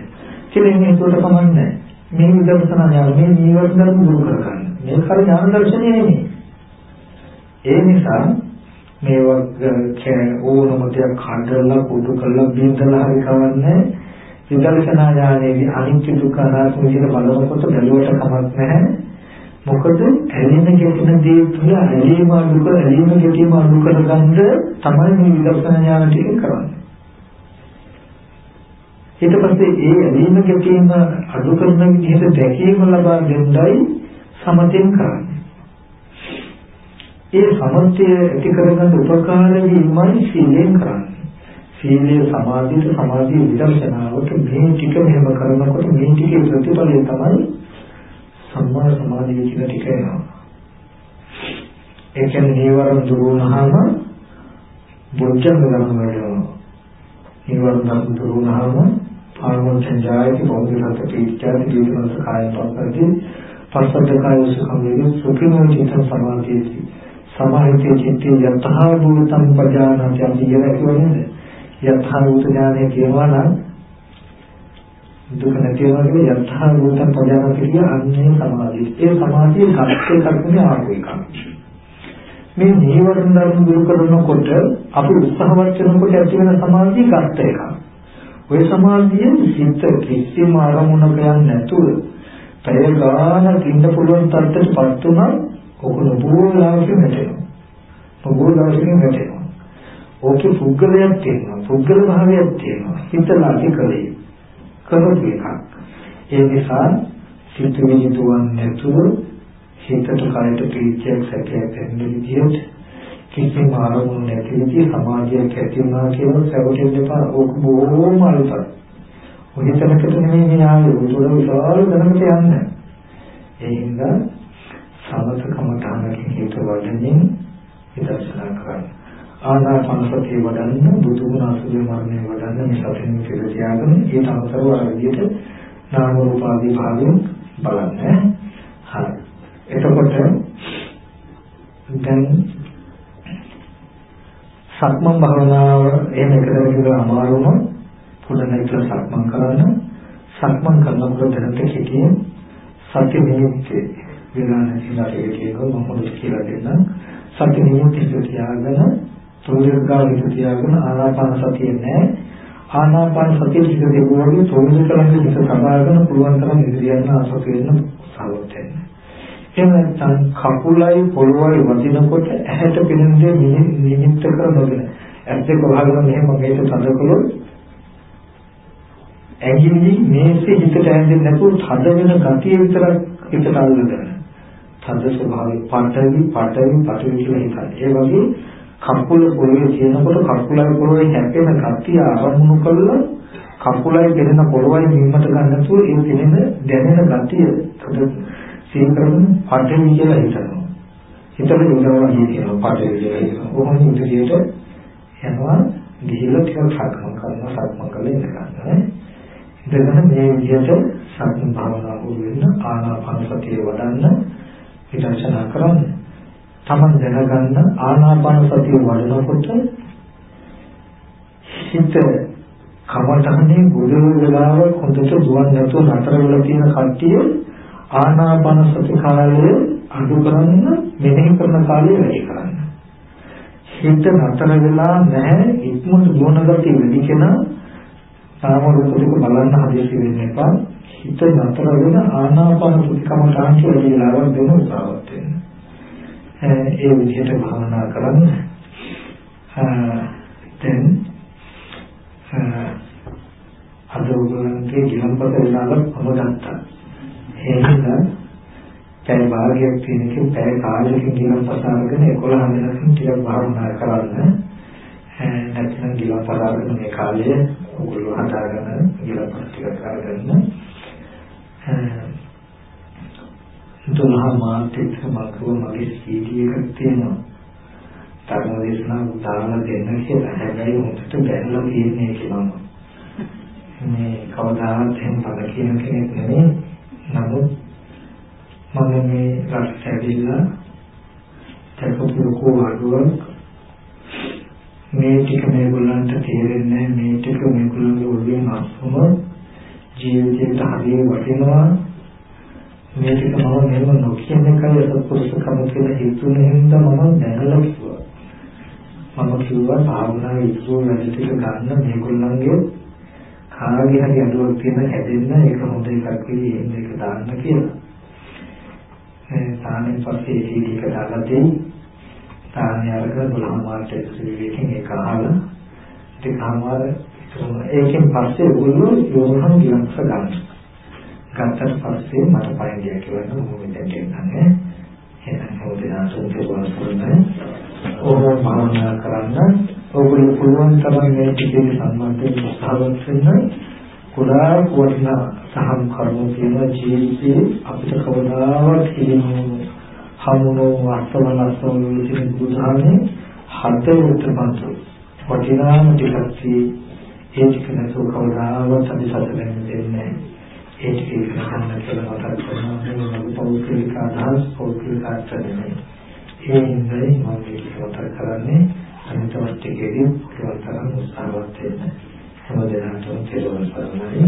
කියලා මේකට කමන්නේ. මේ විදර්ශනා ඥාන මේ නීවරණ ධර්ම දුරු කරගන්න. මේක හරි ඥාන දර්ශනය නෙමෙයි. ඒ නිසා මේවා ඕනම දෙයක් කඩලා කුඩු කරලා බින්දලා හරි කවන්නේ විදර්ශනා ඥානයේදී අනිත්‍ය දුක්ඛ අනාත්ම විදිහට බලනකොට බැලුවට කමක් නැහැ මොකද ඇලෙන ගැටෙන දේ තුළ ඇලීම අඩු කර ඇලීම ගැටීම අඩු කරගන්න තමයි මේ විදර්ශනා ඥාන ටික කරන්නේ ඊට පස්සේ ඒ ඇලීම ගැටීම අඩු කරන විදිහට දැකීම ලබා දෙන්නයි සමතෙන් කරන්නේ ඒ සමත්ය ඇති කරගන්න උපකාර වීමයි සීලෙන් කරන්නේ. සීලය සමාධියට සමාධිය විදර්ශනාවට මේ ටික මෙහෙම කරනකොට මේ ටිකේ ප්‍රතිඵලය තමයි සම්මා සමාධිය කියන ටික එනවා. ඒ කියන්නේ නීවරණ දුරු වුණාම බොජ්ජංග ධර්ම වලට නීවරණ ධර්ම දුරු වුණාම ආරෝචන ජායති බෞද්ධ ප්‍රතිචාරති දීවනස කාය පස්සති පස්සද්ද කාය සුඛම වේ සුඛිනෝ චිත්ත සමාධියති. සමාහිතේ චිත්තේ යතහා භූතං පජානාති අපි කියන කියන්නේ යතහා භූත ඥානය කියනවා නම් දුක නැති වෙනවා කියන්නේ යතහා භූතං පජානාති කිය අන්නේ සමාධිය. ඒ සමාධිය සත්‍ය කර්මයේ ආපු එකක්. මේ නීවරණ ධර්ම දුරු කරනකොට අපි උත්සාහවත් වෙනකොට ඇති වෙන සමාධිය ගත්ත එකක්. ওই සමාධියෙන් සිත කිසිම අරමුණක යන්නේ නැතුව පැය ගානක් ඉන්න පුළුවන් තත්ත්වයටපත් වුණා ඔක නබෝලාවකින් වැටෙනවා. නබෝලාවකින් වැටෙනවා. ඕකේ පුද්ගලයක් තියෙනවා. පුද්ගල භාවයක් තියෙනවා. හිතලා කලේ කරපු එකක්. ඒ නිසා සිත විදුවන් නැතුව හිතට කයට ප්‍රීතියක් සැකයක් දැනෙන විදිහට කිසිම ආරමුණු නැති විදිහ සමාධියක් ඇති වුණා කියලා සැවටෙන්න එපා. ඕක බොහොම අල්පයි. ඔය තැනකට නෙමෙයි මේ ආවේ. උඩ විශාල දැනකට යන්න. ඒ හින්දා සමතකම තහනකින් හිත වඩන්නේ විදර්ශනා කරන්න. ආනාපාන සතිය වඩන්න බුදුගුණ අසුභ මරණය වඩන්න මේ සතියෙන් පිළ තියාගෙන ඒ තමතරව අර විදිහට නාම රූප ආදී භාවයෙන් බලන්න. හරි. එතකොට දැන් සක්මන් භාවනාව එහෙම එකතැනක ඉඳලා අමාරු වුණොත් පොඩ්ඩක් නැගිටලා සක්මන් කරන්න සක්මන් කරනකොට දැනට කෙටියෙන් සත්‍ය නිමිත්තේ විලාන කියලා කියනවා මම පොඩ්ඩක් කියලා දෙන්නම් සත්‍ය නිමිත්තේ තියාගෙන තෝරගාව හිත තියාගෙන ආනාපාන සතිය නැහැ. ආනාපාන සතිය හිත දෙවෝගේ තෝරන කරන්නේ හිත සබාගෙන පුළුවන් තරම් ඉදිරියට ආසක වෙන්න උත්සාහවත් වෙන්න. එහෙම නැත්නම් කකුලයි පොළොවයි වදිනකොට ඇහැට පෙනෙන දේ නිමිත්ත කරනොගෙන ඇස් දෙක වහගෙන මෙහෙම මේක තද කළොත් ඇඟිලි මේසේ හිතට ඇඳෙන්නේ නැතුව තද වෙන ගතිය විතරක් හිතට අල්ලගෙන. තද ස්වභාවය පටවි පටවි පටවි කියලා හිතන්නේ. ඒ වගේ කකුල පොළොවේ තියෙනකොට කකුලයි පොළොවේ හැපෙන ගතිය ආරම්භ කළා කකුලයි පෙනෙන පොළොවයි නිම්මත ගන්න නැතුව ඒ පෙනෙන දැනෙන ගතිය සිහි කරගෙන පඩේ කියලා හිතනවා. හිතලා ඉඳනවා කියනවා පඩේ කියලා හිතනවා. කොහොම ඉදිරියට යනවා ගිහිල්ලා ටිකක් සක්මන් කරනවා සක්මන් කරලා ඉඳ ගන්නවා. ඉඳගෙන මේ විදිහට සක්මන් භාවනාව වෙන්න ආනාපාන සතිය වඩන්න විදර්ශනා කරන්න. තමන් දැනගන්න ආනාපාන සතිය වඩනකොට හිත කමතහනේ ගුරු වෙලාව හොඳට දුවන් නැතුව නතර වෙලා තියෙන කට්ටිය ආනාපාන සති කාලය අඩු කරන්න මෙනෙහි කරන කාලය වැඩි කරන්න. හිත නතර වෙලා නැහැ ඉක්මනට දුවන ගතිය වැඩි කෙනා නාම රූප දෙක බලන්න හදිසි වෙන්න එපා. හිත නතර වෙන ආනාපාන සති කමඨාන් කියලා වෙලාවක් දෙන්න උත්සාහවත් වෙන්න. ඒ විදිහට භාවනා කරන්න. දැන් අද ඔයගොල්ලන්ගේ ගිලම්පත වෙලාවක් මම ගත්තා. එහෙනම් පැය භාගයක් තියෙනකන් පැය කාලයකින් ගිලන් පසාරගෙන 11 වෙනකන් ටිකක් භාවනා කරන්න. නැත්නම් ගිලන් පසාරගෙන මේ කාලය ඔයගොල්ලෝ හදාගෙන ගිලන් පස ටිකක් කරගන්න. දුන්නා මාත්‍රික මකව මගේ සීඩී එකක් තියෙනවා. ධර්ම දේශනා උදාහරණ දෙන්න කියලා හැබැයි උන්ට බැලලා තියෙන්නේ කියලා. මේ කවදාවත් එහෙම පද කියන කෙනෙක් නෙමෙයි නමුත් මම මේ රට ඇවිල්ලා තකපු ලොකු අඩුවක් මේ ටික මේගොල්ලන්ට තේරෙන්නේ මේ ටික මේගොල්ලන්ගේ ඔළුවේ මාස්වම ජීවිතයට හරිය වටිනවා මේ ටික මම මෙහෙම නොකියන එකයි සත්පුරුෂකම කියලා හිතුනේ හින්දා මම දැනලා කිව්වා මම කිව්වා භාවනාවේ ඉස්සෝ වැඩ ටික ගන්න මේගොල්ලන්ගේ කාගේ හරි අඩුවක් තියෙන හැදෙන්න ඒක හොඳ එකක් වෙයි එහෙම එක දාන්න කියලා. ඒ තානේ පස්සේ CD එක දාලා දෙයි. තානේ අරගෙන බලහමාරට ඉස්සෙල්ලකින් ඒක අහලා ටිකමාර ඒකෙන් පස්සේ ඔයගොල්ලෝ යෝහන් ගිලන්ස ගන්න. ගත්තට පස්සේ මට පයින් ගියා කියලා නෝ මෙතෙන් දෙන්නන්නේ. එහෙනම් හැමදෙනාටම තේරුම් ගන්න ඕනම භාවනා කරන්න ඔයගොල්ලෝ පුළුවන් තරම් මේ පිළිදෙන සම්බන්ධයෙන් උත්සාහවත් වෙන්න කුඩා වටිනා සහම් කර්ම තියෙන ජීවිතේ අපිට කවදාවත් හිලිනු හමුනෝ වස්තවන අස්තවන විදිහේ බුදුහාමේ හතේ උත්පන්තු වටිනාම ටිකක් ඒ ටික නැතුව කවදාවත් අපි සතුටු වෙන්නේ නැහැ ඒක ඒක තමයි කියලා මතක් කරනවා මම පෞද්ගලික අදහස් පෞද්ගලික අත්දැකීම්. ඒ ඉඳයි මම මතක් කරන්නේ අනිතවත් එකේදී පුළුවන් තරම් උත්සාහවත් වෙන්න. හැම දෙනාටම කෙලවර කරනයි.